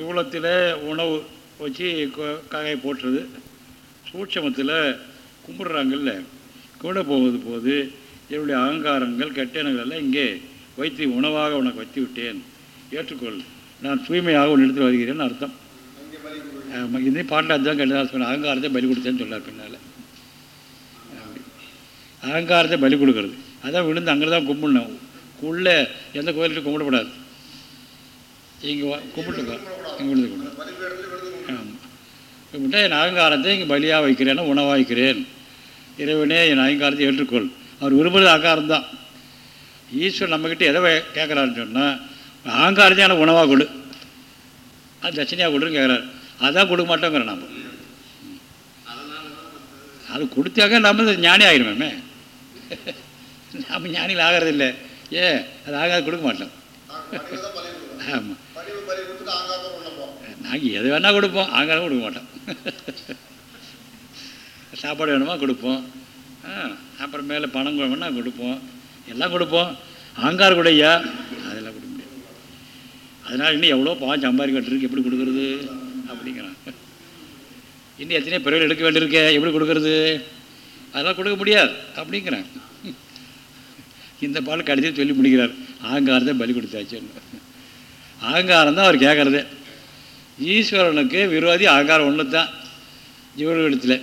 ஸ்தூலத்தில் உணவு வச்சு காயை போட்டுறது. சூட்சமத்தில் கும்பிட்றாங்கல்ல. கூட போவது போது என்னுடைய அகங்காரங்கள் கெட்டெண்ணங்கள் எல்லாம் இங்கே வைத்து உணவாக உனக்கு வைத்து விட்டேன். ஏற்றுக்கொள். நான் தூய்மையாக உன் இடத்தில் வருகிறேன்னு அர்த்தம். ஆமாம் இதே பாட்டில் அதுதான் கண்டிதான் சொன்ன அகங்காரத்தை பலி கொடுத்தேன்னு சொன்னார் பின்னால். அகங்காரத்தை பலி கொடுக்கறது. அதான் விழுந்து அங்கே தான் கும்பிடணும். உள்ளே எந்த கோயிலுக்கு கும்பிடக்கூடாது. இங்கே கும்பிட்டுக்கோ இங்கே விழுந்து கொண்டு ஆமாம் கும்பிட்டா என் அகங்காரத்தை இங்கே பலியாக வைக்கிறேன் உணவாக வைக்கிறேன். இறைவனே என் அகங்காரத்தை ஏற்றுக்கொள். அவர் விரும்புகிறது அகங்காரம் தான் ஈஸ்வரன் நம்மக்கிட்ட எதை கேட்குறாருன்னு சொன்னால் அகங்காரத்தை எனக்கு உணவாக கொடு. அது தட்சணையாக கொடுன்னு கேட்குறாரு அதான் கொடுக்க மாட்டோங்கிறேன் நம்ம அது கொடுத்தாக்க நம்ம ஞானி ஆகிருமே நம்ம ஞானிகள் ஆகிறது இல்லை ஏ அது ஆகாது கொடுக்க மாட்டோம். ஆமாம் நாங்கள் எது வேணால் கொடுப்போம். ஆங்காரம் கொடுக்க மாட்டோம். சாப்பாடு வேணுமா கொடுப்போம். அப்புறம் மேலே பணம் வேணும்னா கொடுப்போம். எல்லாம் கொடுப்போம். ஆங்கார் கூடையா? அதெல்லாம் கொடுக்க முடியாது. அதனால் இன்னும் எவ்வளோ பாவம் சம்பாதிக்கிட்டு எப்படி கொடுக்குறது? அப்படிங்கிறான். இன்னும் எத்தனையோ பிறகு எடுக்க வேண்டியிருக்கே. எப்படி கொடுக்குறது? அதெல்லாம் கொடுக்க முடியாது. அப்படிங்கிறான். இந்த பால் கடைசியில் சொல்லி முடிக்கிறார். ஆங்காரத்தை பலி கொடுத்தாச்சுன்னு. அகங்காரம் தான் அவர் கேட்குறது. ஈஸ்வரனுக்கு விரோதி அகங்காரம் ஒன்று தான் ஜீவர்களிடத்தில்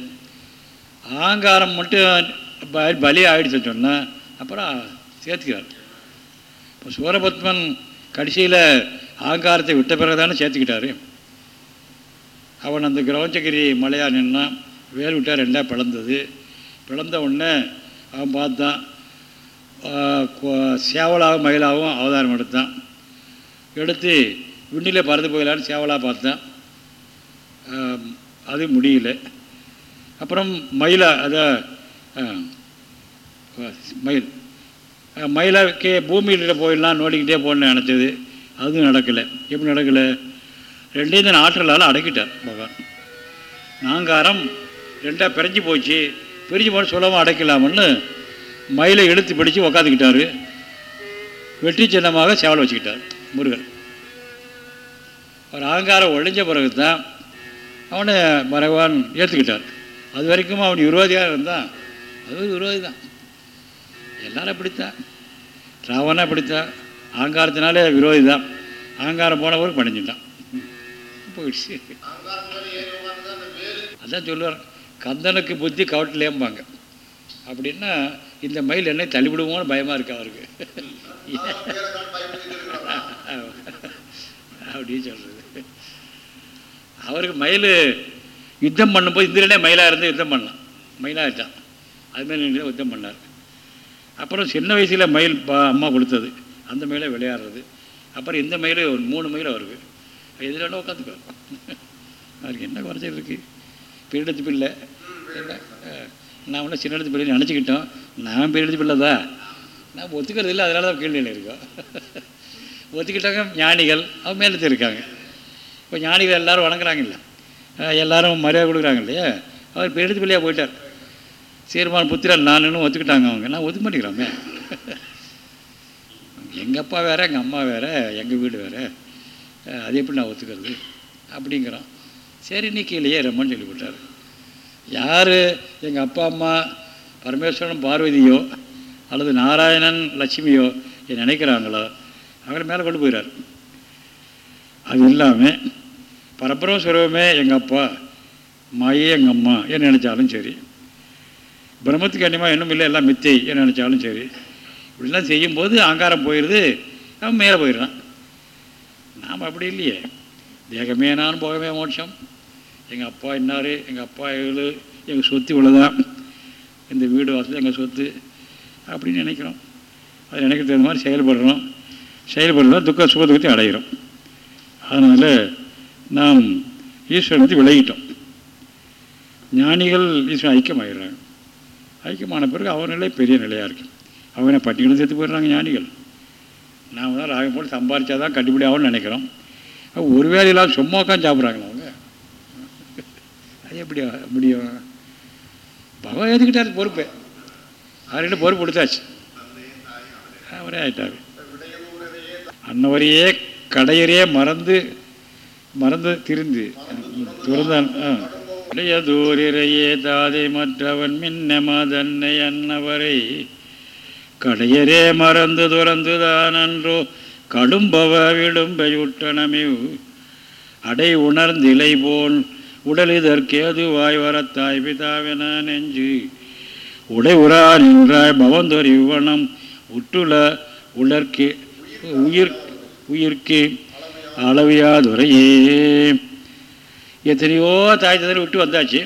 ஆங்காரம் மட்டும் பலி ஆகிடுச்சு சொன்னால் அப்புறம் சேர்த்துக்கிறார். இப்போ சூரபத்மன் கடைசியில் அகங்காரத்தை விட்ட பிறகு தானே சேர்த்துக்கிட்டாரு. அவன் அந்த கிரவஞ்சகிரி மலையாக நின்னான் வேல் விட்டார் ரெண்டாக பிளந்தது. பிளந்த உடனே அவன் பார்த்தான். சேவலாகவும் மயிலாகவும் அவதாரம் எடுத்தான். எடுத்து விண்ணிலே பறந்து போயிடலான்னு சேவலாக பார்த்தேன் அது முடியல. அப்புறம் மயிலா அதை மயில் மயிலாக்கே பூமியில் போயிடலாம் நோடிக்கிட்டே போகணுன்னு நினச்சது. அதுவும் நடக்கலை. எப்படி நடக்கலை? ரெண்டையும் தான் ஆற்றலால் அடக்கிட்டார் பகவான். நாங்காரம் ரெண்டாக பிரிஞ்சு போச்சு. பிரிஞ்சு போன சுலபம் அடைக்கலாம்னு மயிலை இழுத்து பிடிச்சி உக்காந்துக்கிட்டாரு. வெற்றி சின்னமாக சேவல் வச்சுக்கிட்டார். முருகன். அவர் அகங்காரம் ஒழிஞ்ச பிறகு தான் அவனை பகவான் ஏற்றுக்கிட்டார் அது வரைக்கும் அவன் விரோதியாக இருந்தான். அது விரோதி தான் எல்லாரும் அப்படித்தான். ராவனா அப்படித்தான். அகங்காரத்தினாலே விரோதி தான் அகங்காரம் போனவருக்கு பணிஞ்சுட்டான். போயிடுச்சு. அதான் சொல்லுவார் கந்தனுக்கு புத்தி கவட்டிலேம்பாங்க அப்படின்னா இந்த மயில் என்னை தள்ளிவிடுவோன்னு பயமாக இருக்கு அவருக்கு. அப்படின்னு சொல்கிறது அவருக்கு மயில் யுத்தம் பண்ணும்போது இந்திரனே மயிலாக இருந்து யுத்தம் பண்ணலாம். மயிலாக இருக்கான். அதுமாதிரி யுத்தம் பண்ணார். அப்புறம் சின்ன வயசில் மயில் அம்மா கொடுத்தது. அந்த மயிலை விளையாடுறது. அப்புறம் இந்த மயில் ஒரு மூணு மயில் அவருக்கு. எதில் உட்காந்துக்கோ அவருக்கு என்ன குறைச்சல் இருக்குது பீரிடத்து பிள்ளை. நான் ஒன்றும் சின்ன இடத்து பிள்ளை நினச்சிக்கிட்டோம். நான் பீரிடத்து பிள்ளை தான். நான் ஒத்துக்கிறது இல்லை அதனால தான் கீழ்நிலை இருக்கோம். ஒத்துக்கிட்டாங்க ஞானிகள். அவங்க மேலத்து இருக்காங்க. இப்போ ஞானிகள் எல்லோரும் வணங்குறாங்கல்ல. எல்லோரும் மரியாதை கொடுக்குறாங்க இல்லையா? அவர் பெருத்து பிள்ளையாக போயிட்டார். சீர்மான புத்திரன் நானுன்னு ஒத்துக்கிட்டாங்க அவங்க. நான் ஒத்துக்க மாட்டேங்கிறாமே எங்கள் அப்பா வேறு எங்கள் அம்மா வேறு எங்கள் வீடு வேறு. அது எப்படி நான் ஒத்துக்கிறது? அப்படிங்கிறான். சரி நீ கீழே ரம்மன்னு சொல்லிவிட்டார் யார்? எங்கள் அப்பா அம்மா பரமேஸ்வரன் பார்வதியோ அல்லது நாராயணன் லட்சுமியோ நினைக்கிறாங்களோ அவரை மேலே கொண்டு போயிடார் அது இல்லாமல் பரபரம் சுரவமே எங்கள் அப்பா மாயே எங்கள் அம்மா என்ன நினச்சாலும் சரி. பிரம்மத்துக்கு அன்னியமாக இன்னும் இல்லை எல்லாம் மித்தை என்ன நினச்சாலும் சரி. இப்படிலாம் செய்யும்போது அங்காரம் போயிடுது அவன் மேலே போயிடுறான். நாம் அப்படி இல்லையே. தேகமே நான் போகமே மோட்சம். எங்கள் அப்பா என்னார் எங்கள் அப்பா எவ்வளோ எங்கள் சொத்து இவ்வளோதான் இந்த வீடு வாசல் எங்கள் சொத்து அப்படின்னு நினைக்கிறோம். அது நினைக்க தகுந்த மாதிரி செயல்படுறோம் செயல்படுறோம் துக்க சுகதுக்கத்தை அடைகிறோம். அதனால் நாம் ஈஸ்வரனத்தை விலகிட்டோம். ஞானிகள் ஈஸ்வரன் ஐக்கியமாகிடுறாங்க ஐக்கியமான பிறகு அவர் நிலை பெரிய நிலையாக இருக்கும் அவனை பட்டியலும் சேர்த்து போயிடுறாங்க ஞானிகள். நாம் தான் ராகம் போட்டு சம்பாரிச்சா தான் கட்டுப்படி ஆகும்னு நினைக்கிறோம். ஒரு வேலையில்லாத சும்மா உட்காந்து சாப்பிட்றாங்களா அவங்க? அது எப்படி முடியும் பகவான் ஏற்றுக்கிட்டார் பொறுப்பு. அவர்கிட்ட பொறுப்பு கொடுத்தாச்சு. அவரே ஆகிட்டாரு அன்னவரையே கடையரையே மறந்து மறந்து திருந்து. துறந்தான் ஆ. தூரிரையே தாதை மற்றவன் மின்னமதன்னை அன்னவரை. கடையரே மறந்து துறந்துதான் அன்றோ கடும்பவ விடும்பையுட்டனமிவ். அடை உணர்ந்திலை போல் உடலிதற்கேது வாய் வரத்தாய் பிதாவென நெஞ்சு. உடை உறா நின்றாய் பவந்தொரு இவ்வனம் உற்றுல உலர்க்கு உயிர் உயிர்க்கு அளவையாதுரையே எத்தனையோ தாய் தந்தை விட்டு வந்தாச்சு.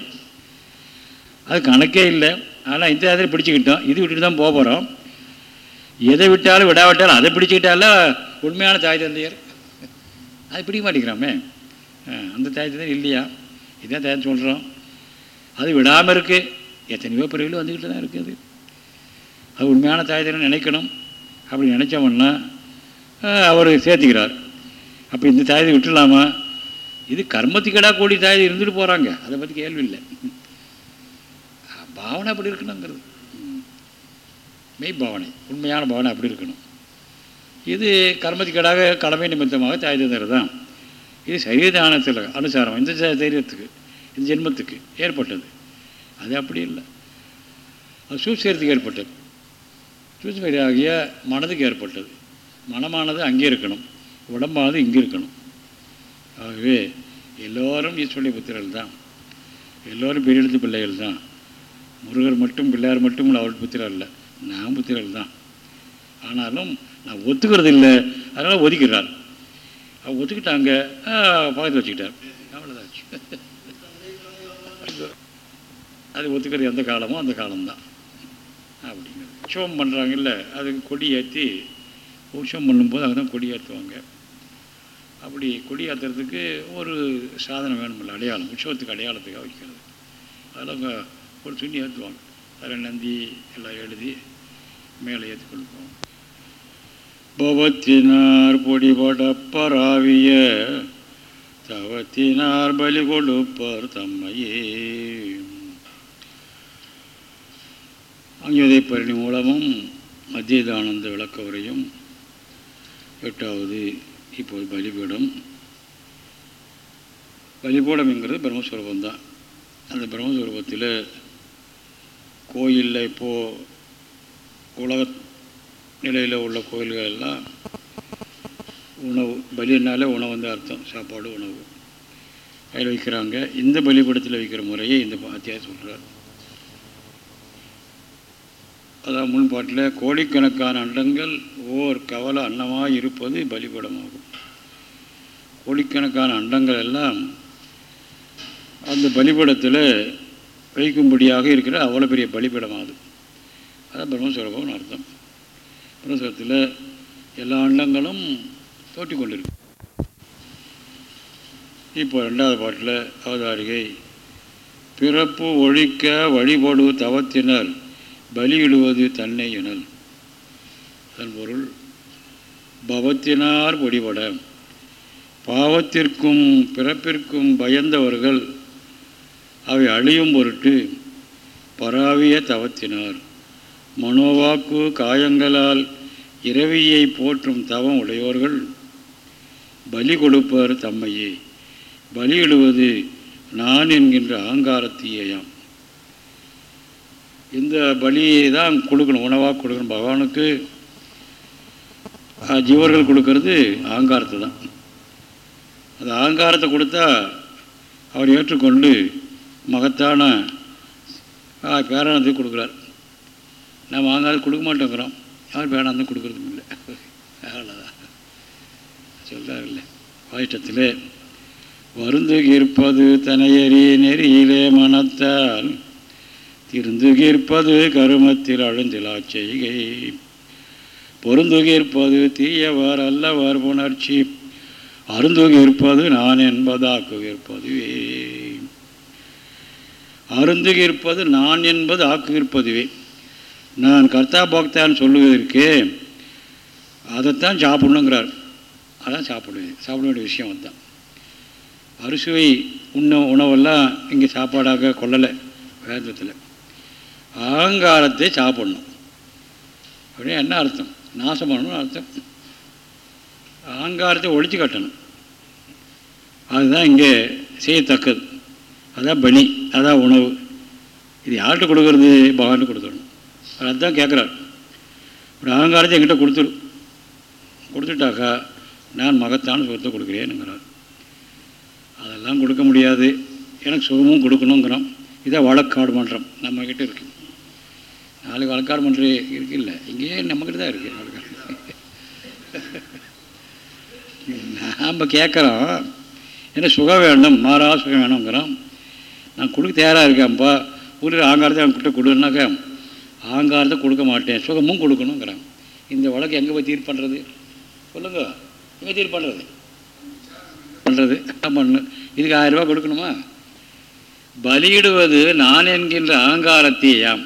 அது கணக்கே இல்லை. ஆனால் இந்த இடத்துல பிடிச்சிக்கிட்டோம். இது விட்டுட்டு தான் போக போகிறோம் எதை விட்டாலும் விடாவிட்டாலும் அதை பிடிச்சிக்கிட்டால உண்மையான தாய் தந்தையர். அது பிடிக்க மாட்டேங்கிறாமே. அந்த தாய் தந்தையர் இல்லையா? இதான் தாய் சொல்கிறோம் அது விடாமல் இருக்குது எத்தனையோ பிறவிலும் வந்துக்கிட்டு தான் இருக்குது அது. உண்மையான தாய் தந்தை நினைக்கணும். அப்படி நினச்சோம்னா அவர் சேர்த்துக்கிறார். அப்போ இந்த தாயத்தை விட்டுடலாமா? இது கர்மத்துக்கடா கூடி தாய் இருந்துட்டு போகிறாங்க அதை பற்றி கேள்வி இல்லை. பாவனை அப்படி இருக்கணுங்கிறது. மெய் பாவனை உண்மையான பாவனை அப்படி இருக்கணும். இது கர்மத்துக்கடாக கடமை நிமித்தமாக தாய் தரதான். இது சரீரதானத்தில் அனுசாரம் இந்த சரீரத்துக்கு இந்த ஜென்மத்துக்கு ஏற்பட்டது. அது அப்படி இல்லை. அது சூசேரத்துக்கு ஏற்பட்டது. சூழ்சேரியாகிய மனதுக்கு ஏற்பட்டது. மனமானது அங்கே இருக்கணும். உடம்பானது இங்கே இருக்கணும். ஆகவே எல்லோரும் ஈஸ்வரிய புத்திரர்கள் தான். எல்லோரும் பெரியெழுத்து பிள்ளைகள் தான். முருகர் மட்டும் பிள்ளையார் மட்டும் அவர் புத்திரர் இல்லை நான் புத்திரர்கள் தான். ஆனாலும் நான் ஒத்துக்கிறது இல்லை. அதனால் ஒதுக்கிறார். அவர் ஒத்துக்கிட்டாங்க. பக்கத்தில் வச்சுக்கிட்டார். அவ்வளோதான் அது ஒத்துக்கிறது எந்த காலமோ அந்த காலம்தான். அப்படிங்கிறது. உற்சவம் பண்ணுறாங்கல்ல அது கொடி ஏற்றி உற்சவம் பண்ணும்போது அங்கே தான் கொடியேற்றுவாங்க. அப்படி கொடியேற்றுறதுக்கு ஒரு சாதனம் வேணுமில்ல அடையாளம் உற்சவத்துக்கு அடையாளத்துக்காக வைக்கிறது. அதில் ஒரு துணி ஏற்றுவாங்க. அதில் நந்தி எல்லாம் எழுதி மேலே ஏற்றி கொடுப்போம். பவத்தினார் பொடிபட பராவிய தவத்தினார் பலி கொடுப்பர் தம்மையே. அங்கேதை பரணி மூலமும் மத்தியதானந்த விளக்க உரையும் எட்டாவது இப்போது பலிபீடம். பலிபீடம்ங்கிறது பிரம்மஸ்வரூபம் தான் அந்த பிரம்மஸ்வரூபத்தில் கோயிலில் இப்போது உலக நிலையில் உள்ள கோயில்கள் எல்லாம் உணவு பலினாலே உணவு வந்து அர்த்தம் சாப்பாடு உணவு. அதில் வைக்கிறாங்க. இந்த பலிபீடத்தில் வைக்கிற முறையை இந்த அத்தியாயம் சொல்கிறார் அதாவது முன்பாட்டில் கோடிக்கணக்கான அண்டங்கள் ஓர் கவலை அன்னமாக இருப்பது பலிபடமாகும். கோடிக்கணக்கான அண்டங்கள் எல்லாம் அந்த பலிபடத்தில் வைக்கும்படியாக இருக்கிற அவ்வளோ பெரிய பலிபீடமாகுது அதான் பிரம்மஸ்வரூபம்னு அர்த்தம். பிரம்மஸ்வரத்தில் எல்லா அண்டங்களும் தோட்டி கொண்டிருக்கு இப்போ ரெண்டாவது பாட்டில் அவதாரிகை பிறப்பு ஒழிக்க வழிபடு தவத்தினர் பலியிடுவது தன்னை எனல். அதன் பொருள் பவத்தினார் பொடிபட. பாவத்திற்கும் பிறப்பிற்கும் பயந்தவர்கள் அவை அழியும் பொருட்டு பராவிய தவத்தினார். மனோவாக்கு காயங்களால் இரவியை போற்றும் தவம் உடையவர்கள் பலி கொடுப்பர் தம்மையே. பலியிடுவது நான் என்கின்ற அகங்காரத்தீயாம் இந்த பலியை தான் கொடுக்கணும் உணவாக கொடுக்கணும். பகவானுக்கு ஜீவர்கள் கொடுக்கறது அகங்காரத்தை தான். அந்த அகங்காரத்தை கொடுத்தா அவர் ஏற்றுக்கொண்டு மகத்தான பேரானத்தை கொடுக்குறார். நம்ம அகங்காரத்தை கொடுக்க மாட்டேங்கிறோம். யார் பேரானந்தம் கொடுக்குறதும் இல்லை. அவ்வளோதான் சொல்கிறார் இல்லை வாயிட்டத்தில் வருந்துகிருப்பது தனையறி நெறியிலே மனத்தால் திருந்துகிற்பது கருமத்தில் அழுந்திலா செய்கை. பொருந்துகிற்பது தீயவர் அல்லவர் புணர்ச்சி. அருந்துகிற்பது நான் என்பதாக்குகிற்பதுவே அருந்துகிற்பது நான் என்பது ஆக்குகிற்பதுவே நான் கர்த்தா போக்தான்னு சொல்லுவதற்கு அதைத்தான் சாப்பிடணுங்கிறார். அதான் சாப்பிடுவேன். சாப்பிட வேண்டிய விஷயம் அதுதான். அறுசுவை உண்ண உணவெல்லாம் இங்கே சாப்பாடாக கொள்ளலை வேதத்தில். அகங்காரத்தை சாப்பிடணும். அப்படின்னு என்ன அர்த்தம்? நாசம் பண்ணணும்னு அர்த்தம். அகங்காரத்தை ஒழிச்சு கட்டணும். அதுதான் இங்கே செய்யத்தக்கது. அதான் பலி அதான் உணவு. இது யார்கிட்ட கொடுக்கறது? பகவான் கொடுத்துடணும். அதுதான் கேட்குறாரு. ஒரு அகங்காரத்தை என்கிட்ட கொடுத்துரு. கொடுத்துட்டாக்கா நான் மகத்தான சுகத்தை கொடுக்குறேனுங்கிறார் அதெல்லாம் கொடுக்க முடியாது. எனக்கு சுகமும் கொடுக்கணுங்கிறோம் இதான் வழக்காடு மன்றம். நம்மக்கிட்ட இருக்கு. நாளைக்கு வழக்காடு மன்றம் இருக்கு இல்லை இங்கேயே நம்மக்கிட்ட தான் இருக்குது வழக்காடு நாம் கேட்குறோம் என்ன சுகம் வேணும்? மாறா சுகம் வேணுங்கிறோம் நான் கொடுக்க தயாராக இருக்கேன்ப்பா ஊரில் ஆங்காரத்தை அவன்கிட்ட கொடுன்னாக்கா ஆங்காரத்தை கொடுக்க மாட்டேன். சுகமும் கொடுக்கணுங்கிறான். இந்த வழக்கு எங்கே போய் தீர்ப்பு பண்ணுறது சொல்லுங்க. எங்கே தீர்ப்பு பண்ணுறது பண்ணுறது பண்ணு? இதுக்கு ஆயிரம் ரூபா கொடுக்கணுமா? பலியிடுவது நான் என்கின்ற அகங்காரத்தையாம்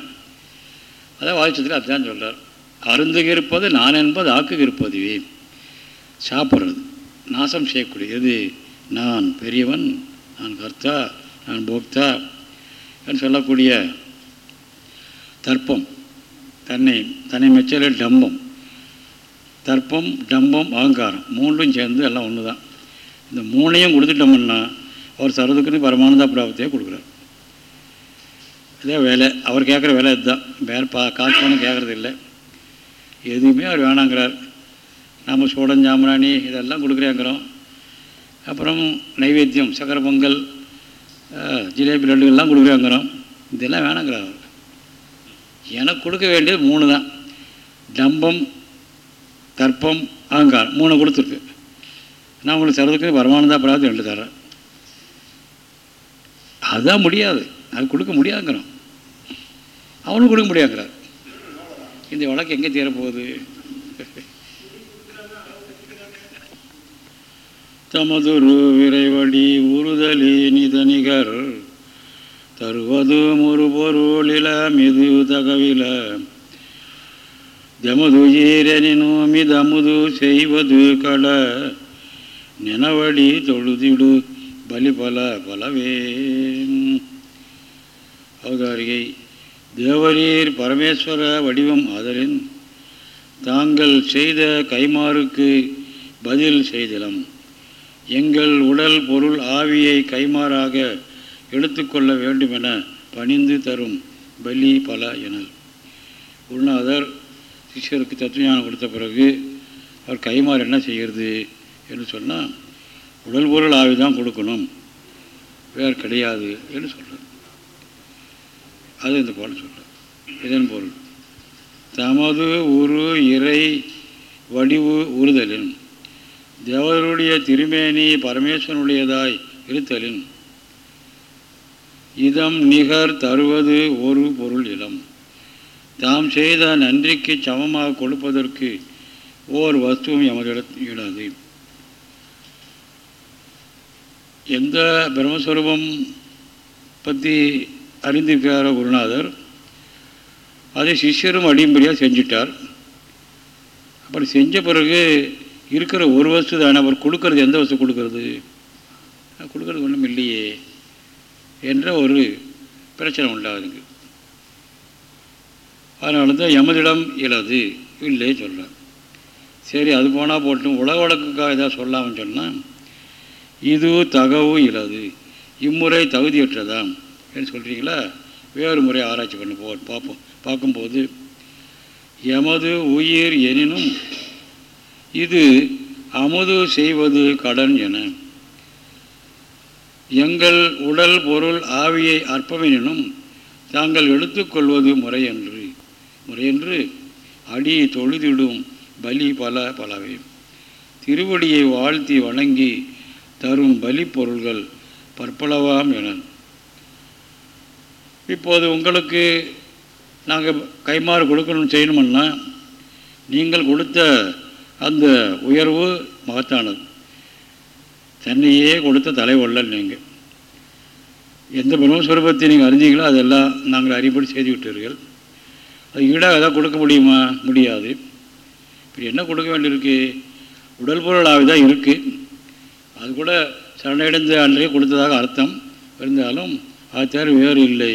அதான் வாதிச்சத்தில் அதுதான் சொல்கிறார் அருந்துகிருப்பது நான் என்பது ஆக்குகிருப்பதுவே சாப்பிட்றது நாசம் செய்யக்கூடியது. நான் பெரியவன் நான் கர்த்தா நான் போக்தா என்று சொல்லக்கூடிய தர்ப்பம். தன்னை தன்னை மெச்சல டம்பம். தர்ப்பம் டம்பம் அகங்காரம் மூன்றும் சேர்ந்து எல்லாம் ஒன்று தான் இந்த மூணையும் கொடுத்துட்டோம்னா அவர் சர்வதுக்குன்னு பரமானந்தா பிராபத்தையே கொடுக்குறார். இதே வேலை. அவர் கேட்குற வேலை இதுதான். வேறு பா காசு பணம் கேட்குறது இல்லை. எதுவுமே அவர் வேணாங்கிறார். நாம் சூடன் ஜாமராணி இதெல்லாம் கொடுக்குறேங்கிறோம். அப்புறம் நைவேத்தியம் சக்கர பொங்கல் ஜிலேபி லட்டுகள்லாம் கொடுக்குறேங்கிறோம். இதெல்லாம் வேணாங்கிறார் அவர். எனக்கு கொடுக்க வேண்டியது மூணு தான். டம்பம் தர்ப்பம் அகங்காரம். மூணு கொடுத்துருக்கு. நான் உங்களுக்கு தரதுக்கு வருமானந்தா பிராப்தி ரெண்டு தரேன் அதுதான் முடியாது. அது கொடுக்க முடியாதுங்கிறோம். அவனும் கொடுக்க முடியாங்கிறார் இந்த வழக்கு எங்கே தீரப்போகுது தமதுரு விரைவடி உறுதலி நிதனிகர். தருவது ஒரு பொருளில மிது தகவில. ஜமதுயீரனினோ மிதமுது செய்வது கட. நினவடி தொழுதிடு பலி பல பலவே அவதாரிகை தேவரீர் பரமேஸ்வர வடிவம் ஆதலின் தாங்கள் செய்த கைமாறுக்கு பதில் செய்தலம் எங்கள் உடல் பொருள் ஆவியை கைமாறாக எடுத்துக்கொள்ள வேண்டுமென பணிந்து தரும் பலி பல எனல். குருநாதர் சிஷ்யருக்கு தத்துவஞானம் கொடுத்த பிறகு அவர் கைமாறு என்ன செய்கிறது என்று சொன்னால் உடல் பொருள் ஆவி தான் கொடுக்கணும் வேறு கிடையாது என்று சொல்கிறார் அது இந்த பாடம் சொல்கிறார் இதன் பொருள் தமது உரு இறை வடிவு உறுதலின் தேவருடைய திருமேனி பரமேஸ்வரனுடையதாய் இருத்தலின் இதம் நிகர் தருவது ஒரு பொருள் இளம் தாம் செய்த நன்றிக்கு சமமாக கொடுப்பதற்கு ஓர் வஸ்துவும் எமது இடாது. எந்த பிரம்மஸ்வரூபம் பற்றி அறிந்திருக்கிறார் குருநாதர் அதை சிஷ்யரும் அடியும்படியாக செஞ்சிட்டார். அப்படி செஞ்ச பிறகு இருக்கிற ஒரு வஸ்து தானே அவர் கொடுக்கறது எந்த வஸ்து கொடுக்கறது? கொடுக்கறது ஒன்றும் இல்லையே என்ற ஒரு பிரச்சனை உண்டாகுதுங்க அதனால தான் எமதிடம் இலது இல்லை சொல்கிறார் சரி அது போனால் போட்டும் உலக வழக்குக்காக ஏதாவது சொல்லாமல் சொன்னால் இது தகவு இலது இம்முறை தகுதியற்றதாம். என்று சொல்கிறீங்களா வேறு முறை ஆராய்ச்சி பண்ணி போ பார்ப்போம். பார்க்கும்போது எமது உயிர் எனினும் இது அமுது செய்வது கடன் என. எங்கள் உடல் பொருள் ஆவியை அற்பமெனினும் தாங்கள் எடுத்துக்கொள்வது முறையன்று முறையன்று அடி தொழுதிடும் பலி பல பலவை. திருவடியை வாழ்த்தி வணங்கி தரும் பலி பொருள்கள் பற்பளவாம் என. இப்போது உங்களுக்கு நாங்கள் கைமாறு கொடுக்கணும்னு செய்யணும்னா நீங்கள் கொடுத்த அந்த உயர்வு மகத்தானது. தன்னையே கொடுத்த தலைவல்லல் நீங்கள் எந்த பிரம்மஸ்வரூபத்தை நீங்கள் அறிஞ்சீங்களோ அதெல்லாம் நாங்கள் அறிபடி செய்து விட்டீர்கள் அது ஈடாக எதாவது கொடுக்க முடியுமா? முடியாது. இப்படி என்ன கொடுக்க வேண்டியிருக்கு? உடல் பொருளாகவே தான் இருக்குது அது கூட சரணடைந்த அன்றைய கொடுத்ததாக அர்த்தம். இருந்தாலும் அது தேர்வு வேறு இல்லை.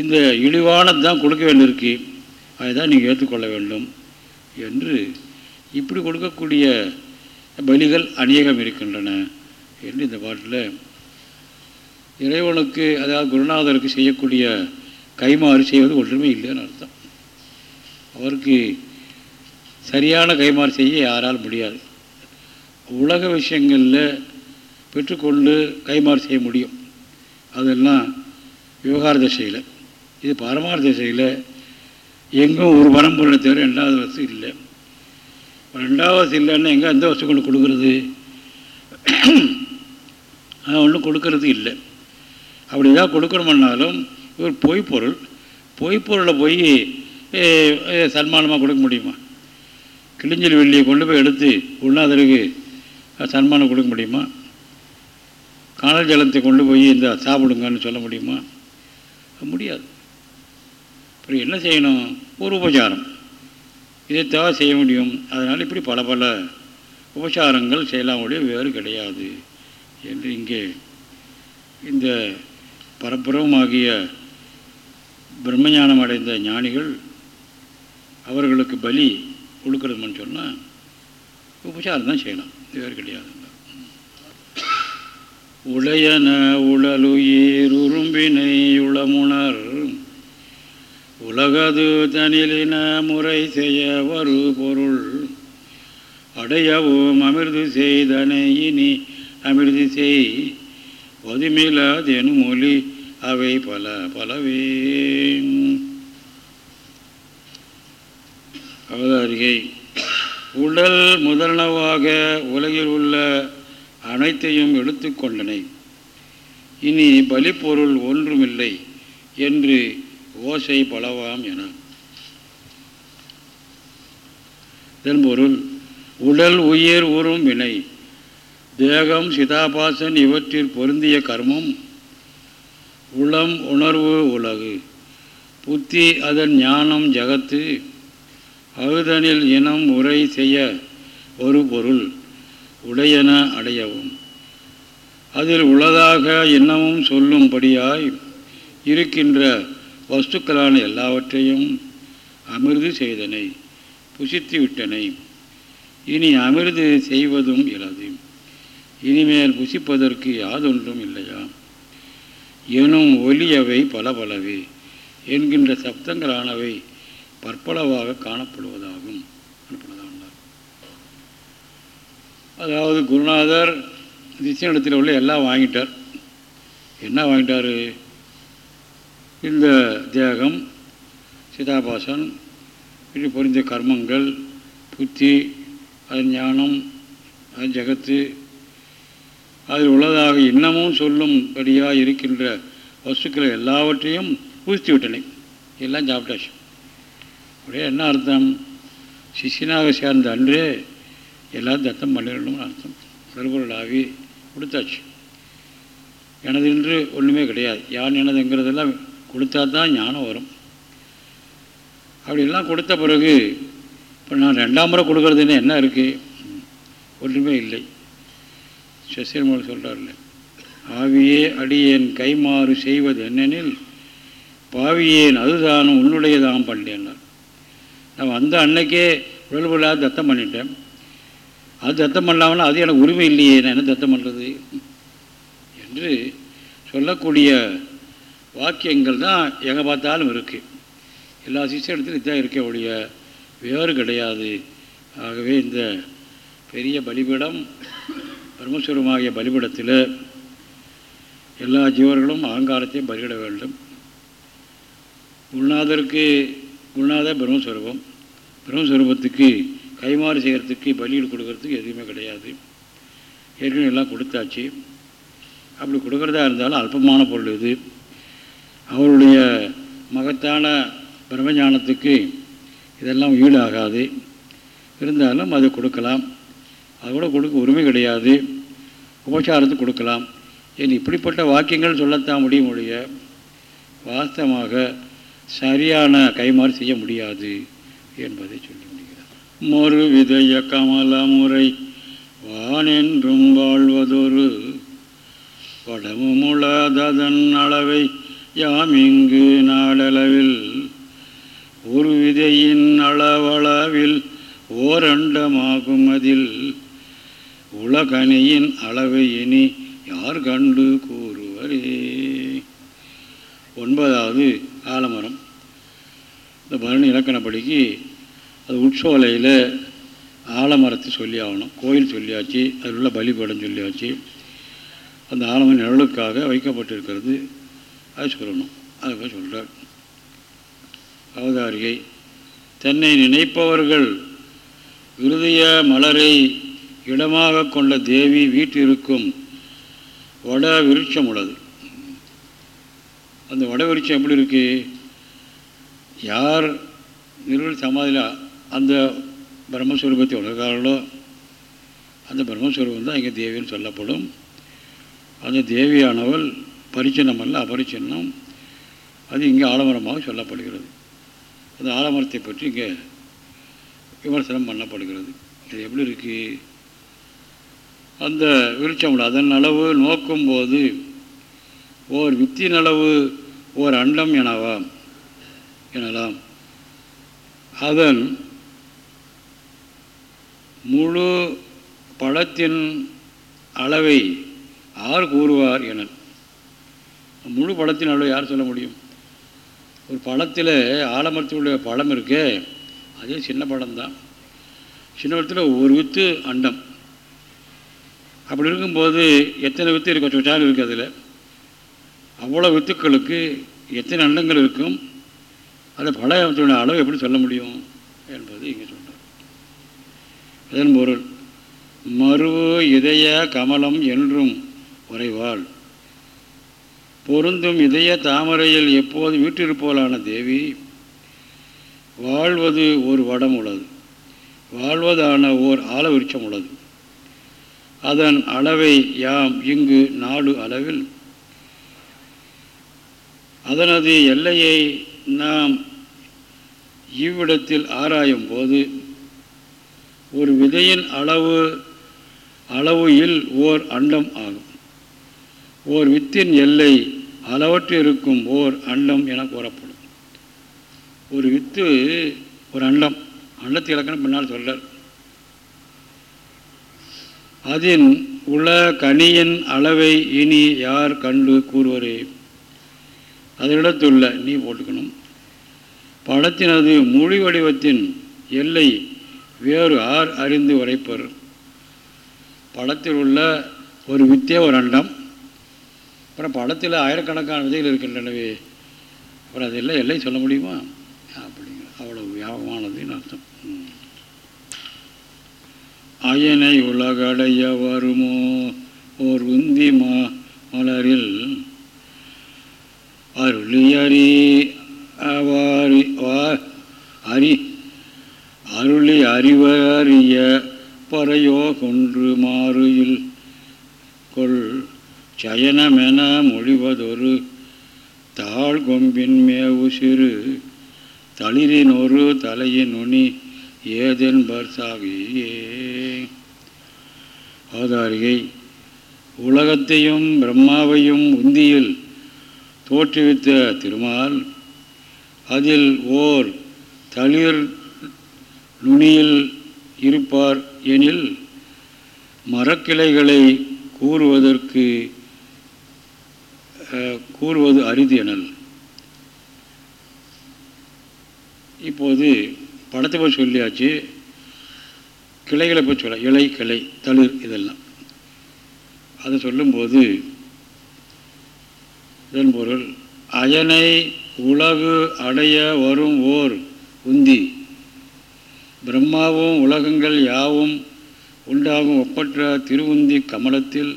இந்த இழிவானது தான் கொடுக்க வேண்டியிருக்கு. அதை தான் நீங்கள் ஏற்றுக்கொள்ள வேண்டும் என்று இப்படி கொடுக்கக்கூடிய பலிகள் அநேகம் இருக்கின்றன என்று இந்த பாட்டில் இறைவனுக்கு அதாவது குருநாதருக்கு செய்யக்கூடிய கைமாறு செய்வது ஒன்றுமே இல்லைன்னு அர்த்தம். அவருக்கு சரியான கைமாறு செய்ய யாரால் முடியாது. உலக விஷயங்களில் பெற்றுக்கொண்டு கைமாறு செய்ய முடியும். அதெல்லாம் விவகார திசையில். இது பரமார்த்த திசையில் எங்கும் ஒரு பரம்பொருளை தவிர ரெண்டாவது வசதி இல்லை. ரெண்டாவது வசதி இல்லைன்னா எங்கே எந்த வசதி கொண்டு கொடுக்குறது? ஒன்றும் கொடுக்கறது இல்லை. அப்படி தான் கொடுக்கணும்னாலும் இவர் பொய் பொருள் பொய் போய் சன்மானமாக கொடுக்க முடியுமா? கிளிஞ்சல் வெள்ளியை கொண்டு போய் எடுத்து உண்ணாதருக்கு சன்மானம் கொடுக்க முடியுமா? காணல் ஜலத்தை கொண்டு போய் இந்த சாப்பிடுங்கன்னு சொல்ல முடியுமா? முடியாது. அப்புறம் என்ன செய்யணும்? ஒரு உபச்சாரம். இதை செய்ய முடியும். அதனால் இப்படி பல பல உபச்சாரங்கள் செய்யலாம் ஒழிய வேறு கிடையாது என்று இங்கே இந்த பரப்புறமாகிய பிரம்மஞானம் அடைந்த ஞானிகள் அவர்களுக்கு பலி கொடுக்கறதுன்னு சொன்னால் உபச்சாரம் தான் செய்யலாம். வேறு கிடையாது. உளையன உடலுயிர் உறும்பினை உளமுணர் உலகது தனிலின முறை செய்ய வரு பொருள். அடையவும் அமிர்து செய்தனை இனி அமிர்து செய். ஒதுமிலாதெனும் மொழி அவை பல பலவே. அவதாரிகை. உடல் முதலனவாக உலகில் உள்ள அனைத்தையும் எடுத்துக்கொண்டனை இனி பலிப்பொருள் ஒன்றுமில்லை என்று ஓசை பலவாம் என. இதன் பொருள் உடல் உயிர் ஊறும் வினை. தேகம் சிதாபாசன் இவற்றில் பொருந்திய கர்மம். உளம் உணர்வு உலகு. புத்தி அதன் ஞானம் ஜகத்து. அகுதனில் இனம் உரை செய்ய ஒரு பொருள் உடையன அடையவும். அதில் உள்ளதாக இன்னமும் சொல்லும்படியாய் இருக்கின்ற வஸ்துக்களான எல்லாவற்றையும் அமிர்து செய்தனை புசித்து விட்டனை. இனி அமிர்து செய்வதும் இலது. இனிமேல் புசிப்பதற்கு யாதொன்றும் இல்லையா? எனும் ஒலியவை பல பலவே என்கின்ற சப்தங்களானவை பற்பளவாக காணப்படுவதாகும். அதாவது குருநாதர் திசையிடத்தில் உள்ள எல்லாம் வாங்கிட்டார். என்ன வாங்கிட்டார்? இந்த தேகம் சிதாபாசன் இப்படி புரிந்த கர்மங்கள் புத்தி அது ஞானம் அது ஜகத்து அதில் உள்ளதாக இன்னமும் சொல்லும்படியாக இருக்கின்ற வஸ்துக்களை எல்லாவற்றையும் பூசித்து விட்டனை. எல்லாம் சாப்பிட்டாச்சு. அப்படியே என்ன அர்த்தம்? சிஷியனாக சேர்ந்த அன்றே எல்லாரும் தத்தம் பண்ணிடணும்னு அர்த்தம். பெருபொருளாகி கொடுத்தாச்சு. எனது என்று ஒன்றுமே கிடையாது. யான் எனதுங்கிறதெல்லாம் கொடுத்தா தான் ஞானம் வரும். அப்படிலாம் கொடுத்த பிறகு இப்போ நான் ரெண்டாம் முறை கொடுக்கறதுன்னு என்ன இருக்குது ஒன்றுமே இல்லை. சசிரமோல் சொல்கிறார்ல ஆவியே அடியேன் கைமாறு செய்வது என்னெனில் பாவியேன் அதுதானும் உன்னுடையதான் பண்ணேன்னார் நான் வந்த அன்னைக்கே உடல் பொருளாக தத்தம் பண்ணிட்டேன். அது தத்தம் பண்ணலாம்னா அது எனக்கு உரிமை இல்லையே நான் என்ன தத்தம் பண்ணுறது என்று சொல்லக்கூடிய வாக்கியங்கள் தான் எங்கே பார்த்தாலும் இருக்குது எல்லா சிஷ்யத்திலும் இதுதான் இருக்க ஒழிய வேறு கிடையாது. ஆகவே இந்த பெரிய பலிபீடம் பரமஸ்வரமாகிய பலிபீடத்தில் எல்லா ஜீவர்களும் அகங்காரத்தையும் பலியிட வேண்டும். குருநாதருக்கு குருநாதர் பிரம்மஸ்வரூபம். பிரம்மஸ்வரூபத்துக்கு கைமாறு செய்கிறதுக்கு பலியீடு கொடுக்கறதுக்கு எதுவுமே கிடையாது. ஏற்கனவே எல்லாம் கொடுத்தாச்சு. அப்படி கொடுக்குறதா இருந்தாலும் அல்பமான பொருள் இது. அவருடைய மகத்தான பிரம்மஞானத்துக்கு இதெல்லாம் ஈடாகாது. இருந்தாலும் அது கொடுக்கலாம். அது கூட கொடுக்க உரிமை கிடையாது. உபச்சாரத்துக்கு கொடுக்கலாம். ஏன் இப்படிப்பட்ட வாக்கியங்கள் சொல்லத்தான் முடியும் ஒழிய வாஸ்தவமாக சரியான கைமாறு செய்ய முடியாது என்பதை சொல்லி முடிகிறார் மறு விதைய கமல முறை வானென்றும் வாழ்வதொரு படமுமுளதன் அளவை யாம் இங்கு நாடளவில் ஒரு விதையின் அளவளவில் ஓரண்டமாகும் அதில் உலகணியின் அளவை இனி யார் கண்டு கூறுவரே? ஒன்பதாவது ஆலமரம். இந்த பரணி இலக்கணப்படிக்கு அது உட்சோலையில் ஆலமரத்தை சொல்லி ஆகணும் கோயில் சொல்லியாச்சு அதில் உள்ள பலிபடம் சொல்லியாச்சு. அந்த ஆலமர நிழலுக்காக வைக்கப்பட்டிருக்கிறது. அது சொல்லணும். அதை சொல்கிறார் அவதாரிகை தன்னை நினைப்பவர்கள் இருதய மலரை இடமாக கொண்ட தேவி வீட்டிருக்கும் வட விருட்சம் உள்ளது. அந்த வட விருட்சம் எப்படி இருக்கு? யார் நிறுவன சமாதியில் அந்த பிரம்மஸ்வரூபத்தை உலகார்களோ அந்த பிரம்மஸ்வரூபம் தான் இங்கே தேவின்னு சொல்லப்படும். அந்த தேவியானவள் பரிச்சின்னம் அல்ல அபரிச்சின்னம். அது இங்கே ஆலமரமாக சொல்லப்படுகிறது. அந்த ஆலமரத்தை பற்றி இங்கே விமர்சனம் பண்ணப்படுகிறது. இது எப்படி இருக்குது அந்த விருட்சம் அதன் அளவு நோக்கும்போது ஓர் வித்தின் அளவு ஓர் அண்டம் எனவாம் எனலாம். அதன் முழு பழத்தின் அளவை யார் கூறுவார் என முழு பழத்தின் அளவு யார் சொல்ல முடியும்? ஒரு பழத்தில் ஆலமரத்துடைய பழம் இருக்கே அதே சின்ன பழம் தான் சின்ன பழத்தில் ஒரு வித்து அண்டம். அப்படி இருக்கும்போது எத்தனை வித்து இருக்கும் சொச்சாலும் இருக்குது அதில். அவ்வளோ வித்துக்களுக்கு எத்தனை அண்டங்கள் இருக்கும்? அந்த பழத்தினுடைய அளவு எப்படி சொல்ல முடியும் என்பது இங்கே சொல்கிறார் இதன் பொருள் மருவு இதய கமலம் என்றும் உறைவாள். பொருந்தும் இதய தாமரையில் எப்போது வீட்டிருப்போலான தேவி வாழ்வது ஒரு வடம் உள்ளது. வாழ்வதான ஓர் ஆலவிருட்சம் உள்ளது. அதன் அளவை யாம் இங்கு நாடு அளவில். அதனது எல்லையை நாம் இவ்விடத்தில் ஆராயும் போது ஒரு விதையின் அளவு அளவு இல் ஓர் அண்டம் ஆகும். ஓர் வித்தின் எல்லை அளவற்று இருக்கும் ஓர் அண்டம் என கூறப்படும். ஒரு வித்து ஒரு அண்டம் அண்டத்து இலக்கணம் பின்னால் சொல்றார். அதின் உள்ள கனியின் அளவை இனி யார் கண்டு கூறுவரே? அதனிடத்துள்ள நீ போட்டுக்கணும். படத்தினது மொழி வடிவத்தின் எல்லை வேறு ஆர் அறிந்து உரைப்பர். படத்தில் உள்ள ஒரு வித்தே ஒரு அண்டம் அப்புறம் படத்தில் ஆயிரக்கணக்கான விதைகள் இருக்கின்றனவே அப்புறம் அதெல்லாம் எல்லை சொல்ல முடியுமா? அப்படிங்கிற அவ்வளோ வியாபகமானதுன்னு அர்த்தம். அயனை உலகடைய வருமோ? ஓர் உந்தி மா மலரில் அருளியறி அவாரி அரி அருளி அறிவறிய பறையோ கொன்று மாறுயில் கொள் சயனமென மொழிவதொரு தாழ் கொம்பின் மேவு சிறு தளிரின் ஒரு தலையின் நுனி ஏதென்பர் சாகியே அவதாரிகை உலகத்தையும் பிரம்மாவையும் உந்தியில் தோற்றுவித்த திருமால் அதில் ஓர் தளிர் நுனியில் இருப்பார் எனில் மரக்கிளைகளை கூறுவதற்கு கூறுவது அரிது எனல். இப்போது படத்தை போய் சொல்லியாச்சு கிளைகளை போய் சொல்ல இலை கிளை தளிர் இதெல்லாம். அதை சொல்லும்போது இதன் பொருள் அயனை உலகு அடைய வரும் ஓர் உந்தி. பிரம்மாவும் உலகங்கள் யாவும் உண்டாகும் ஒப்பற்ற திருவுந்தி கமலத்தில்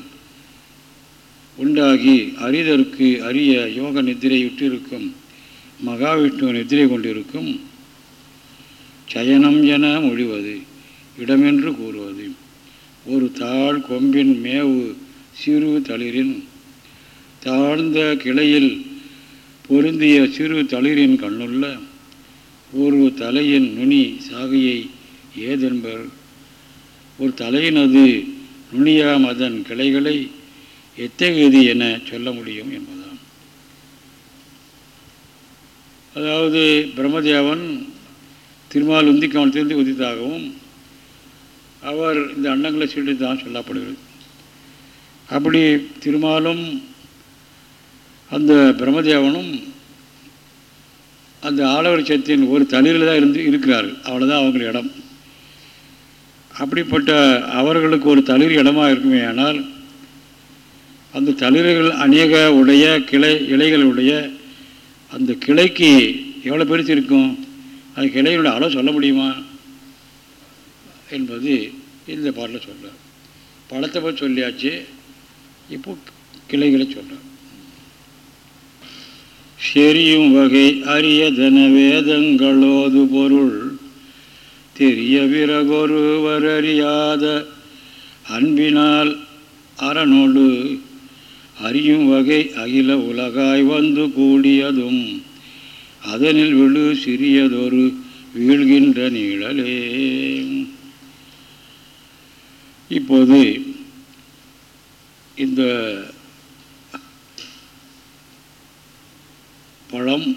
உண்டாகி அரிதற்கு அரிய யோக நித்திரையுற்றிருக்கும் மகாவிஷ்ணு நித்திரை கொண்டிருக்கும். சயனம் என மொழிவது இடமென்று கூறுவது. ஒரு தாழ் கொம்பின் மேவு சிறு தளிரின் தாழ்ந்த கிளையில் பொருந்திய சிறு தளிரின் கண்ணுள்ள ஒரு தலையின் நுனி சாகையை ஏதென்பர். ஒரு தலையினது நுனியாம் அதன் கிளைகளை எத்தகையது என சொல்ல முடியும் என்பதாம் அதாவது பிரம்மதேவன் திருமால் உந்தி கவனத்திலிருந்து உதித்தாகவும் அவர் இந்த அண்டங்களை சீட்டு தான் சொல்லப்படுகிறது. அப்படி திருமாலும் அந்த பிரம்மதேவனும் அந்த ஆலவரிச்சத்தின் ஒரு தளிரில் தான் இருந்து இருக்கிறார்கள். அவ்வளோதான் அவங்க இடம். அப்படிப்பட்ட அவர்களுக்கு ஒரு தளிர் இடமாக இருக்குமே ஆனால் அந்த தளிர்கள் அநேக உடைய கிளை இலைகளுடைய அந்த கிளைக்கு எவ்வளோ பெருசு இருக்கும்? அந்த கிளையினுடைய அளவு சொல்ல முடியுமா? என்பது இந்த பாட்டில் சொல்கிறார் பழத்தை பற்றி சொல்லியாச்சு. இப்போ கிளைகளை சொல்கிறார் செரியும் வகை அரியதன வேதங்களோது பொருள் தெரிய பிறகொருவர் அறியாத அன்பினால் அறனோடு அறியும் வகை அகில உலகாய் வந்து கூடியதும் அதனில் விழு சிறியதொரு வீழ்கின்ற நீழலே. இப்போது இந்த பழம்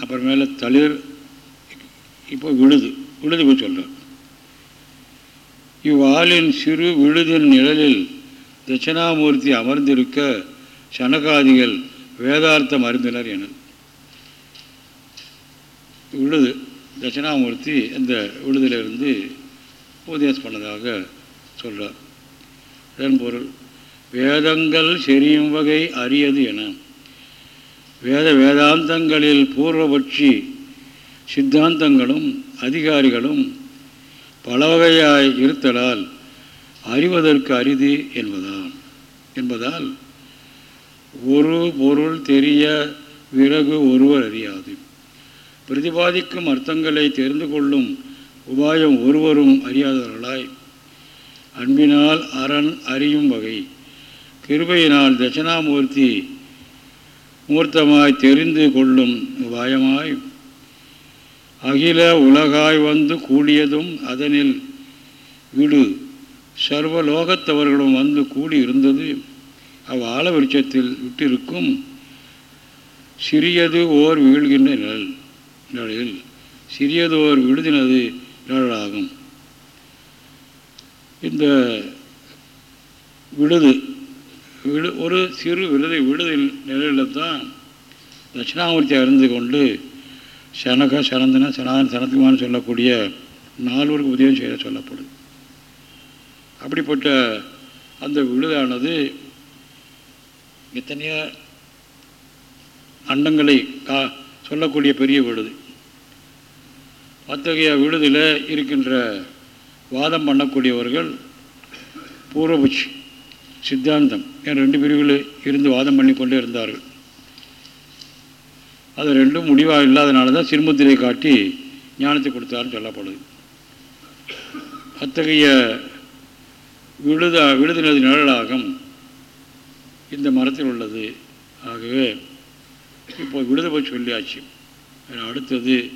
அப்புறமேல தளிர் இப்போ விழுது விழுது போய் சொல்கிறார் இவ்வாளின் சிறு விழுதின் நிழலில் தட்சிணாமூர்த்தி அமர்ந்திருக்க சனகாதிகள் வேதார்த்தம் அறிந்தனர் என. விழுது தட்சிணாமூர்த்தி அந்த விழுதிலிருந்து உபதேசம் பண்ணதாக சொல்கிறார் இதன் பொருள் வேதங்கள் செரியும் வகை அரியது என. வேத வேதாந்தங்களில் பூர்வபட்சி சித்தாந்தங்களும் அதிகாரிகளும் பல வகையாய் இருத்தலால் அறிவதற்கு அரிது என்பதால். என்பதால் ஒரு பொருள் தெரிய விறகு ஒருவர் அறியாது. பிரதிபாதிக்கும் அர்த்தங்களை தெரிந்து கொள்ளும் உபாயம் ஒருவரும் அறியாதவர்களாய். அன்பினால் அரண் அறியும் வகை. கிருபையினால் தட்சிணாமூர்த்தி மூர்த்தமாய் தெரிந்து கொள்ளும் உபாயமாய். அகில உலகாய் வந்து கூடியதும் அதனில் விடு. சர்வலோகத்தவர்களும் வந்து கூடி இருந்தது அவ் ஆழ விருட்சத்தில் விட்டிருக்கும் சிறியது ஓர் வீழ்கின்ற நிழல். நிழலில் சிறியது ஓர் விடுதினது நிழலாகும். இந்த விடுது விடு ஒரு சிறு விடுதை விடுதல் நிழலில் தான் தட்சிணாமூர்த்தி அறிந்து கொண்டு சனக சனந்தன சனாதன சனத்துமான்னு சொல்லக்கூடிய நால்வருக்கு உதயம் செய்ய சொல்லப்படுது அப்படிப்பட்ட அந்த விழுதானது எத்தனையோ அண்டங்களை கா சொல்லக்கூடிய பெரிய விழுது அத்தகைய விழுதில் இருக்கின்ற வாதம் பண்ணக்கூடியவர்கள் பூர்வபட்சி சித்தாந்தம் என ரெண்டு பிரிவுகள் இருந்து வாதம் பண்ணி கொண்டே இருந்தார்கள். அது ரெண்டும் முடிவாக இல்லாதனால தான் சிறுமுத்திரை காட்டி ஞானத்தை கொடுத்தாருன்னு சொல்லப்படுது. அத்தகைய விழுத விழுதினது நிழலாகம். இந்த மரத்தில் உள்ளது. ஆகவே இப்போ விழுத போய் சொல்லியாச்சு. அடுத்தது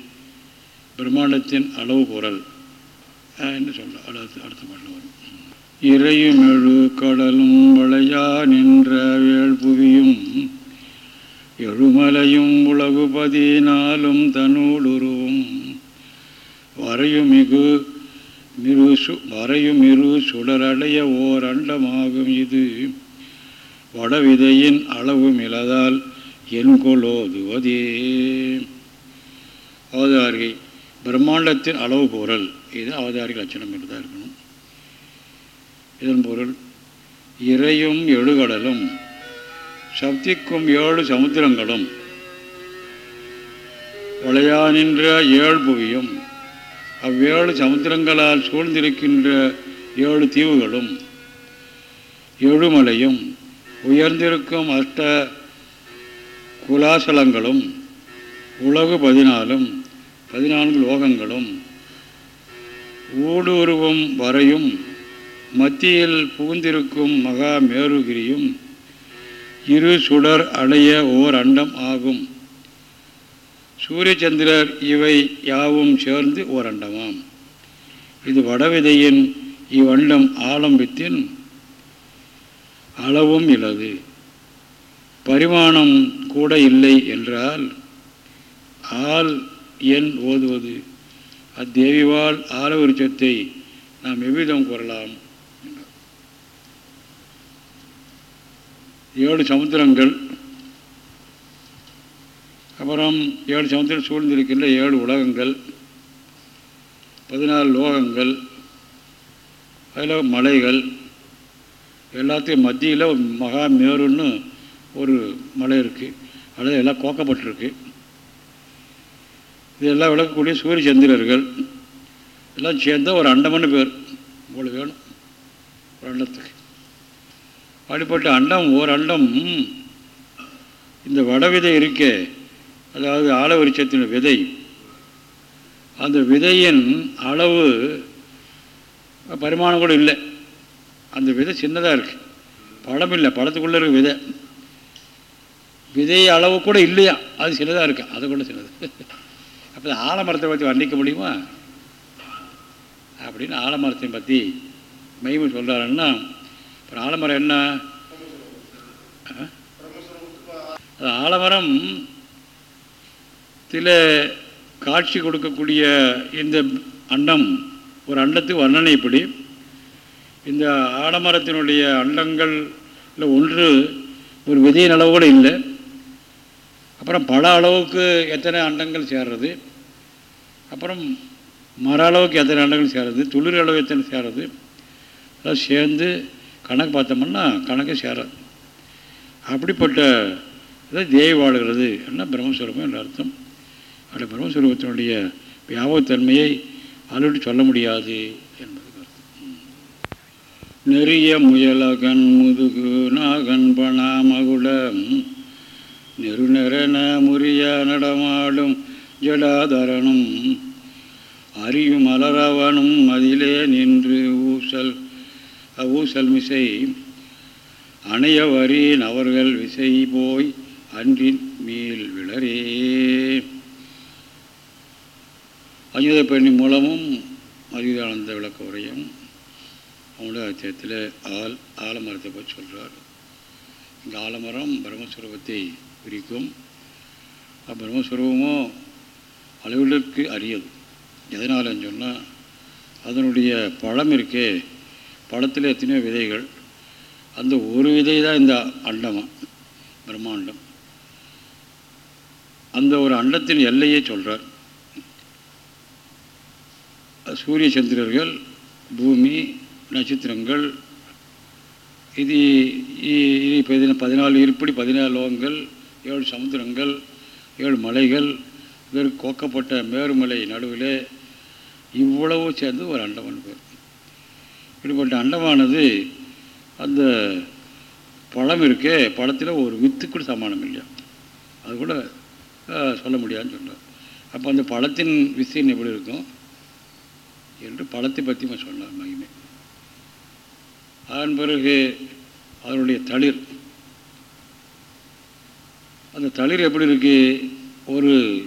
பிரம்மாண்டத்தின் அளவு குரல். என்று சொல்ல அடுத்த அடுத்த பாட்டில் வரும். இறையும் எழு கடலும் வளையா நின்ற வேள்புவியும் எழுமலையும் உலகுபதினாலும் பதினாலும் வரையும் மிகு மிரு சு வரையுமிரு சுடரடைய ஓர் அண்டமாகும் இது. வடவிதையின் அளவு மிளதால் என்கொலோதுவதே அவதாரிகை பிரம்மாண்டத்தின் அளவு பொருள். இது அவதாரிக லட்சணம் என்று தான் இருக்கணும். இதன் பொருள் இறையும் எழுகடலும் சப்திக்கும் ஏழு சமுத்திரங்களும் வளையானின்ற ஏழ் புவியும் அவ்வேழு சமுத்திரங்களால் சூழ்ந்திருக்கின்ற ஏழு தீவுகளும் எழுமலையும் உயர்ந்திருக்கும் அஷ்ட குலாசலங்களும் உலகு பதினாலும் பதினான்கு லோகங்களும் ஊடுருவும் வரையும் மத்தியில் புகுந்திருக்கும் மகா மேருகிரியும் இரு சுடர் அடைய ஓர் அண்டம் ஆகும். சூரிய சந்திரர் இவை யாவும் சேர்ந்து ஓர் அண்டமாம் இது வடவிதையின் இவ்வண்டம் ஆலம்பித்தின் அளவும் இலது. பரிமாணம் கூட இல்லை என்றால் ஆள் எண் ஓதுவது. அத்தேவிவால் ஆலவிருச்சத்தை நாம் எவ்விதம் கூறலாம்? என்றார் ஏழு சமுத்திரங்கள் அப்புறம் ஏழு சமுத்திரம் சூழ்ந்திருக்கின்ற ஏழு உலகங்கள் பதினாலு லோகங்கள் அதில் மலைகள் எல்லாத்தையும் மத்தியில் மகா மேருன்னு ஒரு மலை இருக்குது அதில் எல்லாம் கோக்கப்பட்டிருக்கு. இதெல்லாம் விளக்கக்கூடிய சூரிய சந்திரர்கள் எல்லாம் சேர்ந்தால் ஒரு அண்டம்னு பேர். இவ்வளோ வேணும். ஒரு அண்டத்துக்கு. அப்படிப்பட்ட அண்டம் ஓர் அண்டம். இந்த வடவிதை இருக்கே. அதாவது ஆலவரிச்சத்தின் விதை. அந்த விதையின் அளவு பரிமாணம் கூட இல்லை. அந்த விதை சின்னதாக இருக்குது பழம் இல்லை. பழத்துக்குள்ளே இருக்க விதை. விதை அளவு கூட இல்லையா? அது சின்னதாக இருக்கு? அதை கூட சின்னது. அப்போ ஆலமரத்தை பற்றி வர்ணிக்க முடியுமா? அப்படின்னு ஆலமரத்தை பற்றி மெய்மை சொல்கிறாருன்னா அப்புறம் ஆலமரம் என்ன? அது ஆலமரம் சில காட்சி கொடுக்கக்கூடிய இந்த அண்டம் ஒரு அண்டத்துக்கு வர்ணனை இப்படி. இந்த ஆலமரத்தினுடைய அண்டங்களில் ஒன்று ஒரு விதையின் அளவு கூட இல்லை. அப்புறம் பல அளவுக்கு எத்தனை அண்டங்கள் சேர்றது? அப்புறம் மர அளவுக்கு எத்தனை அண்டங்கள் சேர்றது? துளிர் அளவு எத்தனை சேர்றது? அதெல்லாம் சேர்ந்து கணக்கு பார்த்தோம்னா கணக்கு சேராது. அப்படிப்பட்ட இதை தேவி வாழ்கிறது என்ன பிரம்மஸ்வரூபம் என்ற அர்த்தம். அப்படி பிரம்மஸ்வரூபத்தினுடைய வியாபகத்தன்மையை அளவிட்டு சொல்ல முடியாது என்பது கருத்து. நெறிய முயலகன் முதுகு நாகன் பணாமகுடம் நெருநெறன முறிய நடமாடும் ஜடாதரனும் அறியும் அலரவனும் அதிலே நின்று ஊசல் ஊசல் மிசை அணையவரின் அவர்கள் விசை போய் அன்றின் மீள் விளரே. அஞ்சுத பெண்ணி மூலமும் அறிவானந்த விளக்க உரையும் அவனுடைய அத்தியத்தில் ஆல் ஆலமரத்தை பற்றி சொல்கிறார் இந்த ஆலமரம் பிரம்மஸ்வரூபத்தை குறிக்கும் பிரம்மஸ்வரூபமோ அளவிற்கு அரியது எதனாலன்னு சொன்னால் அதனுடைய பழம் இருக்கே பழத்தில் எத்தனையோ விதைகள். அந்த ஒரு விதை தான் இந்த அண்டமாக பிரம்மாண்டம். அந்த ஒரு அண்டத்தின் எல்லையை சொல்கிறார் சூரிய சந்திரர்கள் பூமி நட்சத்திரங்கள் இது இது பதின பதினாலு இருப்படி பதினாலு லோகங்கள் ஏழு சமுத்திரங்கள் ஏழு மலைகள் இதற்கு கோக்கப்பட்ட மேருமலை நடுவில் இவ்வளவு சேர்ந்து ஒரு அண்டமன் பேர். இப்படிப்பட்ட அண்டமானது அந்த பழம் இருக்கே பழத்தில் ஒரு வித்து கூட சமானம் இல்லையா? அது கூட சொல்ல முடியாதுன்னு சொல்கிறார் அப்போ அந்த பழத்தின் விசைன்னு எப்படி இருக்கும்? என்று பழத்தை பற்றியும் சொன்னார் மகிமை. அதன் பிறகு அதனுடைய தளிர். அந்த தளிர் எப்படி இருக்கு? ஒரு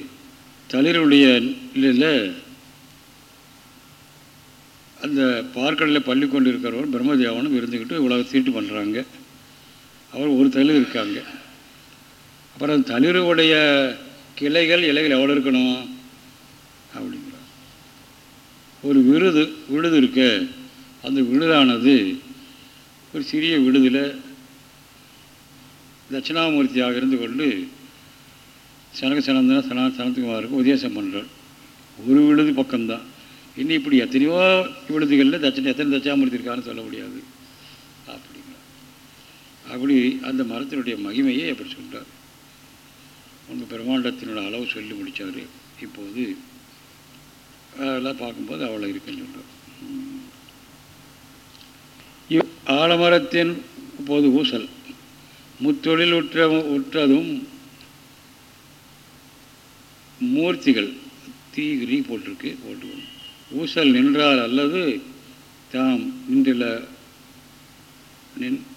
தளிருடைய இல்லை அந்த பார்க்கடலில் பள்ளி கொண்டு இருக்கிறவர் பிரம்மதேவனும் இருந்துக்கிட்டு உலக தீட்டு பண்ணுறாங்க அவர் ஒரு தளிர் இருக்காங்க. அப்புறம் அந்த தளிருடைய கிளைகள் இலைகள் எவ்வளோ இருக்கணும்? ஒரு விருது விழுது இருக்க. அந்த விழுதானது ஒரு சிறிய விடுதில் தட்சிணாமூர்த்தியாக இருந்து கொண்டு சனக சனந்தன சனா சனத்துக்குமாருக்கு உபதேசம் பண்ணுறார் ஒரு விழுது பக்கம்தான். இன்னும் இப்படி எத்தனையோ விழுதுகளில் தட்சணை எத்தனை தட்சாமூர்த்தி இருக்கான்னு சொல்ல முடியாது. அப்படிங்களா? அப்படி அந்த மரத்தினுடைய மகிமையை அப்படி சொல்கிறார் உங்கள் பிரம்மாண்டத்தினோட அளவு சொல்லி முடித்தார் இப்போது அதெல்லாம் பார்க்கும்போது அவ்வளோ இருக்குன்னு சொல்கிறோம் இவ் ஆலமரத்தின் போது ஊசல் முத்தொழில் உற்ற உற்றதும் மூர்த்திகள் தீகிரி போட்டிருக்கு போட்டுக்கணும் ஊசல் நின்றால் அல்லது தாம் நின்றில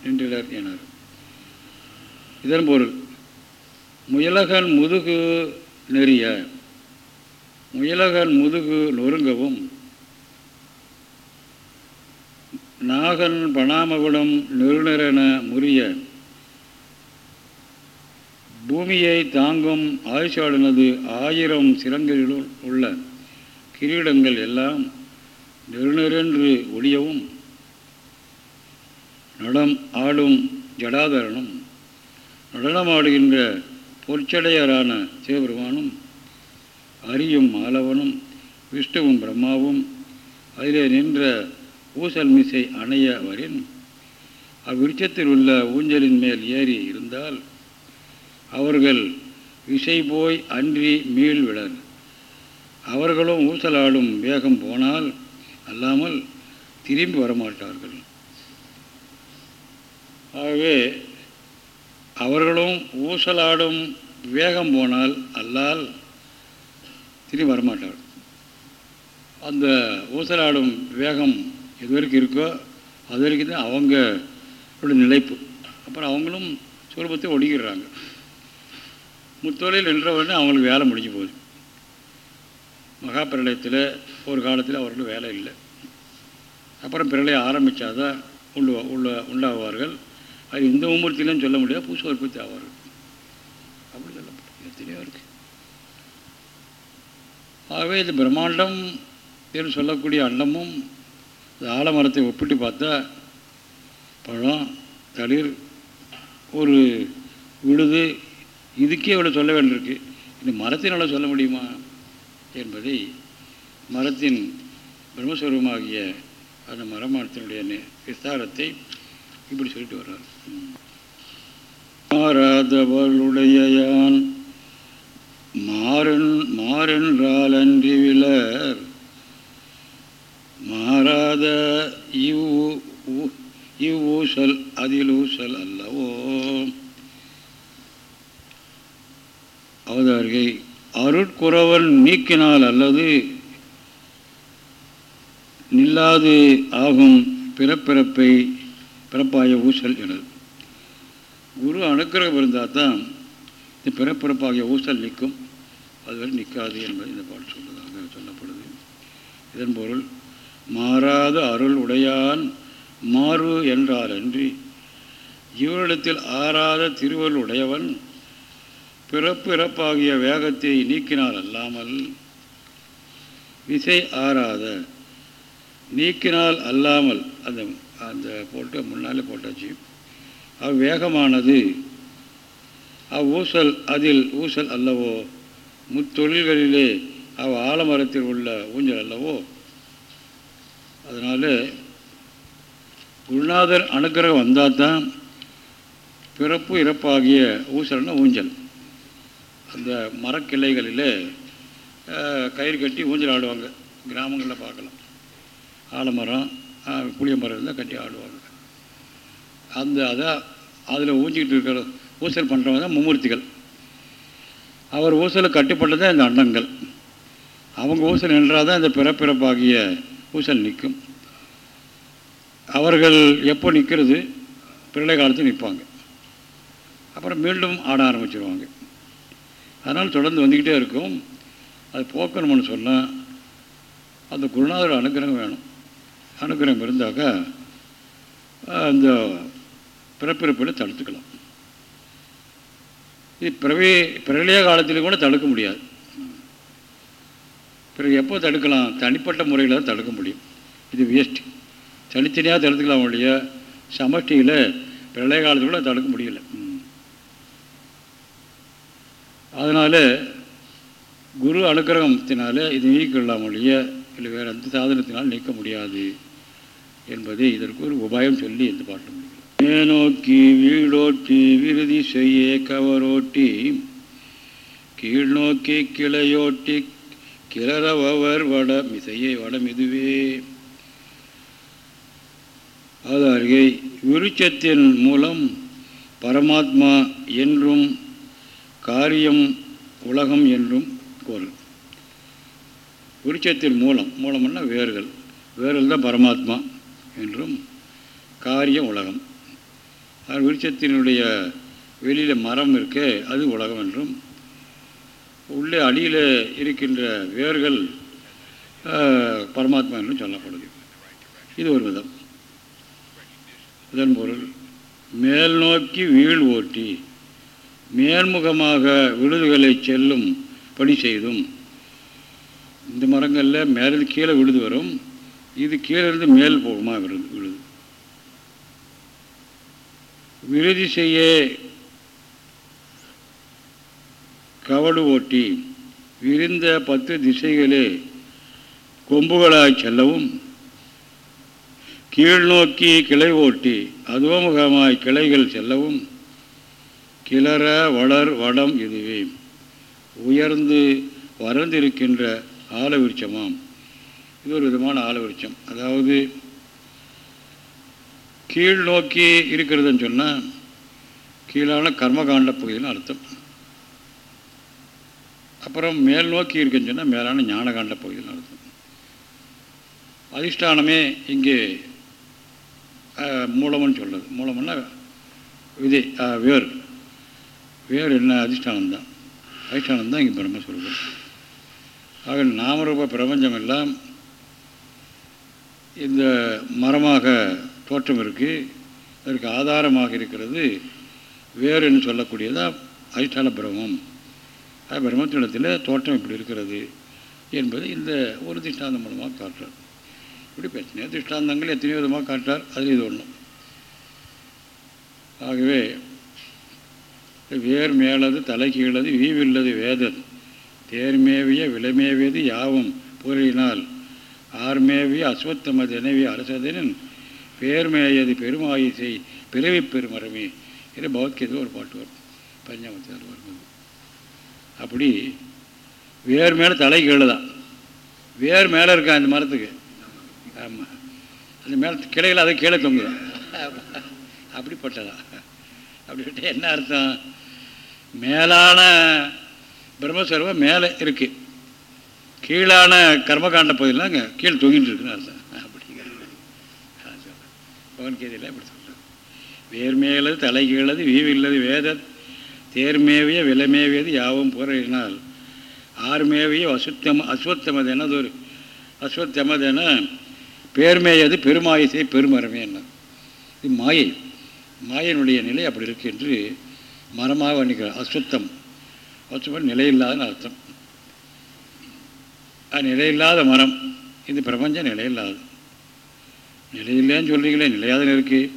நின்றிலர் எனார். இதன் பொருள் முயலகன் முதுகு நெறிய முயலகன் முதுகு நொறுங்கவும் நாகன் பணாமகுடம் நெருநெறென முறிய பூமியை தாங்கும் ஆயுஷாளினது ஆயிரம் சிறங்களிலுள் உள்ள கிரீடங்கள் எல்லாம் நெருநெறென்று ஒளியவும் நடம் ஆடும் ஜடாதரனும் நடனமாடுகின்ற பொற்சடையரான சிவபெருமானும் அரியும் மாலவனும் விஷ்ணுவும் பிரம்மாவும் அதிலே நின்ற ஊசல் மிசை அணைய வரின் அவ்விருச்சத்தில் உள்ள ஊஞ்சலின் மேல் ஏறி இருந்தால் அவர்கள் இசை போய் அன்றி மீள்விடர் அவர்களும் ஊசலாடும் வேகம் போனால் அல்லாமல் திரும்பி வரமாட்டார்கள். ஆகவே அவர்களும் ஊசலாடும் வேகம் போனால் அல்லால் திரும்பி வரமாட்டார்கள் அந்த ஊசலாடும் வேகம் எது வரைக்கும் இருக்கோ அது வரைக்கும் தான் அவங்களோட நிலைப்பு. அப்புறம் அவங்களும் சுரூபத்தை ஒடுங்கிடுறாங்க முத்தொழில் நின்றவுடனே அவங்களுக்கு வேலை முடிஞ்சு போகுது. மகாபிரளயத்தில் ஒரு காலத்தில் அவர்களுக்கு வேலை இல்லை. அப்புறம் பிரளயம் ஆரம்பித்தாதான் உண்டு உள்ள உண்டாவார்கள். அது இந்த மும்மூர்த்தியிலும் சொல்ல முடியாது புதுசு உற்பத்தி ஆவார்கள். அப்படி சொல்லப்படும் எத்தனையோ இருக்குது ஆகவே இது பிரம்மாண்டம் என்று சொல்லக்கூடிய அண்டமும் இந்த ஆலமரத்தை ஒப்பிட்டு பார்த்தா பழம் தளிர் ஒரு விழுது இதுக்கே இவ்வளோ சொல்ல வேண்டியிருக்கு. இந்த மரத்தினால் சொல்ல முடியுமா என்பதை மரத்தின் பிரம்மஸ்வரூபமாகிய அந்த மரமரத்தினுடைய விஸ்தாரத்தை இப்படி சொல்லிட்டு வர்றார். மாறாதவளுடைய யான் மாறன் மாறென்றால் அன்றி விலர். மாறாத இவ் இவ்வூசல் அதில் ஊசல் அல்லவோ? அவதார்கை அருட்குறவன் நீக்கினால் அல்லது நில்லாது ஆகும் பிறப்பிறப்பை பிறப்பாய ஊசல் எனது. குரு அனுக்கிரகம் இருந்தால் தான் இந்த பிறப்பிறப்பாகிய ஊசல் நிற்கும் அதுவரை நிற்காது என்பது இந்த பாட்டு சொல்வதாக சொல்லப்படுது. இதன் பொருள் மாறாத அருள் உடையான் மாறு என்றார் இவரிடத்தில் ஆறாத திருவருள் உடையவன் பிறப்பு இறப்பாகிய வேகத்தை நீக்கினால் அல்லாமல் விசை ஆறாத நீக்கினால் அல்லாமல் அந்த அந்த போட்டு முன்னாலே போட்டாச்சு. அவ்வேகமானது அவ்வூசல் அதில் ஊசல் அல்லவோ முத்தொழில்களிலே அவ் ஆலமரத்தில் உள்ள ஊஞ்சல் அல்லவோ அதனால் குருநாதர் அனுக்கிரகம் வந்தால் தான் பிறப்பு இறப்பாகிய ஊசல்னா ஊஞ்சல். அந்த மரக்கிளைகளில் கயிறு கட்டி ஊஞ்சல் ஆடுவாங்க. கிராமங்களில் பார்க்கலாம். ஆலமரம் புளிய மரம் இருந்தால் கட்டி ஆடுவாங்க. அந்த அதான் அதில் ஊஞ்சிக்கிட்டு இருக்கிற ஊசல் பண்ணுறவங்க தான் மும்மூர்த்திகள். அவர் ஊசலை கட்டுப்பட்டதே தான் இந்த அண்டங்கள். அவங்க ஊசல் நின்றால் தான் இந்த பிறப்பிறப்பாகிய ஊசல் நிற்கும். அவர்கள் எப்போ நிற்கிறது? பிள்ளை காலத்தில் நிற்பாங்க. அப்புறம் மீண்டும் ஆட ஆரம்பிச்சிருவாங்க. அதனால் தொடர்ந்து வந்துக்கிட்டே இருக்கும். அது போக்கணும்னு சொன்னால் அந்த குருநாதர் அனுகிரகம் வேணும். அனுகிரகம் இருந்தாக்கா அந்த பிறப்பிறப்பில் தடுத்துக்கலாம். இது பிறவி பிரளய காலத்தில் கூட தடுக்க முடியாது. பிறகு எப்போ தடுக்கலாம்? தனிப்பட்ட முறையில் தான் தடுக்க முடியும். இது வேஸ்ட் தனித்தனியாக தடுத்துக்கலாம் ஒழிய சமஷ்டியில் பிரளய காலத்தில் கூட தடுக்க முடியல. அதனால் குரு அனுகிரகத்தினால இது நீக்கலாம் ஒழிய இல்லை வேறு எந்த சாதனத்தினால் நீக்க முடியாது என்பதை இதற்கு ஒரு உபாயம் சொல்லி இந்த பாட்டு முடிக்கலாம் வீடோட்டி விருதி செய்ய கவரோட்டி கீழ்நோக்கி கிளையோட்டி கிளறவர் வட மிசையை வடம் இதுவே விருட்சத்தின் மூலம் பரமாத்மா என்றும் காரியம் உலகம் என்றும் கோல். விருட்சத்தின் மூலம் மூலம்னா வேர்கள். வேர்கள் தான் பரமாத்மா என்றும் காரியம் உலகம். விருட்சத்தினுடைய வெளியில் மரம் இருக்கே அது உலகம் என்றும். உள்ளே அடியில் இருக்கின்ற வேர்கள் பரமாத்மா என்றும் சொல்லப்படுது. இது ஒரு விதம். இதன் பொருள் மேல் நோக்கி வீழ் ஓட்டி மேன்முகமாக விழுதுகளை செல்லும் பணி செய்தும். இந்த மரங்களில் மேலே கீழே விழுது வரும் இது கீழே இருந்து மேல் போகுமா விழுது விழுது விருதி செய்ய கவடு ஓட்டி விரிந்த பத்து திசைகளே கொம்புகளாய் செல்லவும். கீழ் நோக்கி கிளை ஓட்டி அதுவமுகமாய் கிளைகள் செல்லவும். கிளற வளர் வடம் இதுவே உயர்ந்து வறந்திருக்கின்ற ஆலவிருச்சமாம் இது ஒரு விதமான ஆலவிருச்சம் அதாவது கீழ் நோக்கி இருக்கிறதுன்னு சொன்னால் கீழான கர்மகாண்ட பகுதின்னு அர்த்தம். அப்புறம் மேல் நோக்கி இருக்குன்னு சொன்னால் மேலான ஞானகாண்ட பகுதின்னு அர்த்தம். அதிஷ்டானமே இங்கே மூலம்னு சொல்கிறது மூலம்னா விதை வேர் வேர் என்ன அதிஷ்டானம் தான் அதிஷ்டானம் தான் இங்கே பிரம்ம சொல்கிறது ஆக நாமரூப பிரபஞ்சம் எல்லாம் இந்த மரமாக தோற்றம் இருக்குது அதற்கு ஆதாரமாக இருக்கிறது வேறுன்னு சொல்லக்கூடியதாக அதிஷ்டான பிரம்மம். அது பிரம்மத்திடத்தில் தோற்றம் இப்படி இருக்கிறது என்பது இந்த ஒரு திஷ்டாந்தம் மூலமாக காட்டுறார். இப்படி எத்தனையோ திஷ்டாந்தங்கள் எத்தனையோ விதமாக காட்டுறார் அதில் இது ஒன்று ஆகவே வேர் மேலது தலை கீழது வீவில்லது வேதது. தேர்மேவிய விலைமேவியது யாவும் பொருளினால். ஆர்மேவிய அஸ்வத்தமது எனவே அரசதனின் பேர்மையது பெருமாயிசை பிறவி பெருமரமே இது பகவத்கீதை ஒரு பாட்டு வரும் பஞ்சாமத்தில் வரும்போது. அப்படி வேர் மேலே தலை கீழே தான் வேர் மேலே இருக்கா அந்த மரத்துக்கு? ஆமாம் அந்த மேலே கிளைகள் அதை கீழே தொங்குதான் அப்படிப்பட்டதா? அப்படிப்பட்ட என்ன அர்த்தம்? மேலான பிரம்மஸ்வரூபம் மேலே இருக்குது கீழான கர்மகாண்ட பகுதியில் அங்கே கீழே தொங்கிட்டு இருக்குன்னு அர்த்தம். பகவத்கீதையில் இப்படி சொல்கிறேன் வேர்மேலது தலைகீழது வீவில்லது வேத தேர்மேவிய விலைமேவியது யாவும் புறையினால் ஆர்மேவிய அசுத்தம அஸ்வத்தமது என்னது ஒரு அஸ்வத்தமது என பேர்மேயது பெருமாயிசை பெருமரமே என்ன? இது மாயை. மாயனுடைய நிலை அப்படி இருக்கு என்று மரமாக வர்ணிக்கிறார் அசுத்தம் அசுத்தம் நிலையில்லாதன்னு அர்த்தம். நிலையில்லாத மரம். இது பிரபஞ்சம் நிலையில்லாது. நிலையில்லைன்னு சொல்கிறீங்களே நிலையாதான் இருக்குது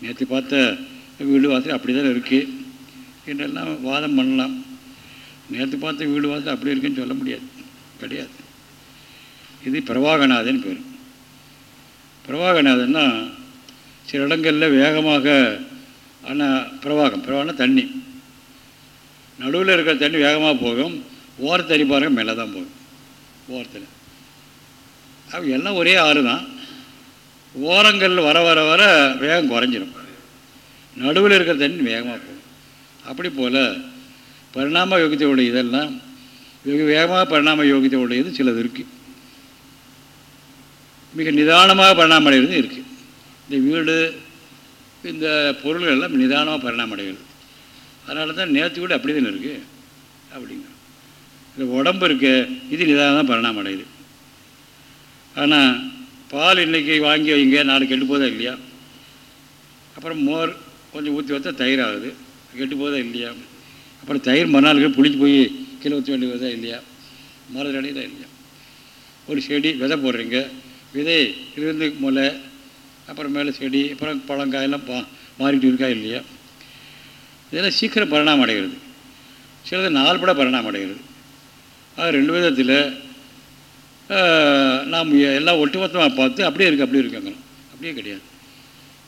நேற்று பார்த்த வீடு வாசல் அப்படி தான் இருக்குது என்றெல்லாம் வாதம் பண்ணலாம். நேற்று பார்த்த வீடு வாசல் அப்படி இருக்குன்னு சொல்ல முடியாது. கிடையாது. இது பிரவாகநாதன் பேர். பிரவாகநாதன்னா சில இடங்களில் வேகமாக ஆனால் பிரவாகம் பிரவாகம்னா தண்ணி. நடுவில் இருக்கிற தண்ணி வேகமாக போகும். ஓரத்தை பாருங்கள் மேலே தான் போகும். ஓரத்தில். அப்போ எல்லாம் ஒரே ஆறு தான் ஓரங்கள் வர வர வர வேகம் குறைஞ்சிடும் நடுவில் இருக்கிற தண்ணி வேகமாக போகும். அப்படி போல் பரிணாம யோகியத்தையுடைய இதெல்லாம் வெகு வேகமாக பரிணாம யோகியத்தையுடையது சிலது இருக்குது மிக நிதானமாக பரிணாம அடைகிறது இருக்குது இந்த வீடு இந்த பொருள்கள் எல்லாம் நிதானமாக பரிணாம அடைகிறது. அதனால தான் நேற்று கூட அப்படி தானே இருக்குது அப்படிங்க. இந்த உடம்பு இருக்குது இது நிதானம் தான் பரிணாம அடையுது. ஆனால் பால் இன்றைக்கி வாங்கி வைங்க நாளைக்கு கெட்டு போதா இல்லையா? அப்புறம் மோர் கொஞ்சம் ஊற்றி வைத்தா தயிர் ஆகுது கெட்டு போதா இல்லையா? அப்புறம் தயிர் மறுநாளுக்கு புளிச்சு போய் கீழே ஊற்ற விதா இல்லையா? மரது அடையதா இல்லையா? ஒரு செடி விதை போடுறீங்க. விதை இருந்து முளை அப்புறம் மேலே செடி அப்புறம் பழங்காயெல்லாம் பா மாறிட்டு இருக்கா இல்லையா? இதெல்லாம் சீக்கிரம் பரிணாமம் அடைகிறது. சிலது நாள்பட பரிணாமம் அடைகிறது. அது ரெண்டு விதத்தில் நாம் எல்லாம் ஒட்டுமொத்தமாக பார்த்து அப்படியே இருக்குது அப்படியே இருக்காங்க அப்படியே கிடையாது.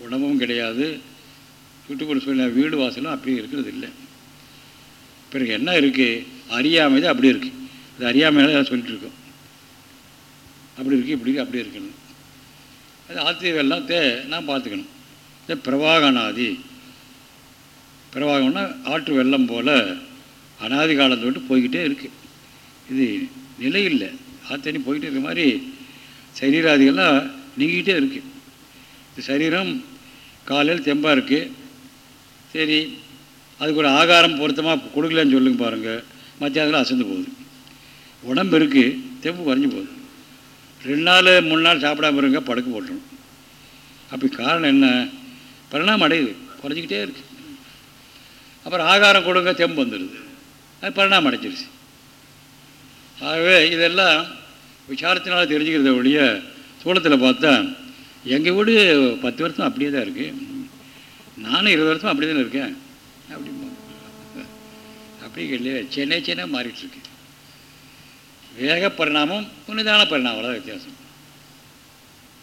உடம்பும் கிடையாது. சுற்றுப்புற சூழ்நிலை வீடு வாசலும் அப்படியே இருக்கிறது இல்லை. பிறகு என்ன இருக்குது அறியாமை தான் அப்படியே இருக்குது அது அறியாமையில தான் சொல்லிட்டு இருக்கோம். அப்படி இருக்குது இப்படி இருக்குது அப்படியே இருக்கணும் அது ஆத்தியவெல்லாம் தே நான் பார்த்துக்கணும். இந்த பிரவாகனாதி. பிரவாகம்னா ஆற்று வெள்ளம் போல் அனாதி காலத்தோட்டு போய்கிட்டே இருக்குது இது நிலை இல்லை ஆத்தனி போயிட்டு இருக்க மாதிரி சரீராதிகள்லாம் நீங்கிக்கிட்டே இருக்குது இந்த சரீரம் காலையில் தெம்பாக இருக்குது சரி அதுக்கு ஒரு ஆகாரம் பொருத்தமாக கொடுக்கலன்னு சொல்லுங்க பாருங்கள் மத்தியானத்தில் அசந்து போகுது. உடம்பு இருக்குது தெம்பு குறைஞ்சி போகுது. ரெண்டு நாள் மூணு நாள் சாப்பிடாம இருங்க படுக்க போட்டுரும். அப்படி காரணம் என்ன? பரிணாமம் அடையுது குறைஞ்சிக்கிட்டே இருக்குது அப்புறம் ஆகாரம் கொடுங்க தெம்பு வந்துடுது அது பரிணாமம் அடைச்சிருச்சு ஆகவே இதெல்லாம் விசாரத்தினால் தெரிஞ்சுக்கிறத ஒழிய சூளத்தில் பார்த்தா எங்கள் வீடு பத்து வருஷம் அப்படியே தான் இருக்குது நானும் இருபது வருஷம் அப்படியே தானே இருக்கேன். அப்படி அப்படி இல்லையா சென்னை சென்னை மாறிட்டுருக்கு வேக பரிணாமம் புனிதான பரிணாமம். தான் வித்தியாசம்.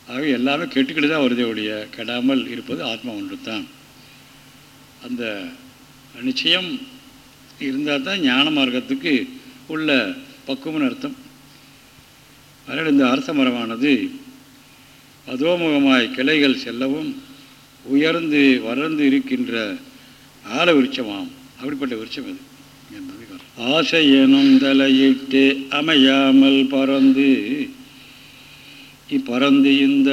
ஆகவே எல்லாமே கெட்டுக்கிட்டு தான் வருதே ஒழிய கெடாமல் இருப்பது ஆத்மா ஒன்று தான் அந்த நிச்சயம் இருந்தால் தான் ஞான மார்க்கத்துக்கு உள்ள பக்குவம்னு அர்த்தம். அதனால் இந்த அரச மரமானது அதோமுகமாய் கிளைகள் செல்லவும் உயர்ந்து வளர்ந்து இருக்கின்ற ஆல விருட்சமாம். அப்படிப்பட்ட விருட்சம் அது. என்பது ஆசை எனும் தலையிட்டு அமையாமல் பறந்து இப்பறந்து இந்த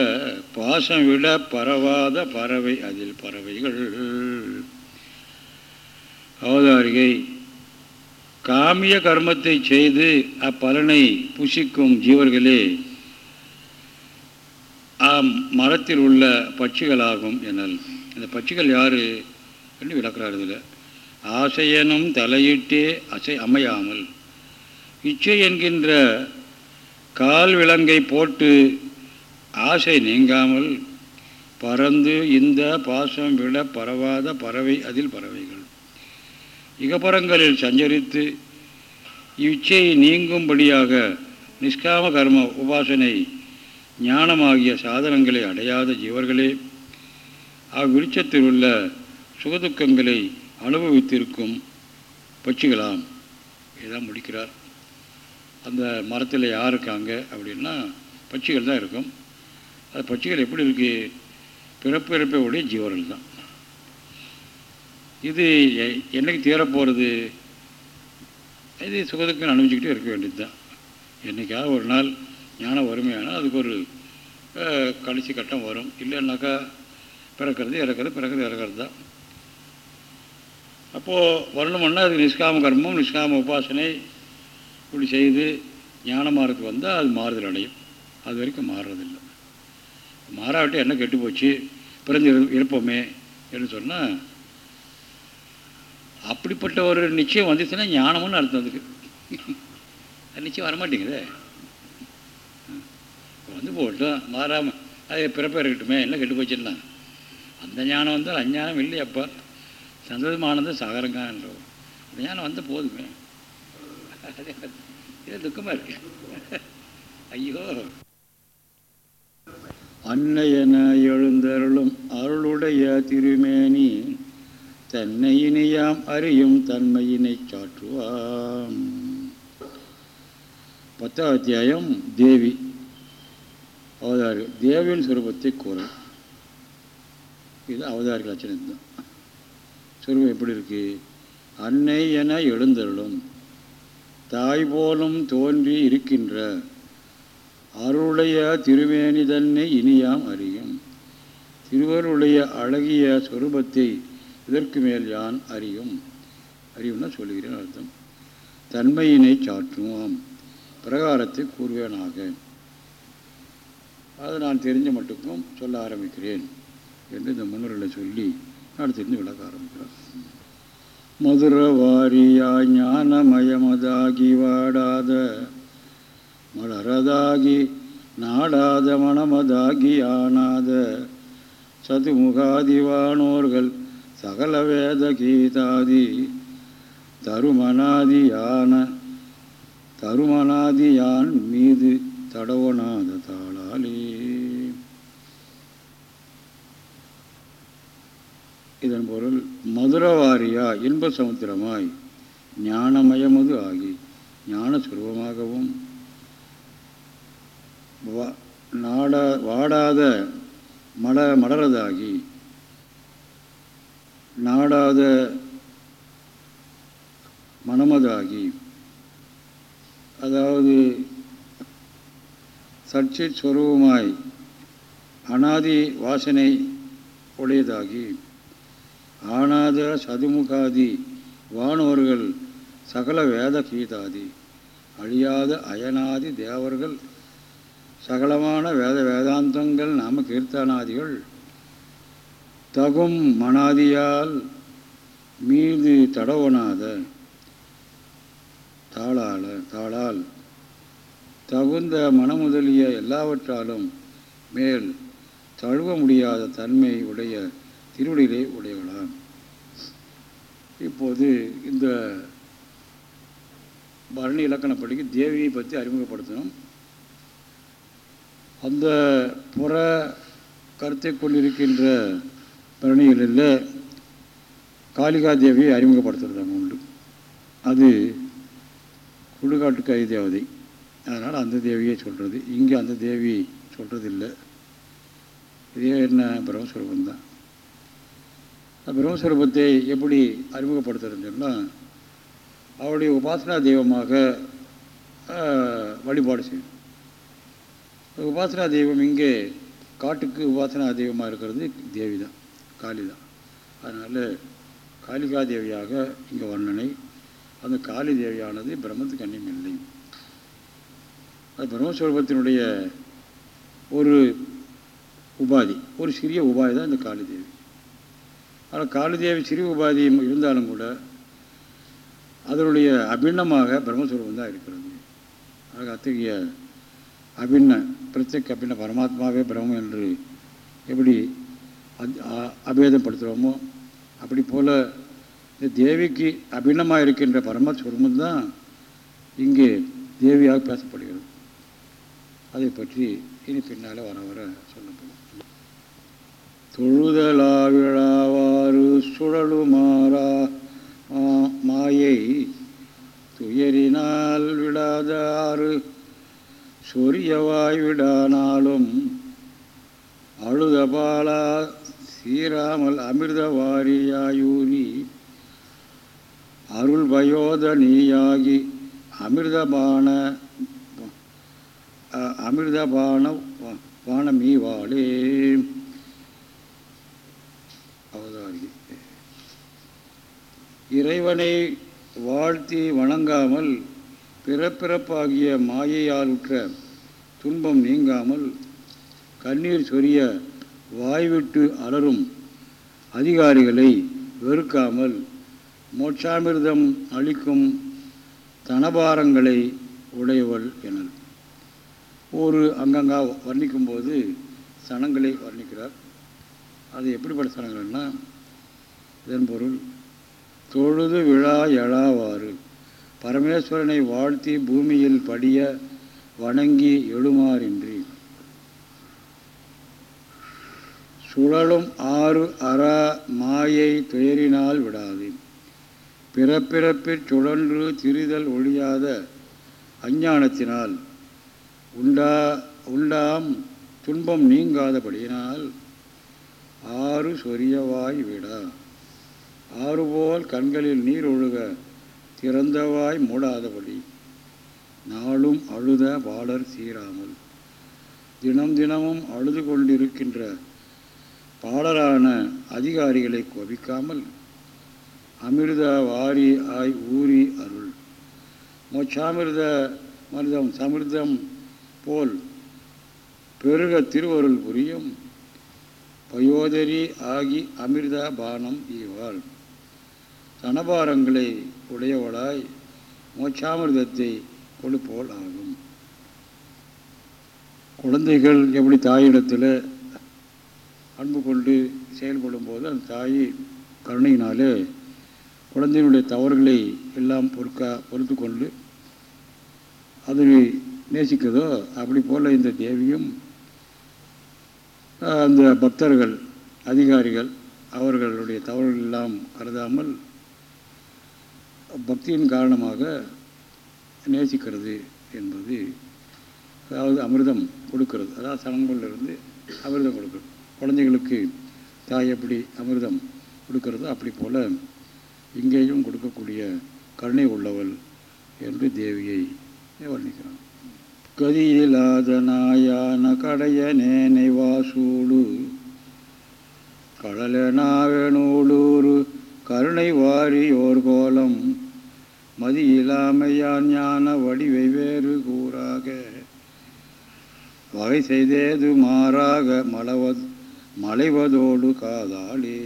பாசம் விட பரவாத பறவை அதில் பறவைகள். அவதாரிகை காமிய கர்மத்தை செய்து அப்பலனை புசிக்கும் ஜீவர்களே மரத்தில் உள்ள பட்சிகளாகும் எனல். இந்த பட்சிகள் யார்? என்று விளக்கிறார் இதில். ஆசையனும் தலையிட்டே அசை அமையாமல். இச்சை என்கின்ற கால் விலங்கை போட்டு ஆசை நீங்காமல் பறந்து இந்த பாசம் விட பரவாத பறவை அதில் பறவைகள். இகபரங்களில் சஞ்சரித்து இச்சையை நீங்கும்படியாக நிஷ்காம கர்ம உபாசனை ஞானமாகிய சாதனங்களை அடையாத ஜீவர்களே அவ்விருச்சத்தில் உள்ள சுகதுக்கங்களை அனுபவித்திருக்கும் பட்சிகளாம். இதான் முடிக்கிறார். அந்த மரத்தில் யார் இருக்காங்க அப்படின்னா பட்சிகள் தான் இருக்கும். அது பட்சிகள் எப்படி இருக்குது பிறப்பிறப்பை உடைய ஜீவர்கள் தான். இது என்னைக்கு தீரப்போகிறது இது சுகதுக்கம் அனுபவிச்சுக்கிட்டே இருக்க வேண்டியது தான் என்றைக்காவது ஒரு நாள் ஞானம் வறுமையானால் அதுக்கு ஒரு கடைசி கட்டம் வரும். இல்லைன்னாக்கா பிறக்கிறது இறக்கிறது பிறக்கிறது இறக்கிறது தான் அப்போது வரணும்னா அது நிஷ்காம கர்மம் நிஷ்காம உபாசனை இப்படி செய்து ஞானமாருக்கு வந்தால் அது மாறுதல் அடையும். அது வரைக்கும் மாறுறதில்லை. மாறாவிட்டு என்ன கெட்டு போச்சு பிறந்து இருப்போமே என்று சொன்னால் அப்படிப்பட்ட ஒரு நிச்சயம் வந்துச்சுன்னா ஞானம்னு அர்த்தம் அதுக்கு. அது நிச்சயம் வரமாட்டேங்குதே. வந்து போட்டோம் மாறாமல் அது பிறப்பாக இருக்கட்டுமே எல்லாம் கெட்டு போச்சுன்னா. அந்த ஞானம் வந்தால் அஞ்ஞானம் இல்லையப்பா சந்தோஷமானது சாகரங்கான்றோ அந்த ஞானம் வந்தால் போதுமே. இது துக்கமாக இருக்கு. ஐயோ. அன்னையன எழுந்தருளும் அருளுடைய திருமேனி தன்னை இனியாம் அறியும் தன்மையினை சாற்றுவாம் பத்தாம் அத்தியாயம் தேவி. அவதாரி தேவியின் சுரூபத்தை கூறும் இது அவதாரி லட்சணம் தான். சுரூபம் எப்படி இருக்கு? அன்னை என எழுந்தருளும். தாய் போலும் தோன்றி இருக்கின்ற அருளுடைய திருமேனி தன்னை இனியாம் அறியும். திருவருடைய அழகிய சொரூபத்தை இதற்கு மேல் யான் அறியும்? அறியும்னா சொல்லுகிறேன் அர்த்தம். தன்மையினை சாற்றுவோம். பிரகாரத்தை கூறுவேனாக. அதை நான் தெரிஞ்ச மட்டுக்கும் சொல்ல ஆரம்பிக்கிறேன் என்று இந்த முன்னுரைகளை சொல்லி நான் தெரிந்து விளக்க ஆரம்பிக்கிறேன் மதுரவாரியா ஞானமயமதாகி வாடாத மலரதாகி நாடாத மனமதாகி ஆனாத சதுமுகாதிவானோர்கள் சகல வேத கீதாதி தருமனாதியான தருமனாதியான் மீது தடவனாத தாளாலே. இதன் பொருள் மதுரவாரியா இன்ப சமுத்திரமாய் ஞானமயமது ஆகி ஞான வா நாட வாடாத மட மலரதாகி நாடாத மனமதாகி அதாவது சர்ச்சை சொருவமாய் அனாதி வாசனை உடையதாகி ஆனாத சதுமுகாதி வானோர்கள் சகல வேத கீதாதி அழியாத அயனாதி தேவர்கள் சகலமான வேத வேதாந்தங்கள் நாம கீர்த்தனாதிகள் தகும் மனாதியால் மீது தடவனாத தாளால தாளால் தகுந்த மனமுதலிய எல்லாவற்றாலும் மேல் தழுவ முடியாத தன்மை உடைய திருவடியிலே உடையவளான் இப்போது இந்த பரணி இலக்கணப்படிக்கு தேவியை பற்றி அறிமுகப்படுத்தணும். அந்த புற கருத்தை கொண்டிருக்கின்ற பரணிகளில் காளிகா தேவியை அறிமுகப்படுத்துறது உண்டு. அது சுடுகாட்டு கை தேவதை அதனால் அந்த தேவியை சொல்கிறது இங்கே அந்த தேவி சொல்கிறது இல்லை இதே என்ன பிரம்மஸ்வரூபம் தான் பிரம்மஸ்வரூபத்தை எப்படி அறிமுகப்படுத்துறதுன்னு சொன்னால் அவருடைய உபாசனா தெய்வமாக வழிபாடு செய்யும் உபாசனா தெய்வம் இங்கே காட்டுக்கு உபாசனா தெய்வமாக இருக்கிறது தேவி தான் காளி தான் அதனால் காளிகா தேவியாக இங்கே வர்ணனை. அந்த காளி தேவியானது பிரம்மத்துக்கு அந்நியம் இல்லை. அது பிரம்மஸ்வரூபத்தினுடைய ஒரு உபாதி ஒரு சிறிய உபாதி தான் இந்த காளி தேவி ஆனால் காளி தேவி சிறிய உபாதி இருந்தாலும் கூட அதனுடைய அபிண்ணமாக பிரம்மஸ்வரூபம் தான் இருக்கிறது. ஆக அத்தகைய அபிண்ண பிரத்யேக அபிண்ண பரமாத்மாவே பிரம்மம் என்று எப்படி அபேதப்படுத்துகிறோமோ அப்படி போல் தேவிக்கு அபிண்ணமாக இருக்கின்ற பரமஸ்வரமும் தான் இங்கே தேவியாக பேசப்படுகிறது. அதை பற்றி இனி பின்னால் வர வர சொல்லப்படும் தொழுதலாவிழாவாறு சுழலுமாறா மாயை துயரினால் விடாதாறு சொரியவாய் விடானாலும் அழுத பாலா சீராமல் அமிர்த வாரியாயூரி அருள் பயோதனியாகி அமிர்தபான அமிர்தபான பானமீவாளே அவதாரி இறைவனை வாழ்த்தி வணங்காமல் பிறப்பிறப்பாகிய மாயையால் உற்ற துன்பம் நீங்காமல் கண்ணீர் சொரிய வாய்விட்டு அலரும் அதிகாரிகளை வெறுக்காமல் மோட்சாமிர்தம் அளிக்கும் தனபாரங்களை உடையவள் எனல். ஒரு அங்கங்கா வர்ணிக்கும்போது சனங்களை வர்ணிக்கிறார். அது எப்படிப்பட்ட சனங்கள்னா இதன் பொருள் தொழுது விழா எழாவாறு பரமேஸ்வரனை வாழ்த்தி பூமியில் படிய வணங்கி எழுமாறின்றி சுழலும் ஆறு அற மாயை துயரினால் விடாது. பிறப்பிறப்பிற் சுழன்று திரிதல் ஒழியாத அஞ்ஞானத்தினால் உண்டா உண்டாம் துன்பம் நீங்காதபடியினால் ஆறு சொரியவாய் விடா. ஆறுபோல் கண்களில் நீர் ஒழுக திறந்தவாய் மூடாதபடி. நாளும் அழுத பாலர் சீராமல் தினம் தினமும் அழுது கொண்டிருக்கின்ற பாலரான அதிகாரிகளை கோபிக்காமல் அமிர்த வாரி ஆய் ஊறி அருள். மோட்சாமிர்த மனிதம் சமிர்தம் போல் பெருக திருவருள் புரியும். பயோதரி ஆகி அமிர்த பானம் ஈவாள். தனபாரங்களை உடையவளாய் மோட்சாமிர்தத்தை கொடுப்போல் ஆகும். குழந்தைகள் எப்படி தாயிடத்தில் அன்பு கொண்டு செயல்படும் போது அந்த தாய் கருணையினாலே குழந்தையினுடைய தவறுகளை எல்லாம் பொறுக்கா பொறுத்து கொண்டு அதனை நேசிக்கிறதோ அப்படி போல் இந்த தேவியும் அந்த பக்தர்கள் அதிகாரிகள் அவர்களுடைய தவறுகள் எல்லாம் கருதாமல் பக்தியின் காரணமாக நேசிக்கிறது என்பது அதாவது அமிர்தம் கொடுக்கிறது. அதாவது சனங்களிலிருந்து அமிர்தம் கொடுக்கிறது. குழந்தைகளுக்கு தாய் எப்படி அமிர்தம் கொடுக்கிறதோ? அப்படி போல் இங்கேயும் கொடுக்கக்கூடிய கருணை உள்ளவள் என்று தேவியை வர்ணிக்கிறான். கதியிலாத நாயான கடைய நேனை வாசூடு கடலனாவனூடூரு கருணை வாரியோர் கோலம் மதியிலாமையான் ஞான வடிவை வேறு கூறாக வகை செய்தேது மாறாக மலவத் மலைவதோடு காதாலே.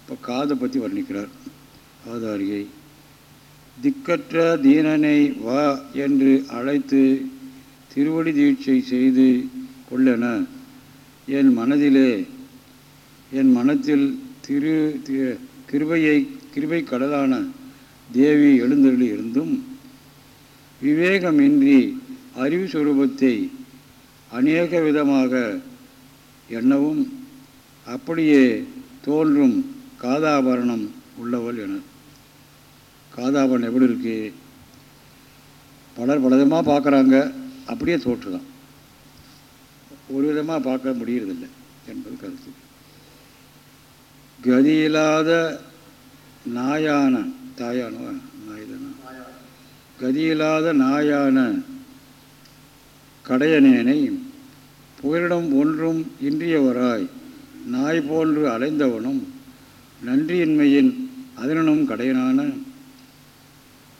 இப்போ காதை பற்றி வர்ணிக்கிறார். ஆதாரியை திக்கற்ற தீனனை வா என்று அழைத்து திருவடி தீட்சை செய்து கொள்ளென. என் மனதிலே என் மனத்தில் திரு கிருபையை கிருபை கடலான தேவி எழுந்தருளி இருந்தும் விவேகமின்றி அறிவு சுரூபத்தை அநேக விதமாக எண்ணவும் அப்படியே தோன்றும் காதாபரணம் உள்ளவள் என. காதாபரணம் எப்படி இருக்கு? பலர் பலவிதமாக பார்க்குறாங்க. அப்படியே தோற்றுதான். ஒரு விதமாக பார்க்க முடியறதில்லை என்பது கருத்து. கதியில்லாத நாயான தாயானோ நாய்தானா? கதியில்லாத நாயான கடையனேனை புகலிடம் ஒன்றும் இன்றியவராய் நாய் போன்று அலைந்தவனும் நன்றியின்மையின் அதனும் கடையனான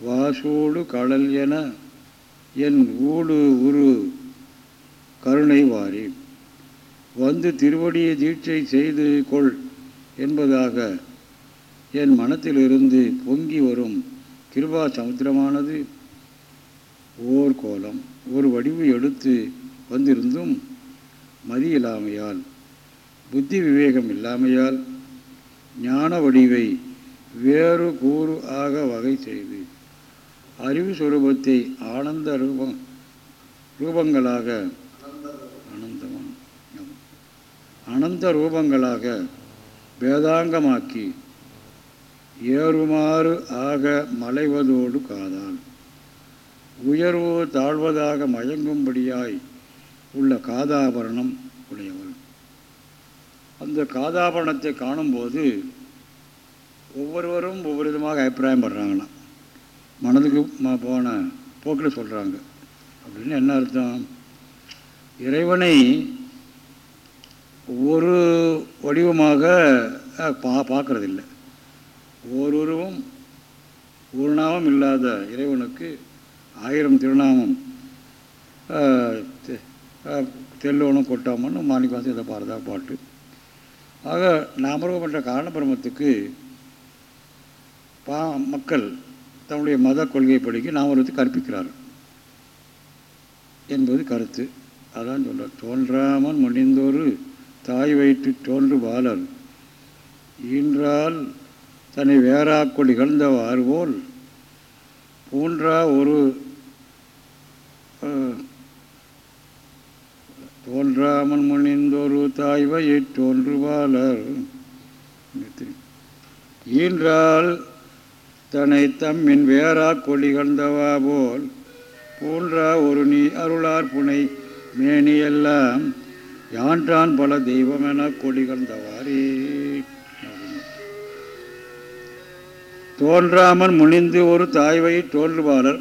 வாசூடு கடல் என என் ஊடு உரு கருணை வாரி வந்து திருவடியை தீட்சை செய்து கொள் என்பதாக என் மனத்திலிருந்து பொங்கி வரும் கிருபா சமுத்திரமானது ஓர் கோலம். ஒரு வடிவு எடுத்து வந்திருந்தும் மதி இல்லாமையால் புத்தி விவேகம் இல்லாமையால் ஞான வடிவை வேறு கூறு ஆக வகை செய்து அறிவு சுரூபத்தை ஆனந்த ரூபம் ரூபங்களாக அனந்தமான அனந்த ரூபங்களாக வேதாங்கமாக்கி ஏறுமாறு ஆக மலைவதோடு காதால் உயர்வு தாழ்வதாக மயங்கும்படியாய் உள்ள காதாபரணம் உடையவள். அந்த காதாபரணத்தை காணும்போது ஒவ்வொருவரும் ஒவ்வொரு விதமாக அபிப்பிராயம் படுறாங்களாம். மனதுக்கு போன போக்கில் சொல்கிறாங்க அப்படின்னு என்ன அர்த்தம்? இறைவனை ஒரு வடிவமாக பா பார்க்குறதில்லை. ஓரொருவும் ஒரு நாமம் இல்லாத இறைவனுக்கு ஆயிரம் திருநாமம் தெல்லோனும் கொட்டாமன்னு மாணிக்கவாசி இதை பாரதா பாட்டு. ஆக நாமரூபமற்ற காரணபிரமத்துக்கு பா மக்கள் தன்னுடைய மத கொள்கைப்படிக்கு நாமரூபத்தை கற்பிக்கிறார் என்பது கருத்து. அதான் சொல்ற தோன்றாமன் முனிந்தோரு தாய் வயிற்று தோன்று பாலர் ஈன்றால் தன்னை வேறாக்கொள் இகழ்ந்தவாறு போல் பூன்றா ஒரு அஹ், தோன்றாமன் முனிந்தொரு தாய் வயிற் ஈன்றால் தன்னை தம்மின் வேறா கொடிகழ்ந்தவா போல் போன்றா ஒரு நீ அருளார் புனை மேனியெல்லாம் யான்றான் பல தெய்வமென கொடிகழ்ந்தவாரே தோன்றாமன் முனிந்து ஒரு தாய்வை தோன்றுவாளர்.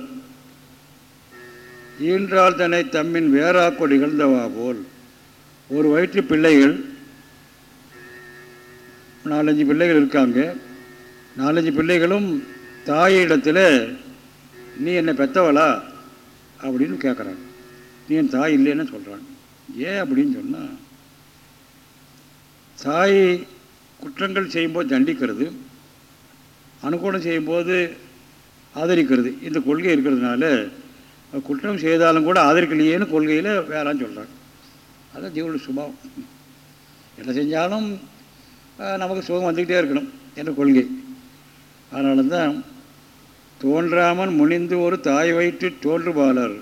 ஈன்றால் தன்னை தம்மின் வேறா நிகழ்ந்தவா போல். ஒரு வயிற்று பிள்ளைகள் நாலஞ்சு பிள்ளைகள் இருக்காங்க. நாலஞ்சு பிள்ளைகளும் தாயிடத்தில் நீ என்னை பெத்தவளா? அப்படின்னு கேட்குறாங்க நீ என் தாய் இல்லைன்னு சொல்கிறாங்க ஏன் அப்படின்னு சொன்னால் தாய் குற்றங்கள் செய்யும்போது தண்டிக்கிறது அனுகூலம் செய்யும்போது ஆதரிக்கிறது. இந்த கொள்கை இருக்கிறதுனால குற்றம் செய்தாலும் கூட ஆதரிக்கலையேன்னு கொள்கையில் வேறான்னு சொல்கிறாங்க அதுதான் ஜீவனுடைய சுபாவம். என்ன செஞ்சாலும் நமக்கு சுகம் வந்துக்கிட்டே இருக்கணும் என்ற கொள்கை. அதனால தான் தோன்றாமல் முனிந்து ஒரு தாய் வயிற்று தோன்றுபாளர்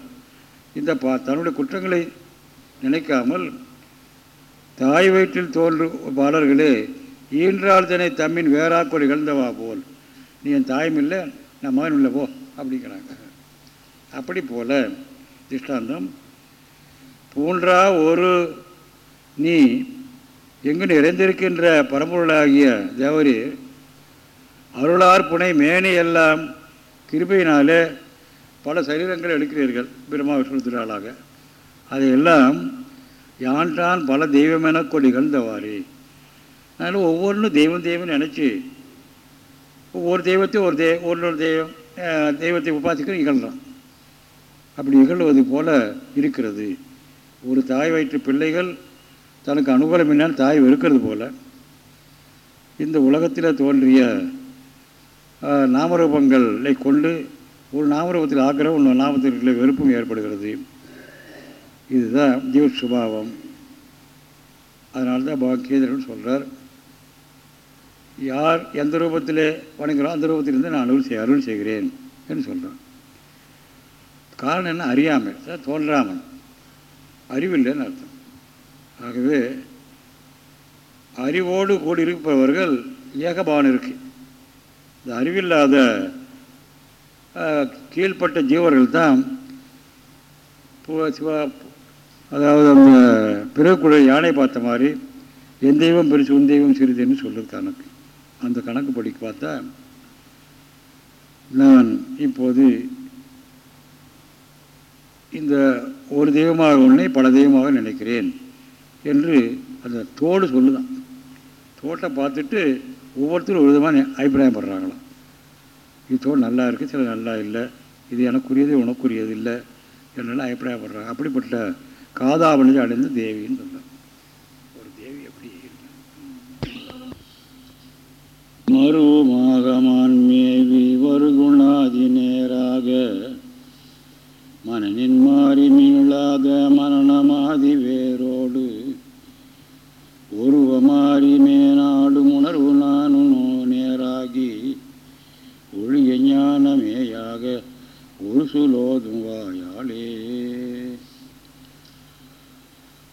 இந்த பா தன்னுடைய குற்றங்களை நினைக்காமல் தாய் வயிற்றில் தோன்று பாலர்களே ஈன்றால் தன்னை தம்மின் வேறாக்கொடி இழந்தவா போல். நீ என் தாயும் இல்லை நான் மகன் இல்லை போ அப்படிங்கிறாங்க. அப்படி போல திஷ்டாந்தம். பூன்றா ஒரு நீ எங்கு நிறைந்திருக்கின்ற பரம்பொருளாகிய தேவரி அருளார் புனை மேனி எல்லாம் கிருபையினாலே பல சரீரங்களை எடுக்கிறீர்கள் பிரம்மா விஷ்ணு திருநாளாக அதையெல்லாம் யான்தான் பல தெய்வமென கொடி கழ்ந்தவாறு அதனால் ஒவ்வொன்றும் தெய்வம் தெய்வம் நினச்சி ஒவ்வொரு தெய்வத்தையும் ஒரு தெய் ஒரு தெய்வம் தெய்வத்தை உபாசிக்கிற இகழ்றான் அப்படி இகழ்வது போல இருக்கிறது. ஒரு தாய் வயிற்று பிள்ளைகள் தனக்கு அனுகூலம் என்னால் தாய் வெறுக்கிறது போல இந்த உலகத்தில் தோன்றிய நாமரூபங்களை கொண்டு ஒரு நாமரூபத்தில் ஆக்கிற ஒன்று நாமத்திற்குள்ள வெறுப்பும் ஏற்படுகிறது. இதுதான் ஜீவ சுபாவம். அதனால்தான் தான் சொல்கிறார் யார் எந்த ரூபத்தில் வணங்குகிறோம் அந்த ரூபத்திலிருந்து நான் அருள் செய் அருள் செய்கிறேன் என்று சொல்கிறேன் காரணம் என்ன? அறியாமல் சார் தோன்றாமல் அறிவில்லைன்னு அர்த்தம். ஆகவே அறிவோடு கூடி இருப்பவர்கள் ஏகபாவன் இருக்கு இந்த அறிவில்லாத கீழ்ப்பட்ட ஜீவர்கள் தான் சிவா அதாவது அந்த பிறகுக்குள்ள யானை பார்த்த மாதிரி என் தெய்வம் பெருசு உன் தெய்வம் சிறிதுன்னு சொல்லுது கணக்கு. அந்த கணக்கு படிக்க பார்த்தா நான் இப்போது இந்த ஒரு தெய்வமாக ஒன்றை பல தெய்வமாக நினைக்கிறேன் என்று அந்த தோடு சொல்லுதான். தோட்டை பார்த்துட்டு ஒவ்வொருத்தரும் ஒரு விதமாக அபிப்பிராயப்படுறாங்களாம் இது தோடு நல்லா இருக்குது சில நல்லா இல்லை. இது எனக்குரியது உனக்குரியது இல்லை என்றெல்லாம் அபிப்பிராயப்படுறாங்க அப்படிப்பட்ட காதாவணி அடைந்த தேவின்னு சொல்கிறார் ஒரு தேவி எப்படி மறுமாகமான் மேவி வருகுணாதி நேராக மனநின் மாறி மீளாத மரணமாதி வேரோடு. உருவ மாறி மேனாடும் உணர்வு நானும் நேராகி ஒழிய ஞானமேயாக உருசுலோதும் வாயாளே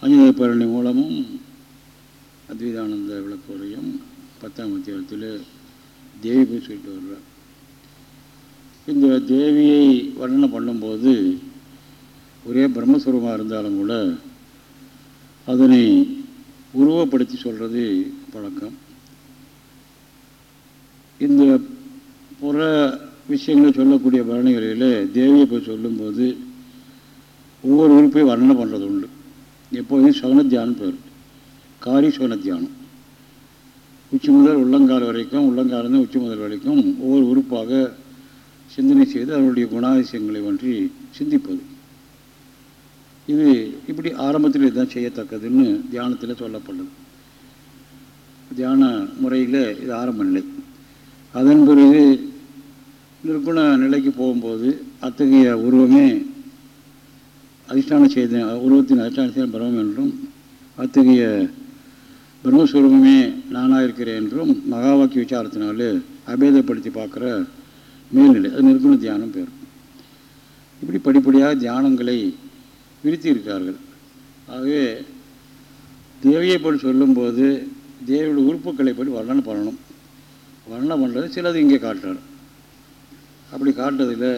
அஞ்சனை பரணி மூலமும் அத்வைதானந்த விளக்குறையும் பத்தாம் அத்தியாயத்தில் தேவி போய் சொல்லிட்டு வர்றார். இந்த தேவியை வர்ணனை பண்ணும்போது ஒரே பிரம்மஸ்வரூபமாக இருந்தாலும் கூட அதனை உருவப்படுத்தி சொல்கிறது பழக்கம். இந்த புற விஷயங்களை சொல்லக்கூடிய பரணிகளில் தேவியை போய் சொல்லும்போது ஒவ்வொரு உறுப்பையும் வர்ணனை பண்ணுறது உண்டு. எப்போதும் சவன தியானம் பேர். காரி சவன தியானம். உச்சி முதல் உள்ளங்கால் வரைக்கும் உள்ளங்காலிருந்து உச்சி முதல் வரைக்கும் ஒவ்வொரு உறுப்பாக சிந்தனை செய்து அதனுடைய குணாதிசயங்களை பற்றி சிந்திப்பது. இது இப்படி ஆரம்பத்தில் இதுதான் செய்யத்தக்கதுன்னு தியானத்தில் சொல்லப்படுது. தியான முறையில் இது ஆரம்ப நிலை. அதன் பிறகு நிற்குண நிலைக்கு போகும்போது அத்தகைய உருவமே அதிஷ்டான செய்த உருவத்தின் அதிஷ்டான செய்த பிரமம் என்றும் அத்தகைய பிரம்மஸ்வரூபமே நானாக இருக்கிறேன் என்றும் மகாவாக்கிய விசாரத்தினாலே அபேதப்படுத்தி பார்க்குற மேல்நிலை அது நிர்குண தியானம் பேர். இப்படி படிப்படியாக தியானங்களை விரித்து இருக்கிறார்கள் ஆகவே தேவையை பற்றி சொல்லும்போது தேவியோட உறுப்புக்களை பற்றி வர்ணனை பண்ணணும். வர்ணனை பண்ணுறது சிலது இங்கே காட்டுறார். அப்படி காட்டுறதில்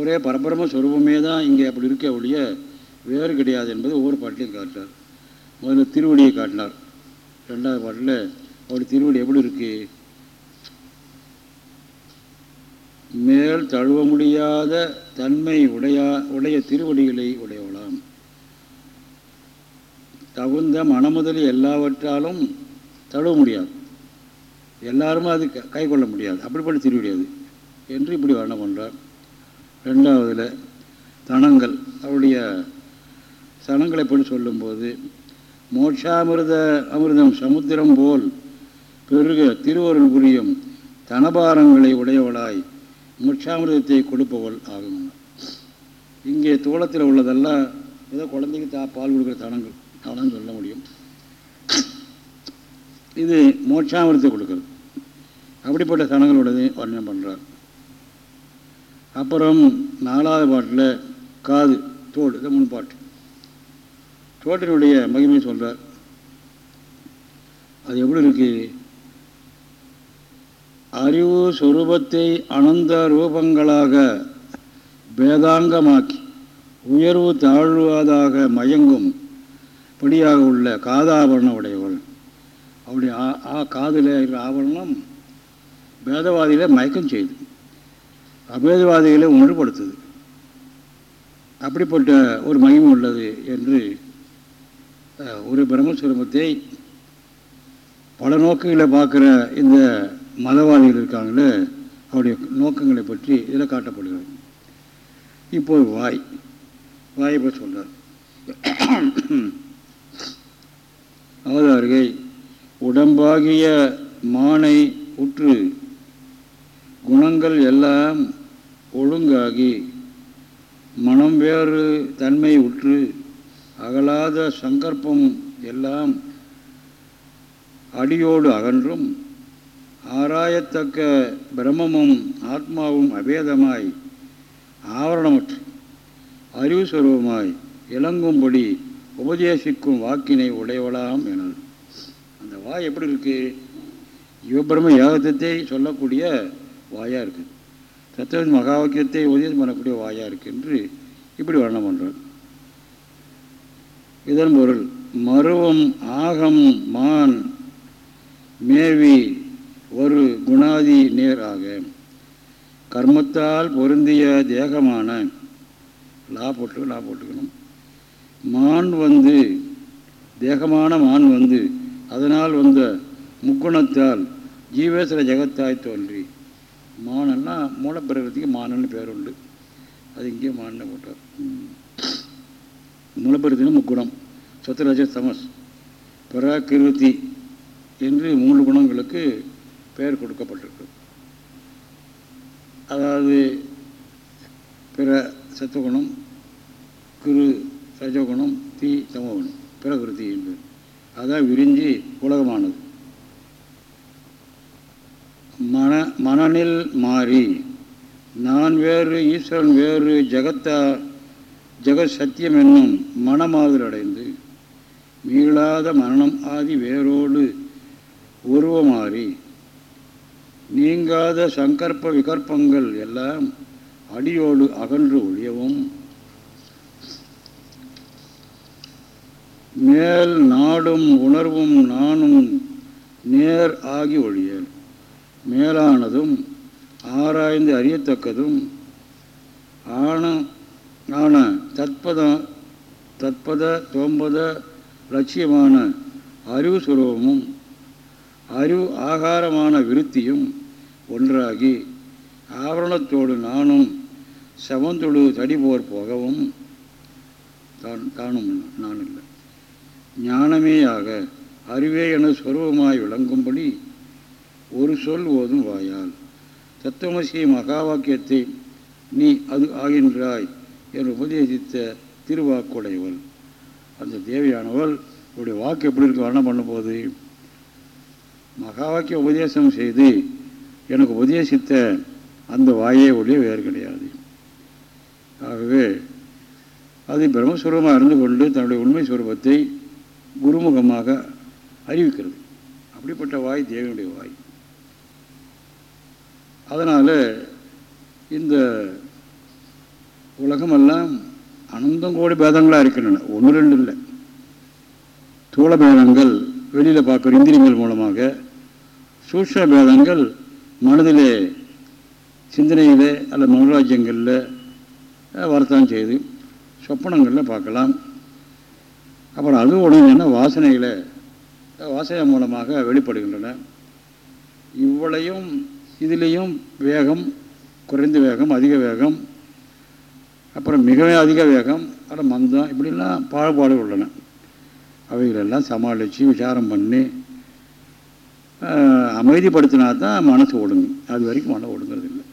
ஒரே பரபரம சொரூபமே தான் இங்கே அப்படி இருக்க ஒழிய வேறு கிடையாது என்பது ஒவ்வொரு பாட்டிலையும் காட்டினார் முதல்ல திருவடியை காட்டினார். ரெண்டாவது பாட்டில் அவருடைய திருவடி எப்படி இருக்கு? மேல் தழுவ முடியாத தன்மை உடையா உடைய திருவடிகளை உடையவளாம். தகுந்த மனமுதலி எல்லாவற்றாலும் தழுவ முடியாது. எல்லாருமே அது கை கொள்ள முடியாது. அப்படிப்பட்ட திருவிடியாது என்று இப்படி வர்ணம் பண்ணுறார் ரெண்டாவதில் தனங்கள். அவருடைய தனங்களை பற்றி சொல்லும்போது மோட்சாமிருத அமிர்தம் சமுத்திரம் போல் பெருக திருவருள் புரியும் தனபாரங்களை உடையவளாய் மோட்சாமிரதத்தை கொடுப்பவள் ஆகும் இங்கே தோளத்தில் உள்ளதெல்லாம் ஏதோ குழந்தைக்கு தா பால் கொடுக்குற தனங்கள். தனம் சொல்ல முடியும். இது மோட்சாமிரத்தை கொடுக்குறது. அப்படிப்பட்ட தனங்களுடைய வர்ணனம் பண்ணுறார் அப்புறம் நாலாவது பாட்டில் காது தோடு இதை மூணு பாட்டு. தோட்டினுடைய மகிமை சொல்கிறார் அது எப்படி இருக்கு? அறிவு சொரூபத்தை அனந்த ரூபங்களாக பேதாங்கமாக்கி உயர்வு தாழ்வாதாக மயங்கும் படியாக உள்ள காதாபரண உடையவள் அவருடைய ஆ காதில் இருக்கிற ஆபரணம் பேதவாதிகளை மயக்கம் செய்யுது அபேதவாதிகளை ஒன்றுபடுத்துது அப்படிப்பட்ட ஒரு மகிமை உள்ளது என்று ஒரு பிரம்மஸ்வரூபத்தை பல நோக்குகளை பார்க்குற இந்த மதவாதிகள் இருக்காங்களே அவருடைய நோக்கங்களை பற்றி இதில் காட்டப்படுகிறது. இப்போது வாய் வாயை பற்றி சொல்கிறார் அவதார்கை உடம்பாகிய மானை உற்று குணங்கள் எல்லாம் ஒழுங்காகி மனம் வேறு தன்மை உற்று அகலாத சங்கற்பம் எல்லாம் அடியோடு அகன்றும் ஆராயத்தக்க பிரம்மமும் ஆத்மாவும் அபேதமாய் ஆவரணமற்று அறிவு சுரூபமாய் இளங்கும்படி உபதேசிக்கும் வாக்கினை உடையவளாம் என அந்த வாய் எப்படி இருக்கு? யுவபிரம யாகத்தத்தை சொல்லக்கூடிய வாயாக இருக்குது தத்துவ மகாவாக்கியத்தை உபதேசம் பண்ணக்கூடிய வாயாக இருக்குது என்று இப்படி வர்ணம் பண்ணுறார் இதன் பொருள் மருவம் ஆகம் மான் மேவி ஒரு குணாதி நேர் ஆக கர்மத்தால் பொருந்திய தேகமான லா போட்டு லா போட்டுக்கணும். மான் வந்து தேகமான மான் வந்து அதனால் வந்த முக்குணத்தால் ஜீவேஸ்வர ஜெகத்தாய் தோன்றி. மானன்னா மூலப்பிரகத்துக்கு மானன்னு பேர் உண்டு அது இங்கே மான்னு போட்டார். மூலப்பிரகத்தின முக்குணம். சத்துரஜ தமஸ். பராகிருதி என்று மூன்று குணங்களுக்கு பெயர் கொடுக்கப்பட்டிருக்கு. அதாவது பிற சத்துவகுணம் குரு ரஜகுணம் தீ சமகுணம் பிரகிருதி என்று. அதான் விரிஞ்சி உலகமானது. மன மனநில் மாறி. நான் வேறு ஈஸ்வரன் வேறு ஜெகத்தா ஜெகத் சத்தியம் என்னும் மனமாதல் அடைந்து மீளாத மரணம் ஆதி வேரோடு உருவமாறி நீங்காத சங்கற்ப விகற்பங்கள் எல்லாம் அடியோடு அகன்று ஒழியவும். மேல் நாடும் உணர்வும் நானும் நேர் ஆகி ஒழியல் மேலானதும் ஆராய்ந்து அறியத்தக்கதும் ஆன ஆன தத்பத தத்பத தோம்பத லட்சியமான அறிவு சுரூபமும் அறிவு ஆகாரமான விருத்தியும் ஒன்றாகி ஆவரணத்தோடு நானும் செவந்தொழு தடிபோர் போகவும் தான் தானும் நான் இல்லை. ஞானமேயாக அறிவே என சொருவமாய் விளங்கும்படி ஒரு சொல் ஓதும் வாயால் தத்துவமசி மகா வாக்கியத்தை நீ அது ஆகின்றாய் என்று உபதேசித்த திருவாக்குடையவள். அந்த தேவியானவள் உடைய வாக்கு எப்படி இருக்கு? வர்ணம் பண்ணும்போது மகா வாக்கிய உபதேசம் செய்து எனக்கு உபதேசித்த அந்த வாயே ஒழிய வேறு கிடையாது. ஆகவே அது பிரம்மஸ்வரூபமாக இருந்து கொண்டு தன்னுடைய உண்மை சுரூபத்தை குருமுகமாக அறிவிக்கிறது. அப்படிப்பட்ட வாய் தேவனுடைய வாய். அதனால் இந்த உலகமெல்லாம் அனந்தம் கோடி பேதங்களாக இருக்கின்றன. ஒன்று ரெண்டு இல்லை. தூள பேதங்கள் வெளியில் பார்க்குற இந்திரியங்கள் மூலமாக சூட்ச பேதங்கள் மனதிலே சிந்தனையில் அல்ல மனோராஜ்யங்களில் வரத்தான் செய்து சொப்பனங்களில் பார்க்கலாம். அப்புறம் அது உடனே வாசனைகளை வாசனை மூலமாக வெளிப்படுகின்றன. இவ்வளையும் இதுலேயும் வேகம் குறைந்த வேகம் அதிக வேகம் அப்புறம் மிகவே அதிக வேகம் அப்புறம் மந்தம் இப்படிலாம் பாகுபாடு உள்ளன. அவைகளெல்லாம் சமாளித்து விசாரம் பண்ணி அமைதிப்படுத்தினா தான் மனசு ஒடுங்கும். அது வரைக்கும் மனம் ஒடுங்கிறது இல்லை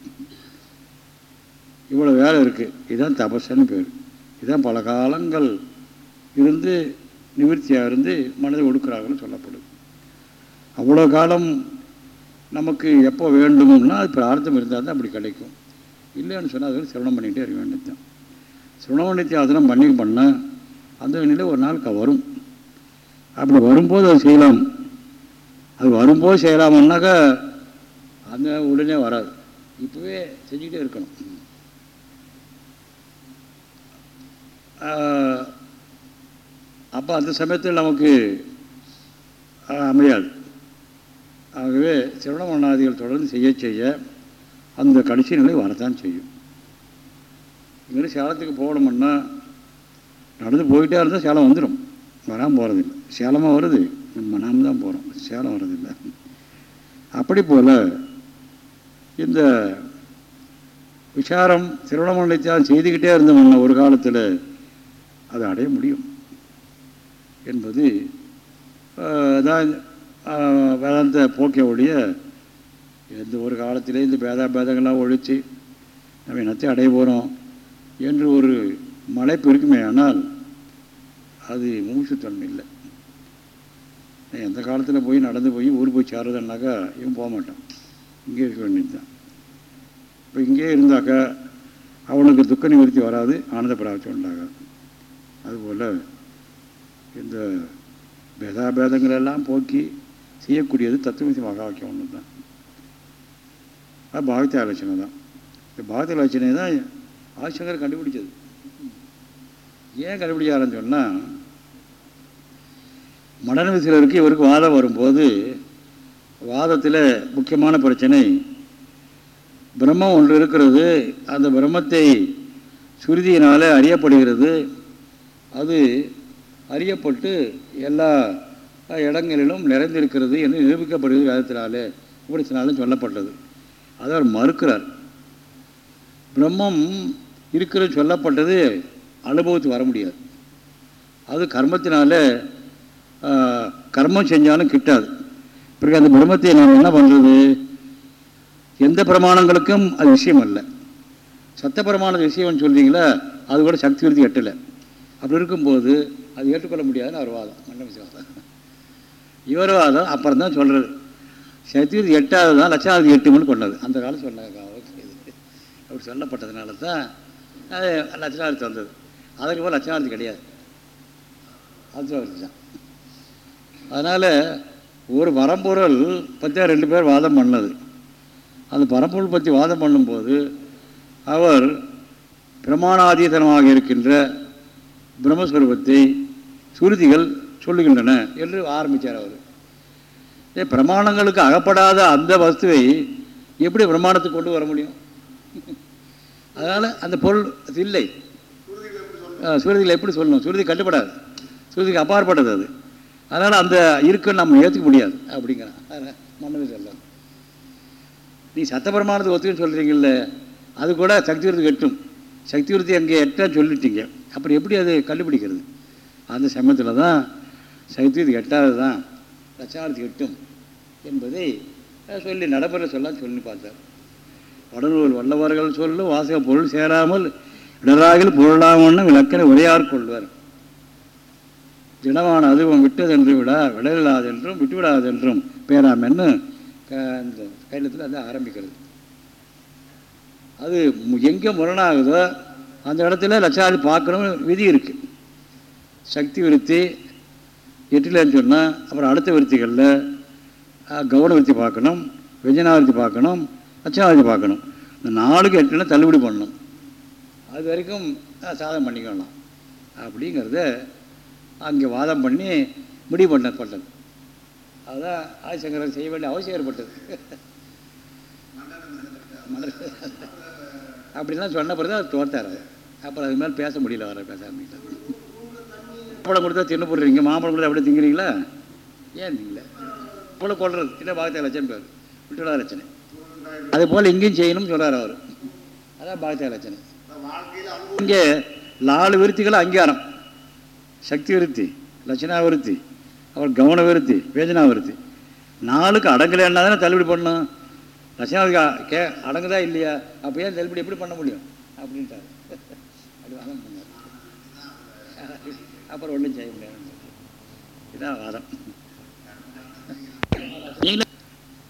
இவ்வளோ வேலை இருக்குது இதுதான் தபஸ்ன்னு பேர். இதுதான் பல காலங்கள் இருந்து நிவர்த்தியாக இருந்து மனதை ஒடுக்கிறார்கள் சொல்லப்படும். அவ்வளோ காலம் நமக்கு எப்போ வேண்டும்னா அது பிரார்த்தம் இருந்தால் தான் அப்படி கிடைக்கும். இல்லைன்னு சொன்னால் அது சிரவணம் பண்ணிகிட்டே இருக்க வேண்டியதுதான். சிரவணம் பண்ணிட்டு அதெல்லாம் பண்ணி பண்ணால் அந்த நிலை ஒரு நாள் வரும். அப்படி வரும்போது அதை செய்யலாம். அது வரும்போது செய்யலாமுன்னாக்கா அந்த உடனே வராது. இப்போவே செஞ்சுக்கிட்டே இருக்கணும். அப்போ அந்த சமயத்தில் நமக்கு அமையாது. ஆகவே சிரவணமன்னாதிகள் தொடர்ந்து செய்ய செய்ய அந்த கடைசி நிலை வரத்தான் செய்யும். இங்கே சேலத்துக்கு போகணுமுன்னா நடந்து போயிட்டே இருந்தால் சேலம் வந்துடும் வராமல் போகிறதில்லை சேலமாக வருது. நம்ம நாம் தான் போகிறோம் சேலம் வர்றதில்லை அப்படி போல் இந்த விசாரம் திருவண்ணாமலைத்தான் செய்துக்கிட்டே இருந்தோம்னா ஒரு காலத்தில் அதை அடைய முடியும் என்பது தான் வேதாந்த போக்கிய ஒழிய எந்த ஒரு காலத்திலே இந்த பேதா பேதங்களாக ஒழித்து நம்ம என்னத்தை அடைய போகிறோம் என்று ஒரு மலை இருக்குமே ஆனால் அது மூச்சுத்தன்மை இல்லை. எந்த காலத்தில் போய் நடந்து போய் ஊர் போய் சேருதுன்னாக்கா இவன் போக மாட்டான். இங்கே இருக்க வேண்டியது தான் இப்போ இங்கே இருந்தாக்கா அவனுக்கு துக்க நிவர்த்தி வராது ஆனந்த பிராப்தி உண்டாகாது. அதுபோல் இந்த பேதாபேதங்களெல்லாம் போக்கி செய்யக்கூடியது தத்துவசி மகாவாக்கியம் ஒன்று தான் அது பாகத்திய ஆலோசனை தான் இந்த பாகத்திய ஆலோசனை தான் ஆசிரியர் கண்டுபிடிச்சது. ஏன் கண்டுபிடிச்சாருன்னு சொன்னால் மடன சிலருக்கு இவருக்கு வாதம் வரும்போது வாதத்தில் முக்கியமான பிரச்சனை பிரம்மம் ஒன்று இருக்கிறது அந்த பிரம்மத்தை சுருதியினால் அறியப்படுகிறது. அது அறியப்பட்டு எல்லா இடங்களிலும் நிறைந்திருக்கிறது என்று நிரூபிக்கப்படுகிறது வேதத்தினாலே உபரிசனாலும் சொல்லப்பட்டது. அதை அவர் மறுக்கிறார். பிரம்மம் இருக்கிறது சொல்லப்பட்டது அனுபவத்துக்கு வர முடியாது. அது கர்மத்தினால கர்மம் செஞ்சாலும் கிட்டாது. பிறகு அந்த பிரம்மத்தை நாம் என்ன பண்ணுறது எந்த பிரமாணங்களுக்கும் அது விஷயம் அல்ல. சத்த பிரமாண விஷயம்னு சொல்கிறீங்களா அது கூட சக்தி விருத்தி எட்டலை. அப்படி இருக்கும்போது அது ஏற்றுக்கொள்ள முடியாதுன்னு அவர் வாதம் மண்டம் வாதம். இவர் வாதம் அப்புறம் தான் சொல்கிறது சக்தி விருத்தி எட்டாவது தான் லட்சாவது எட்டுமனு கொண்டது அந்த காலம் சொன்னது அப்படி சொல்லப்பட்டதுனால தான் அது லட்சணாவதி வந்தது அதுக்கு போல் லட்சணாவதி கிடையாது. அது தான் அதனால் ஒரு பரம்பொருள் பற்றியா ரெண்டு பேர் வாதம் பண்ணது. அந்த பரம்பொருள் பற்றி வாதம் பண்ணும்போது அவர் பிரமாணாதீதனமாக இருக்கின்ற பிரம்மஸ்வரூபத்தை சுருதிகள் சொல்லுகின்றன என்று ஆரம்பித்தார் அவர். பிரமாணங்களுக்கு அகப்படாத அந்த வஸ்துவை எப்படி பிரமாணத்துக்கு கொண்டு வர முடியும்? அதனால் அந்த பொருள் இல்லை. சுருதிகள் எப்படி சொல்லணும்? சுருதி கட்டுப்படாது. சுருதிக்கு அப்பாற்பட்டது அது. அதனால் அந்த இருக்குன்னு நம்ம ஏற்றுக்க முடியாது. அப்படிங்கிறான். அதனால் மன்னவே சொல்லலாம் நீ சத்தபரமானது ஒத்துக்குன்னு ஒத்துக்கன்னு சொல்கிறீங்கல்ல அது கூட சக்தி விருத்தி எட்டும் சக்தி விருத்தி அங்கே எட்டான்னு சொல்லிட்டீங்க. அப்புறம் எப்படி அது கண்டுபிடிக்கிறது? அந்த சமயத்தில் தான் சக்தி விருத்தி எட்டாவது தான் லட்சார்த்தி எட்டும் என்பதை சொல்லி நடைமுறை சொல்லலாம் சொல்லி பார்த்தார். வடநூல் வல்லவர்கள் சொல்லும் வாசக பொருள் சேராமல் இடராகில் பொருளாமன்னு விளக்கனை உரையார் கொள்வார். திடமான அதுவும் விட்டதென்று விடார் விடலாதென்றும் விட்டுவிடாதென்றும் பேராமென்னு அந்த கைலத்தில் அது ஆரம்பிக்கிறது. அது எங்கே முரணாகுதோ அந்த இடத்துல லட்சாதி பார்க்கணும் விதி இருக்குது சக்தி விருத்தி எட்டிலன்னு சொன்னால் அப்புறம் அடுத்த விருத்திகளில் கவன விருத்தி பார்க்கணும் விஜயனாவிருத்தி பார்க்கணும் லட்சணாவிருத்தி பார்க்கணும். இந்த நாளுக்கு எட்டுனா தள்ளுபடி பண்ணணும். அது வரைக்கும் சாதம் பண்ணிக்கலாம். அப்படிங்கிறத அங்கே வாதம் பண்ணி முடிவு பண்ணப்பட்டது அதுதான் ஆதிசங்கரன் செய்ய வேண்டிய அவசியம் ஏற்பட்டது. அப்படிலாம் சொன்ன பிறகு அது தோர்த்தார் அது அப்புறம் அது மேலே பேச முடியல வர பேச ஆரம்பிக்கிட்டார் மாம்பழம் கொடுத்தா தின்னு போடுறீங்க? மாம்பழம் கொடுத்தா எப்படி திங்கிறீங்களா? ஏன் திங்கல? போல கொள்றது. இல்லை பாகத்தை லட்சம் பேர். விட்டுடா லட்சணை அது போல் இங்கேயும் செய்யணும்னு சொல்கிறார் அவர். அதான் பாகத்தை லட்சணை இங்கே நாலு விருத்திகள் அங்கீகாரம். சக்தி விருத்தி லட்சணா விருத்தி அப்புறம் கவன விருத்தி வேதனா விருத்தி நாளுக்கு அடங்கலைன்னா தானே தள்ளுபடி பண்ணணும்? லட்சணாவுக்கு கே அடங்குதா இல்லையா? அப்போ ஏன் தள்ளுபடி எப்படி பண்ண முடியும்? அப்படின்ட்டார். அப்படி வாதம் பண்ணார். அப்புறம் ஒன்றும் செய்ய முடியாது. இதுதான் வாதம்.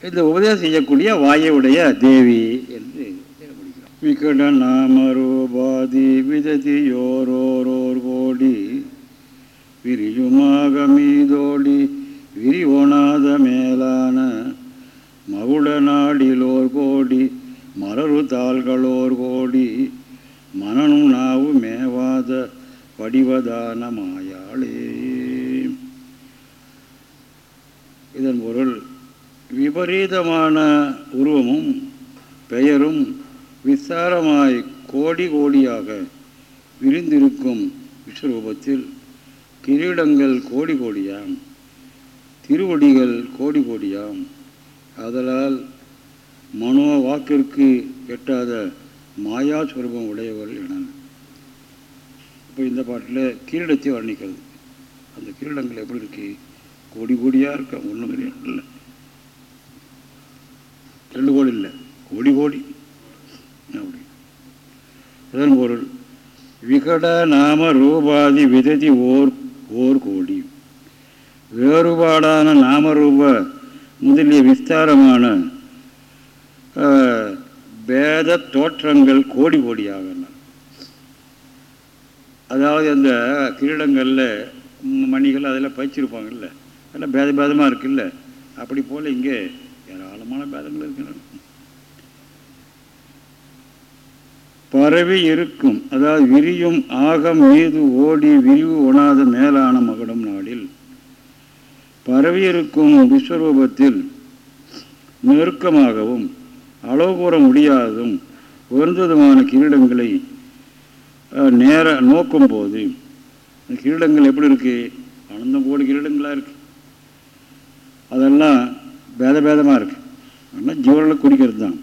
இந்த உபதேசம் செய்யக்கூடிய வாயுடைய தேவி என்று விகட நாமரூபாதி விததி யோரோரோர் கோடி விரியுமாக மீதோடி விரிவோனாத மேலான மகுட நாடிலோர் கோடி மலரு தாள்களோர் கோடி மனனும் நாவு மேவாத வடிவதான மாயாளே. இதன் பொருள் விபரீதமான உருவமும் பெயரும் விசாரமாய் கோடி கோடியாக விரிந்திருக்கும் விஸ்வரூபத்தில் கிரீடங்கள் கோடி கோடியாம். திருவடிகள் கோடி கோடியாம். அதலால் மனோ வாக்கிற்கு எட்டாத மாயா சுரூபம் உடையவர்கள் என இப்போ இந்த பாட்டில் கிரீடத்தை வர்ணிக்கிறது. அந்த கிரீடங்கள் எப்படி இருக்கு? கோடி கோடியாக இருக்க? ஒன்றும் கிடையாது இல்லை. ரெண்டு கோடி இல்லை. கோடி கோடி. அப்படி. இதன் பொருள் விகட நாம ரூபாதி விததி ஓர் ஓர் கோடி. வேறுபாடான நாமரூப முதலிய விஸ்தாரமான அஹ், பேத தோற்றங்கள் கோடி கோடியாக அதாவது அந்த கிரீடங்களில் மணிகள் அதெல்லாம் பயிச்சிருப்பாங்கல்ல. அதெல்லாம் பேத பேதமாக இருக்குல்ல. அப்படி போல் இங்கே ஏராளமான பேதங்கள் இருக்கின்றன. பரவி இருக்கும். அதாவது விரியும் ஆகம் மீது ஓடி விரிவு உணாத மேலான மகடம் நாடில். பரவி இருக்கும் விஸ்வரூபத்தில் நெருக்கமாகவும் அளவு கூற முடியாததும் உயர்ந்ததுமான கிரீடங்களை நேர நோக்கும் போது கிரீடங்கள் எப்படி இருக்கு? அனந்தம் கோடி கிரீடங்களாக இருக்குது அதெல்லாம் பேத பேதமாக இருக்குது ஆனால் ஜீவர்களை குறிக்கிறது தான்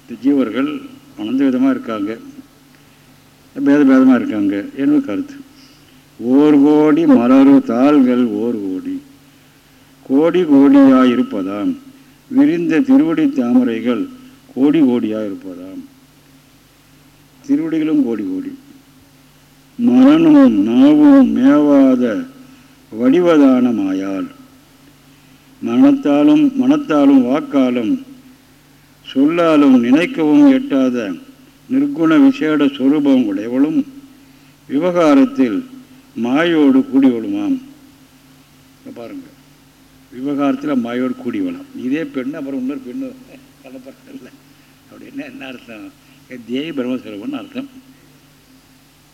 இந்த ஜீவர்கள் அனந்த விதமாக இருக்காங்க. பேத பேதமாக இருக்காங்க. என்பது கருத்து. ஓர் கோடி மலரு தாள்கள் ஓர் கோடி. கோடி கோடியாக இருப்பதாம். விரிந்த திருவடி தாமரைகள் கோடி கோடியாக இருப்பதாம். திருவடிகளும் கோடி கோடி. மரணமும் நாவும் மேவாத வடிவதான மாயால். மனத்தாலும் மனத்தாலும் வாக்காலும் சொல்லாலும் நினைக்கவும் எட்டாத நிர்குண விசேட சொரூபம் உடையவளும் விவகாரத்தில் மாயோடு கூடியவளுமாம். பாருங்க. விவகாரத்தில் மாயோடு கூடியவளாம். இதே பெண்ணு அப்புறம் இன்னொரு பெண்ணு கலப்பறல அப்படின்னா என்ன அர்த்தம்? தேவி பிரம்மஸ்வரூபம்னு அர்த்தம்.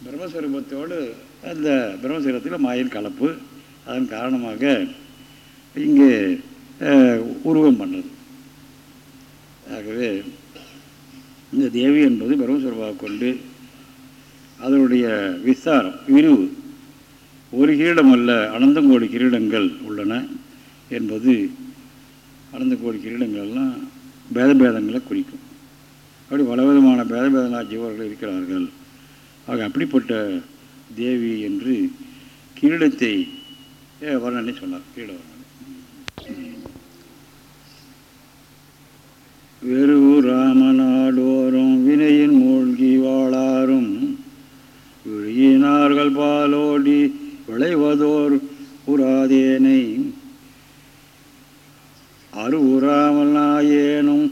பிரம்மஸ்வரூபத்தோடு அந்த பிரம்மஸ்வரத்தில் மாயின் கலப்பு. அதன் காரணமாக இங்கே உருவம் பண்ணுறது ஆகவே இந்த தேவி என்பது பிரம்மஸ்வரூபாக கொண்டு அதனுடைய விஸ்தாரம் விரிவு ஒரு கிரீடம் அல்ல அனந்தங்கோடி கிரீடங்கள் உள்ளன என்பது அனந்தங்கோடி கிரீடங்கள்லாம் பேத பேதங்களை குறிக்கும். அப்படி பலவிதமான பேத பேதனா ஜீவர்கள் இருக்கிறார்கள். ஆக அப்படிப்பட்ட தேவி என்று கிரீடத்தை வர்ணனை சொன்னார் கிரீட வர்ணனை. வெறுவு ராமநாடோறும் வினையின் மூழ்கி வாழாரும். விழியினார்கள் பாலோடி விளைவதோர் உராதேனை அருவுறாமல் நாயேனும்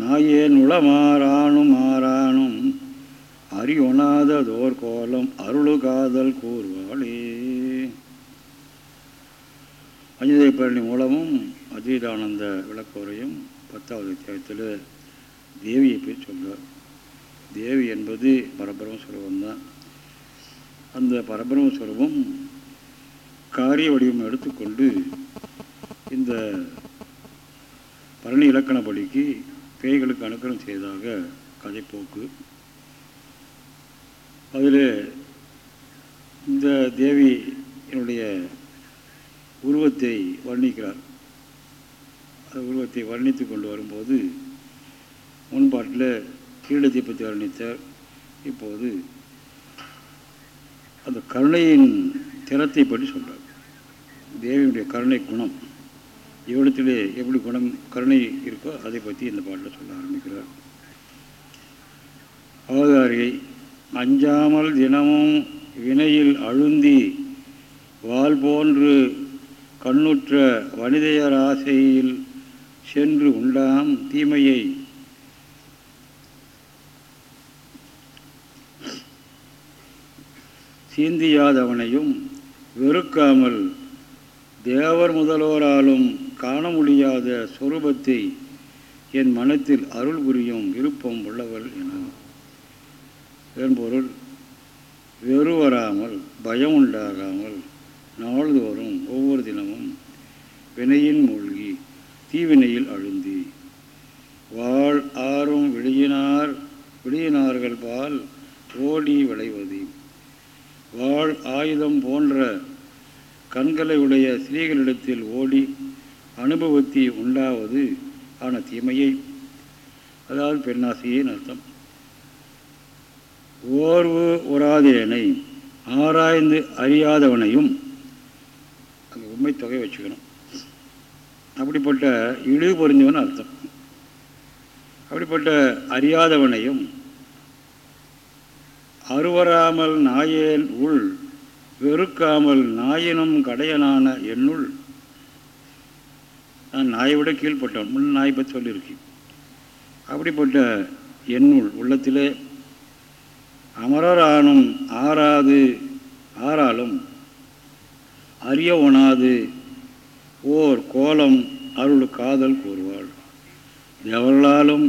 நாயேன் உளமாறானும் ஆறானும் அறியொணாததோர் கோலம் அருளு காதல் கூறுவாளே. அஞ்சுதை பழனி மூலமும் அத்வைதானந்த விளக்குறையும் பத்தாவது அத்தியாயத்தில் தேவியை பற்றி சொல்கிறார் தேவி என்பது பரபிரம சுரூபம்தான் அந்த பரபிரம சுரூபம் காரிய வடிவம் எடுத்துக்கொண்டு இந்த பரணி இலக்கணப்படிக்கு பேய்களுக்கு அனுக்கிரம் செய்ததாக கதைப்போக்கு. அதில் இந்த தேவி என்னுடைய உருவத்தை வர்ணிக்கிறார். அந்த உருவத்தை வர்ணித்து கொண்டு வரும்போது முன்பாட்டில் கீழத்தை பற்றி வர்ணித்தார். இப்போது அந்த கருணையின் திறத்தை பற்றி சொல்கிறார் தேவியுடைய கருணை குணம் இவ்விடத்திலே எப்படி குணம் கருணை இருக்கோ அதை பற்றி இந்த பாட்டில் சொல்ல ஆரம்பிக்கிறார். அவதாரியை அஞ்சாமல் தினமும் வினையில் அழுந்தி வால் போன்று கண்ணுற்ற வனிதையர் ஆசையில் சென்று உண்டாம் தீமையை. சீந்தியாதவனையும் வெறுக்காமல் தேவர் முதல்வராலும் காண முடியாத சொரூபத்தை என் மனத்தில் அருள் புரியும் விருப்பம் உள்ளவள் என. என்பொருள் பொருள் பயம் உண்டாகாமல் நாள்தோறும் ஒவ்வொரு தினமும் வினையின் மூழ்கி தீவினையில் அழுந்தி. வாழ் ஆறும் விழியினார் விழியினார்கள் பால் ஓடி விளைவது. வாழ் ஆயுதம் போன்ற கண்களை உடைய ஸ்திரீகளிடத்தில் ஓடி அனுபவத்தி உண்டாவது ஆன தீமையை. அதாவது பெண்ணாசையின் அர்த்தம். ஓர்வு உராதேனை ஆராய்ந்து அறியாதவனையும் அங்கே உண்மை தொகை வச்சுக்கணும். அப்படிப்பட்ட இழிவு பொருந்தவன் அர்த்தம். அப்படிப்பட்ட அறியாதவனையும் அருவராமல் நாயேன் உள் வெறுக்காமல் நாயினும் கடையனான என்னுள் நான் நாயை விட கீழ்பட்டவன் முன் நாய் பற்றி சொல்லியிருக்கேன். அப்படிப்பட்ட என்னுள் உள்ளத்திலே அமரரானும் ஆறாது ஆறாலும் அறிய ஒணாது ஓர் கோலம் அருள் காதல் கூறுவாள். எவர்களாலும்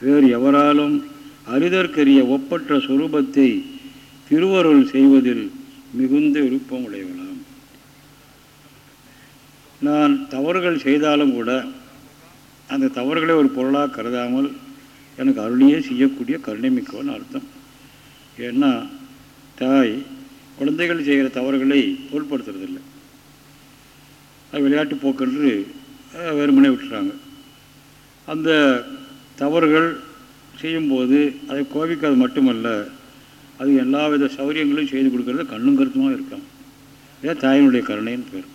வேறு எவராலும் அறிதற்கரிய ஒப்பற்ற சுரூபத்தை திருவருள் செய்வதில் மிகுந்த விருப்பம் உடையவளாம் நான் தவறுகள் செய்தாலும் கூட அந்த தவறுகளை ஒரு பொருளாக கருதாமல் எனக்கு அருளியே செய்யக்கூடிய கருணை மிக்கவன் அர்த்தம். ஏன்னா தாய் குழந்தைகள் செய்கிற தவறுகளை பொருட்படுத்துறதில்லை அது விளையாட்டு போக்கென்று வெறுமனே விட்டுறாங்க. அந்த தவறுகள் செய்யும்போது அதை கோபிக்கிறது மட்டுமல்ல அது எல்லா வித சௌரியங்களும் செய்து கொடுக்கறது கண்ணும் கருத்துமாக இருக்காங்க. இதான் தாயினுடைய கருணைன்னு பேர்.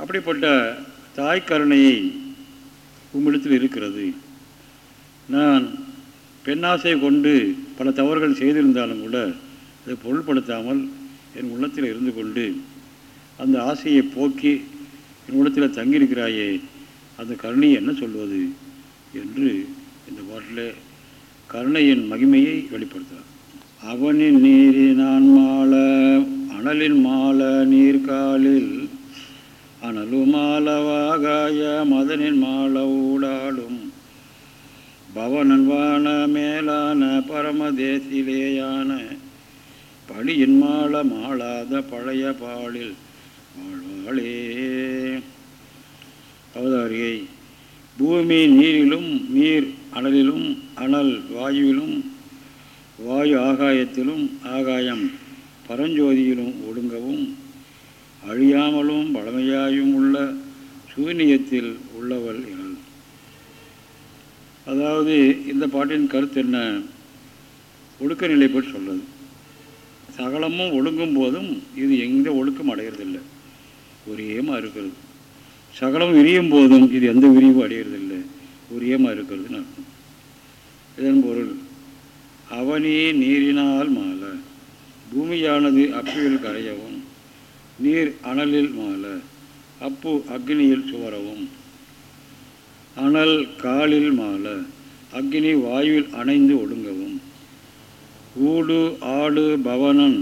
அப்படிப்பட்ட தாய் கருணையை உம்மிடத்தில் இருக்கிறது. நான் பெண்ணாசை கொண்டு பல தவறுகள் செய்திருந்தாலும் கூட அதை பொருள்படுத்தாமல் என் உள்ளத்தில் இருந்து கொண்டு அந்த ஆசையை போக்கி என்னிடத்தில் உள்ளத்தில் தங்கியிருக்கிறாயே அந்த கருணையை என்ன சொல்வது என்று இந்த பாட்டில் கருணையின் மகிமையை வெளிப்படுத்துகிறார். அவனின் நீரினான் மால அனலின் மால நீர்காலில் அனலு மாலவாகாய மதனின் மால ஊடாடும் பவனன்வான மேலான பரமதேசிலேயான பழியின் மாள மாளாத பழைய பாலில் வாழ்வாளே அவதாரியை பூமி நீரிலும் நீர் அனலிலும் அனல் வாயுவிலும் வாயு ஆகாயத்திலும் ஆகாயம் பரஞ்சோதியிலும் ஒடுங்கவும் அழியாமலும் பழமையாயும் உள்ள சூனியத்தில் உள்ளவள் இனல் அதாவது இந்த பாட்டின் கருத்து என்ன? ஒழுக்க நிலை பற்றி சொல்றது. சகலமும் ஒழுங்கும் போதும் இது எங்கே ஒழுக்கம் அடைகிறதில்லை ஒரேமா இருக்கிறது. சகலம் விரியும் போதும் இது எந்த விரிவும் அடையிறதில்லை. ஒரேமா இருக்கிறதுன்னு அர்த்தம். இதன் பொருள் அவனே நீரினால் மாலை பூமியானது அப்பியில் கரையவும் நீர் அனலில் மாலை அப்பு அக்னியில் சுவரவும். அனல் காலில் மால அக்னி வாயுவில் அணைந்து ஒடுங்கவும். ஊடு ஆடு பவனன்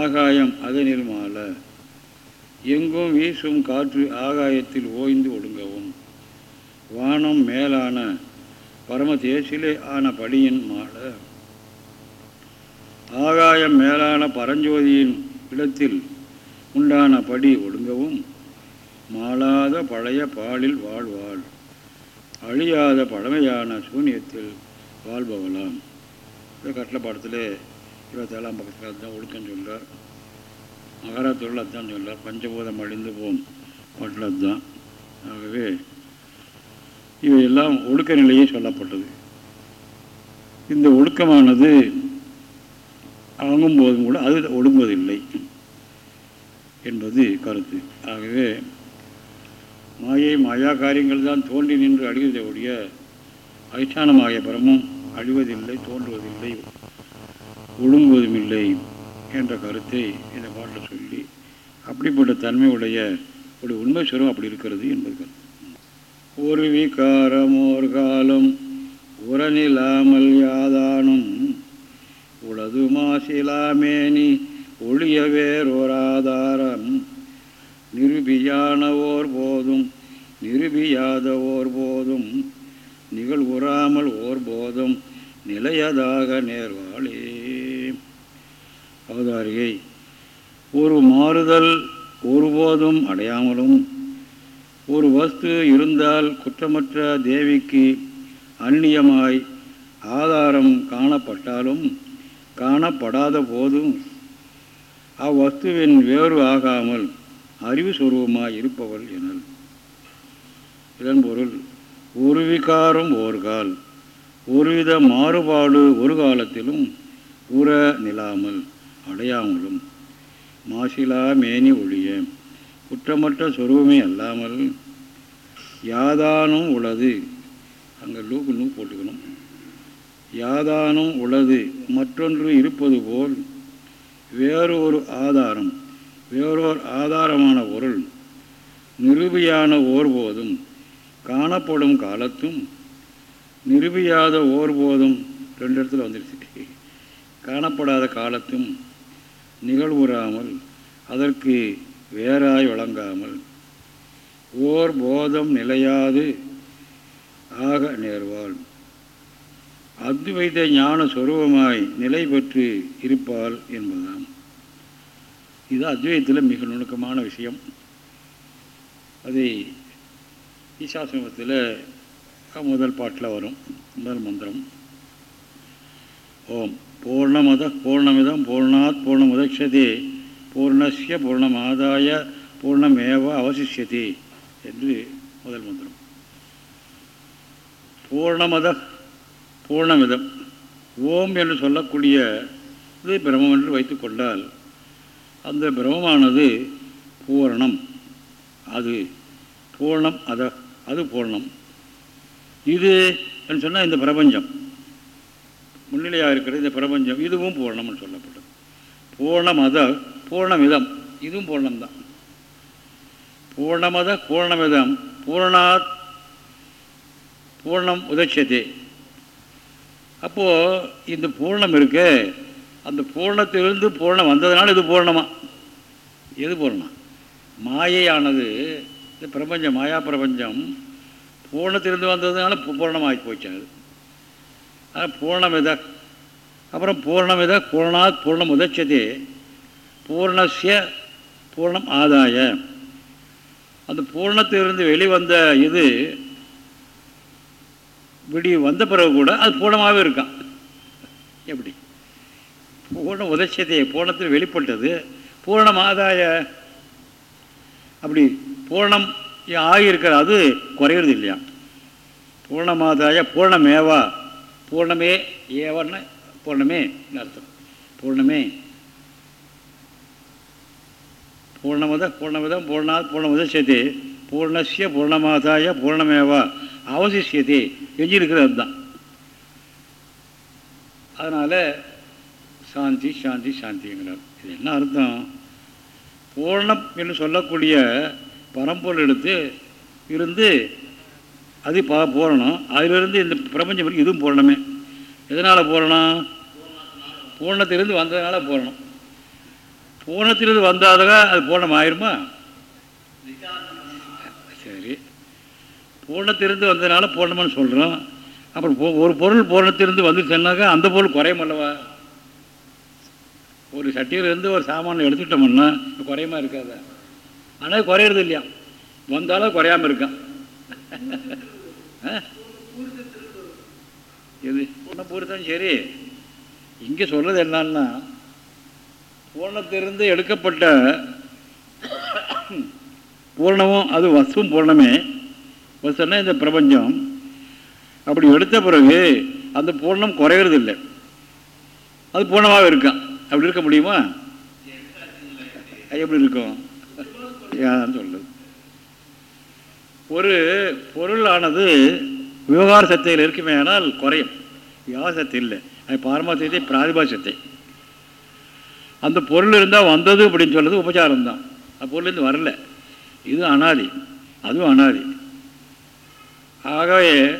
ஆகாயம் அதனில் மால எங்கும் வீசும் காற்று ஆகாயத்தில் ஓய்ந்து ஒடுங்கவும். வானம் மேலான பரம தேசிலே ஆன படியின் மால ஆகாயம் மேலான பரஞ்சோதியின் இடத்தில் உண்டான படி ஒடுங்கவும். மாளாத பழைய பாலில் வாழ்வாள். அழியாத பழமையான சூன்யத்தில் வாழ்பவளாம். இந்த கட்டளை பாடத்தில் இருபத்தேழாம் பக்கத்தில் தான் ஒழுக்கம் சொல்கிறார் மகாராத்திரில் அதுதான் சொல்ல பஞ்சபூதம் அழிந்து போம் பாட்டில் அதுதான். ஆகவே இவையெல்லாம் ஒழுக்க நிலையே சொல்லப்பட்டது. இந்த ஒழுக்கமானது வாங்கும் போதும் கூட அது ஒடுங்குவதில்லை என்பது கருத்து. ஆகவே மாயை மாயா காரியங்கள் தான் தோன்றி நின்று அழிவதை ஒழிய அதிஷ்டானமாகிய பரமும் அழிவதில்லை தோன்றுவதில்லை ஒழுங்குவதும் இல்லை. என்ற கருத்தை இந்த பாட்டில் சொல்லி அப்படிப்பட்ட தன்மையுடைய ஒரு உண்மை சுரம் அப்படி இருக்கிறது என்பது கருத்து. ஒரு விகாரம் ஓர் காலம் உரநிலாமல் யாதானும் உளது மாசிலாமேனி ஒளிய வேறோராதாரம் ஆதாரம். போதும் நிருபியாத ஓர் போதும் நிகழ்வுறாமல் ஓர் போதும் நிலையதாக நேர்வாளே அவதாரியை ஒரு மாறுதல் ஒருபோதும் அடையாமலும் ஒரு வஸ்து இருந்தால் குற்றமற்ற தேவிக்கு அந்நியமாய் ஆதாரம் காணப்பட்டாலும் காணப்படாத போதும் அவ்வஸ்துவின் வேறு ஆகாமல் அறிவு சுரூபமாய் இருப்பவள் எனல். இதன் பொருள் ஒரு விகாரம் ஓர்கால் ஒருவித மாறுபாடு ஒரு காலத்திலும் உற நிலாமல். அடையாமலும் மாசிலா மேனி ஒழிய குற்றமற்ற சொருபமே அல்லாமல் யாதானும் உள்ளது அங்கே லூக்கு லூ போட்டுக்கணும். யாதானும் உள்ளது மற்றொன்று இருப்பது போல் வேறொரு ஆதாரம் வேறொரு ஆதாரமான பொருள் நிருபியான ஓர்போதும் காணப்படும் காலத்தும் நிருபியாத ஓர்போதும் ரெண்டு இடத்துல வந்துடுச்சு காணப்படாத காலத்தும் நிகழ்வுறாமல் அதற்கு வேறாய் வழங்காமல் ஓர் போதம் நிலையாது ஆக நேர்வாள். அத்வைத ஞான சொரூபமாய் நிலை பெற்று இருப்பாள் என்பதாம். இது அத்வைத்தில் மிக நுணுக்கமான விஷயம். அதை ஈசாசிரமத்தில் முதல் பாட்டில் வரும் முதல் மந்திரம். ஓம். பூர்ணமத பூர்ணமிதம் பூர்ணாத் பூர்ணமுதட்சதே பூர்ணஸ்ய பூர்ணமாதாய பூர்ணமேவ அவசிஷதி என்று முதல் மந்திரம். பூர்ணமத பூர்ணமிதம் ஓம் என்று சொல்லக்கூடிய இது பிரம்மம் என்று வைத்துக்கொண்டால் அந்த பிரம்மமானது பூரணம். அது பூர்ணம் அத அது பூர்ணம். இது என்று சொன்னால் இந்த பிரபஞ்சம். முன்னிலையாக இருக்கிற இந்த பிரபஞ்சம். இதுவும் பூர்ணம்னு சொல்லப்பட்டது. பூர்ணமத பூர்ணமிதம். இதுவும் பூர்ணம்தான். பூர்ணமத பூர்ணமிதம். பூர்ணாத் பூர்ணம் உதட்சதே அப்போது இந்த பூர்ணம் இருக்கு. அந்த பூர்ணத்திலிருந்து பூர்ணம் வந்ததுனால இது பூர்ணமா? எது பூர்ணம்? மாயையானது இந்த பிரபஞ்சம் மாயா பிரபஞ்சம் பூர்ணத்திலிருந்து வந்ததுனால பூர்ணமாகி போச்சு அது. பூர்ணமித அப்புறம் பூர்ணமித பூர்ணாத் பூர்ணம் உதட்சதே பூர்ணசிய பூர்ணம் ஆதாய. அந்த பூர்ணத்திலிருந்து வெளிவந்த இது விடி வந்த பிறகு கூட அது பூர்ணமாகவே இருக்கான். எப்படி? பூர்ண உதட்சத்தை பூர்ணத்தில் வெளிப்பட்டது. பூர்ணம் ஆதாய. அப்படி பூர்ணம் ஆகியிருக்கிற அது குறையிறது இல்லையா? பூர்ணமாதாய பூர்ணமேவா? பூர்ணமே ஏவன்னு பூர்ணமே அர்த்தம். பூர்ணமே. பூர்ணமத பூர்ணமிதம் பூர்ணாத் பூர்ணமுதட்சதே பூர்ணசிய பூர்ணமாதாய பூர்ணமேவா அவசிஷியதே. எஞ்சிருக்கிறது தான் அதனால் சாந்தி சாந்தி சாந்திங்கிறார். இது என்ன அர்த்தம்? பூர்ணம் என்று சொல்லக்கூடிய பரம்பொருள் எடுத்து இருந்து அது பா பூரணம் அதிலிருந்து இந்த பிரபஞ்சம் வரைக்கும் இதுவும் பூரணமே எதனால் பூரணம் பூர்ணத்திலிருந்து வந்ததுனால பூரணம் பூர்ணத்திலிருந்து வந்தாதாக அது பூர்ணம் ஆயிருமா? சரி. பூணத்திலிருந்து வந்ததுனால பூர்ணம்னு சொல்கிறோம் அப்புறம் ஒரு பொருள் பூர்ணத்திலிருந்து வந்துச்சுன்னாக்கா அந்த பொருள் குறையும் அல்லவா? ஒரு சட்டியிலிருந்து ஒரு சாமானை எடுத்துக்கிட்டோம்னா குறையுமா இருக்காதா? ஆனால் குறையிறது இல்லையா? வந்தாலும் குறையாமல் இருக்கான் ஆ? பூர்ண பூர்த்தம் சரி. இங்கே சொல்கிறது என்னன்னா பூர்ணத்திலிருந்து எடுக்கப்பட்ட பூர்ணமும் அது வசுவும் பூர்ணமே. வஸ்துன்னா இந்த பிரபஞ்சம். அப்படி எடுத்த பிறகு அந்த பூர்ணம் குறையிறது இல்லை அது பூர்ணமாக இருக்கான் அப்படி இருக்க முடியுமா? அது எப்படி இருக்கும்? யாரும் சொல்லுது ஒரு பொருளானது விவகார சத்தையில் இருக்குமே ஆனால் குறையும். விவகார சத்தை இல்லை. அது பாரமாசத்தை பிராதிபாசத்தை அந்த பொருள் இருந்தால் வந்தது அப்படின்னு சொல்கிறது உபச்சாரம் தான் அந்த பொருள்லேருந்து வரல. இது அனாதி. அதுவும் அனாதி. ஆகவே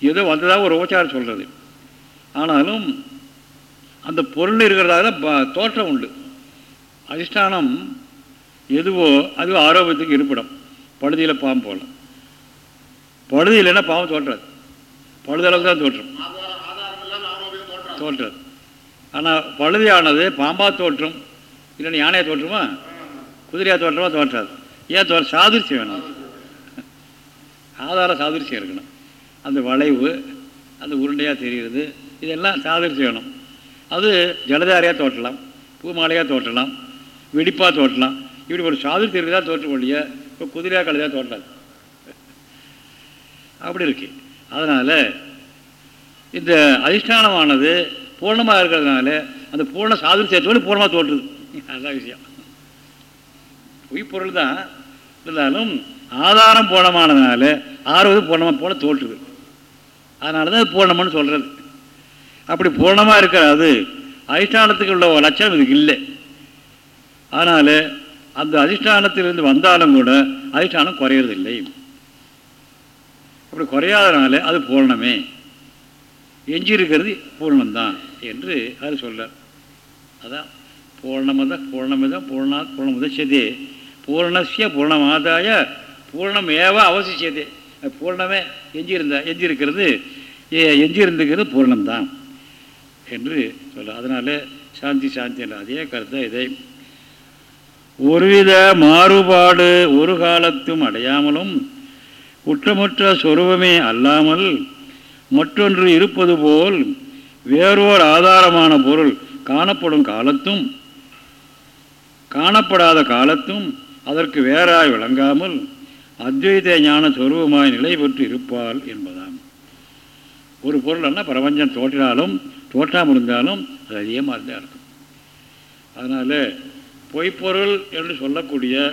ஏதோ வந்ததாக ஒரு உபச்சாரம் சொல்கிறது ஆனாலும் அந்த பொருள் இருக்கிறதால ப- தோற்றம் உண்டு. அதிஷ்டானம் எதுவோ அது ஆரோக்கியத்துக்கு இருப்பிடம். பழுதியில் பாம்பு போல பழுது இல்லைன்னா பாவம் தோற்றாது. பழுதளவுக்கு தான் தோற்றம். தோற்றாது. ஆனால் பழுதியானது பாம்பா தோற்றும். இல்லைன்னா யானையாக தோற்றுமா? குதிரையாக தோற்றமா? தோற்றாது. ஏன் தோ சாதுரியம் வேணும் ஆதார சாதுரியம் இருக்கணும். அந்த வளைவு அந்த உருண்டையாக தெரிகிறது. இதெல்லாம் சாதுரியம் வேணும். அது ஜலதாரியாக தோற்றலாம். பூமாலையாக தோற்றலாம். வெடிப்பாக தோற்றலாம். இப்படி ஒரு சாதுரியம் இருக்கிறதா தோற்றம் இல்லையா இப்போ குதிரையாக கழுதாக தோன்றாது அப்படி இருக்கு. அதனால் இந்த அதிஷ்டானமானது பூர்ணமாக இருக்கிறதுனால அந்த பூர்ண சாதுரியத்தோடு பூர்ணமாக தோற்றுது அதுதான் விஷயம். பொய்ப்பொருள் தான். இருந்தாலும் ஆதாரம் பூர்ணமானதுனால ஆறுவது பூர்ணமாக போல தோற்றுது அதனால தான் அது பூர்ணம்னு சொல்கிறது அப்படி பூர்ணமாக இருக்காது அதிஷ்டானத்துக்கு உள்ள ஒரு லட்சணம் இதுக்கு இல்லை. அதனால் அந்த அதிஷ்டானத்திலிருந்து வந்தாலும் கூட அதிஷ்டானம் குறையறதில்லை. அப்படி குறையாதனால அது பூரணமே. எஞ்சியிருக்கிறது பூர்ணம்தான் என்று அது சொல்றார். அதான் பூர்ணமத பூர்ணமிதம் பூர்ணா பூர்ணமுதச்சதே. பூர்ணசிய பூர்ணமாதாய பூர்ணமேவ அவசிச்சதே. பூர்ணமே எஞ்சி எஞ்சியிருக்கிறது எஞ்சியிருந்துக்கிறது பூர்ணம்தான் என்று சொல்ல அதனால் சாந்தி சாந்தி என்ற அதே கருத்தை இதை ஒருவித மாறுபாடு ஒரு காலத்தும் அடையாமலும் குற்றமற்ற சொருபமே அல்லாமல் மற்றொன்று இருப்பது போல் வேறோர் ஆதாரமான பொருள் காணப்படும் காலத்தும் காணப்படாத காலத்தும் அதற்கு வேறாய் விளங்காமல் அத்வைத ஞான சொருபமாய் நிலை பெற்று இருப்பாள் என்பதாம். ஒரு பொருள்னா பிரபஞ்சம் தோற்றினாலும் தோற்றாமல் இருந்தாலும் அது அதிகமாக மாதிரி இருக்கும் அதனால் பொய்ப்பொருள் என்று சொல்லக்கூடிய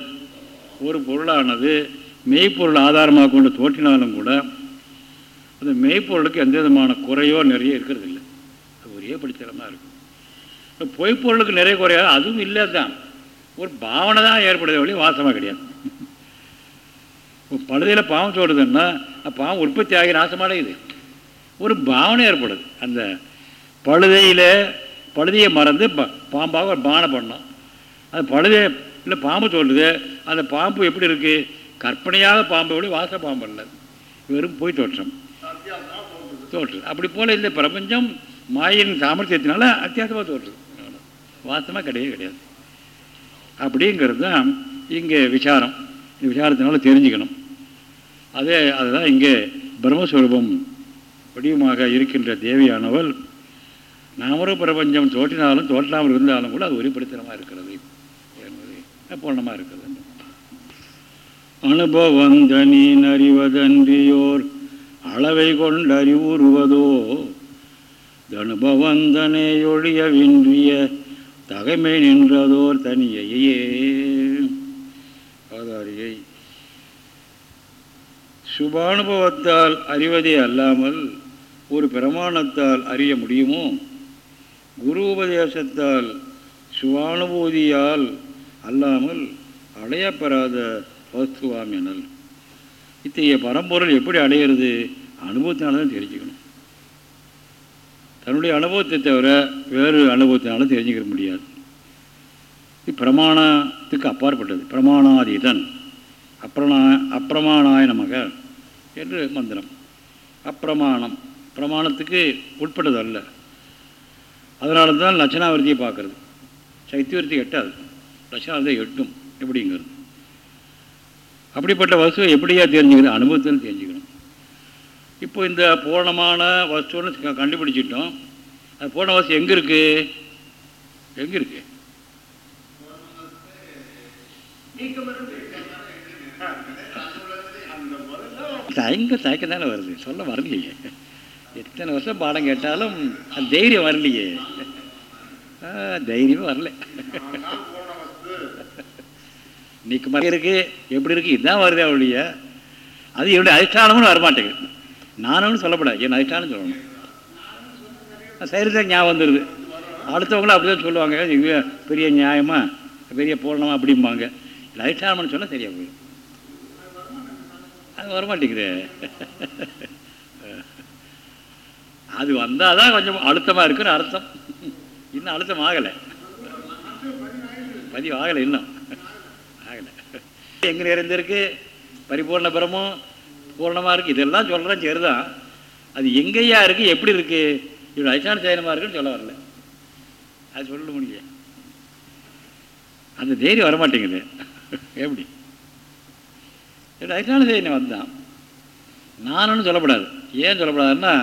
ஒரு பொருளானது மெய்ப்பொருள் ஆதாரமாக கொண்டு தோற்றினாலும் கூட அந்த மெய்ப்பொருளுக்கு எந்த விதமான குறையோ நிறைய இருக்கிறது இல்லை அது ஒரே படித்தரமாக இருக்கும். இப்போ பொய்ப்பொருளுக்கு நிறைய குறையா அதுவும் இல்லை தான் ஒரு பாவனை தான் ஏற்படுது வழி வாசமாக கிடையாது. இப்போ பழுதையில் பாவம் சொல்கிறதுன்னா பாவம் உற்பத்தி ஆகி நாசமடையுது ஒரு பாவனை ஏற்படுது. அந்த பழுதையில் பழுதையை மறந்து ப- பாம்பாக ஒரு பானை பண்ணோம். அது பழுதே இல்லை பாம்பு சொல்லுது அந்த பாம்பு எப்படி இருக்குது கற்பனையாக பாம்பை விட வாச பாம்பு இல்லை வெறும் போய் தோற்றம். தோற்று. அப்படி போல் இந்த பிரபஞ்சம் மாயின் சாமர்த்தியத்தினால அத்தியாசமாக தோற்றுது வாசமாக கிடையவே கிடையாது. அப்படிங்கிறது தான் இங்கே விசாரம். இந்த விசாரத்தினால தெரிஞ்சுக்கணும். அதே அதுதான் இங்கே பிரம்மஸ்வரூபம் வடிவமாக இருக்கின்ற தேவியானவள். நாமர பிரபஞ்சம் தோற்றினாலும் தோற்றாமல் இருந்தாலும் கூட அது ஒளிப்படுத்தனமாக இருக்கிறது. என்பது பூர்ணமாக இருக்கிறது அனுபவந்தனின் அறிவதன்றியோர் அளவை கொண்டறிவுறுவதோ தனுபவந்தனே ஒழியவின்றிய தகைமை நின்றதோர் தனியையே. அவதாரியை சுபானுபவத்தால் அறிவதே அல்லாமல் ஒரு பிரமாணத்தால் அறிய முடியுமோ? குரு உபதேசத்தால் சுவானுபூதியால் அல்லாமல் அடையப்பெறாத வஸ்துவாம் எனல். இத்தகைய பரம்பொருள் எப்படி அடையிறது? அனுபவத்தினால தான் தெரிஞ்சுக்கணும். தன்னுடைய அனுபவத்தை தவிர வேறு அனுபவத்தினாலும் தெரிஞ்சுக்க முடியாது. இது பிரமாணத்துக்கு அப்பாற்பட்டது. பிரமாணாதீதன். அப்ரணா அப்பிரமாணாய நமக என்று மந்திரம். அப்பிரமாணம் பிரமாணத்துக்கு உட்பட்டது அல்ல அதனால தான் லட்சணாவிருத்தியை பார்க்குறது. சைத்தியவர்த்தி எட்டாது. லட்சணாவர்த்தி எட்டும் எப்படிங்கிறது. அப்படிப்பட்ட வசுவை எப்படியா தெரிஞ்சுக்கணும்? அனுபவத்தில் தெரிஞ்சுக்கணும். இப்போ இந்த பூர்ணமான வஸ்துன்னு கண்டுபிடிச்சிட்டோம். அது பூர்ண வஸ்து எங்கே இருக்குது எங்கே இருக்கு? தயங்க தயக்கம் தானே வருது. சொல்ல வரலையே. எத்தனை வருஷம் பாடம் கேட்டாலும் அந்த தைரியம் வரலையே. தைரியமே வரல. நீக்கு மாதிரி இருக்குது எப்படி இருக்கு? இதுதான் வருது அவளுடைய அது என்னுடைய அதிஷ்டானம்னு வரமாட்டேங்குது. நானும்னு சொல்லப்படாது. என் அதிஷ்டானம் சொல்லணும். சரிதான் ஞாபகம் வந்துடுது அடுத்தவங்களும் அப்படி தான் சொல்லுவாங்க பெரிய நியாயமா? பெரிய பூரணமாக அப்படிம்பாங்க. இது அதிஷ்டானம்னு சொன்னால் சரியா போயிடும். அது வரமாட்டேங்குது. அது வந்தால் தான் கொஞ்சம் அழுத்தமாக இருக்குன்னு அர்த்தம். இன்னும் அழுத்தம் ஆகலை. பதிவு ஆகலை இன்னும். எங்கே நிறைந்திருக்கு? பரிபூர்ண பிரமும் பூர்ணமாக இருக்குது இதெல்லாம் சொல்கிறேன் சரிதான். அது எங்கேயா இருக்குது எப்படி இருக்குது இவ்வளோ அதிசான சயனமாக இருக்குன்னு சொல்ல வரல. அது சொல்ல முடியல. அந்த தைரியம் வரமாட்டேங்குது. எப்படி? இவ்வளோ அதிசான சயனம் வந்தான். நானும் சொல்லப்படாது. ஏன் சொல்லப்படாதுன்னா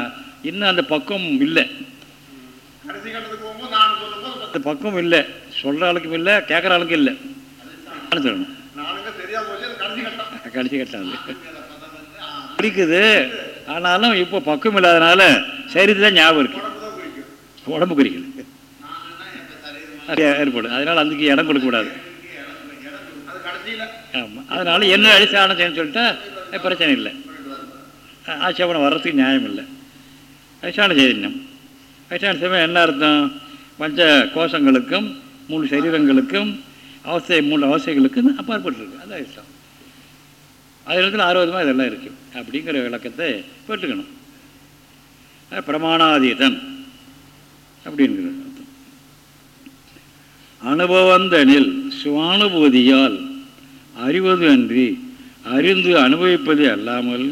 இன்னும் அந்த பக்கம் இல்லை. அந்த பக்கம் இல்லை. சொல்கிற ஆளுக்கும் இல்லை கேட்குற ஆளுக்கும் இல்லை. சொல்லணும் நானுங்க சரியா போச்சு அது கடைசி கட்டம் கடைசி கட்டாது பிடிக்குது ஆனாலும் இப்போ பக்கம் இல்லாதனால சரி தான் ஞாபகம் இருக்கு. உடம்பு குறிக்கல ஏற்படும். அதனால் அதுக்கு இடம் கொடுக்கக்கூடாது. ஆமாம் அதனால் என்ன அடிசானம் செய்யணும்னு சொல்லிட்டா பிரச்சனை இல்லை. ஆட்சேபணம் வர்றதுக்கு நியாயம் இல்லை. அதிசான சைதன்யம் அதிஷ்டான என்ன அர்த்தம்? பஞ்ச கோஷங்களுக்கும் மூணு சரீரங்களுக்கும் அவஸ்தை மூணு அவஸ்தைகளுக்கும் அப்பாற்பட்டிருக்கு. அதான் இஷ்டம் அதிலிருந்து இடத்துல இதெல்லாம் இருக்குது அப்படிங்கிற விளக்கத்தை பெற்றுக்கணும். பிரமாணாதீதன் அப்படிங்கிற அர்த்தம். அனுபவந்தனில் சுவானுபூதியால் அறிவது அன்றி அறிந்து அனுபவிப்பது அல்லாமல்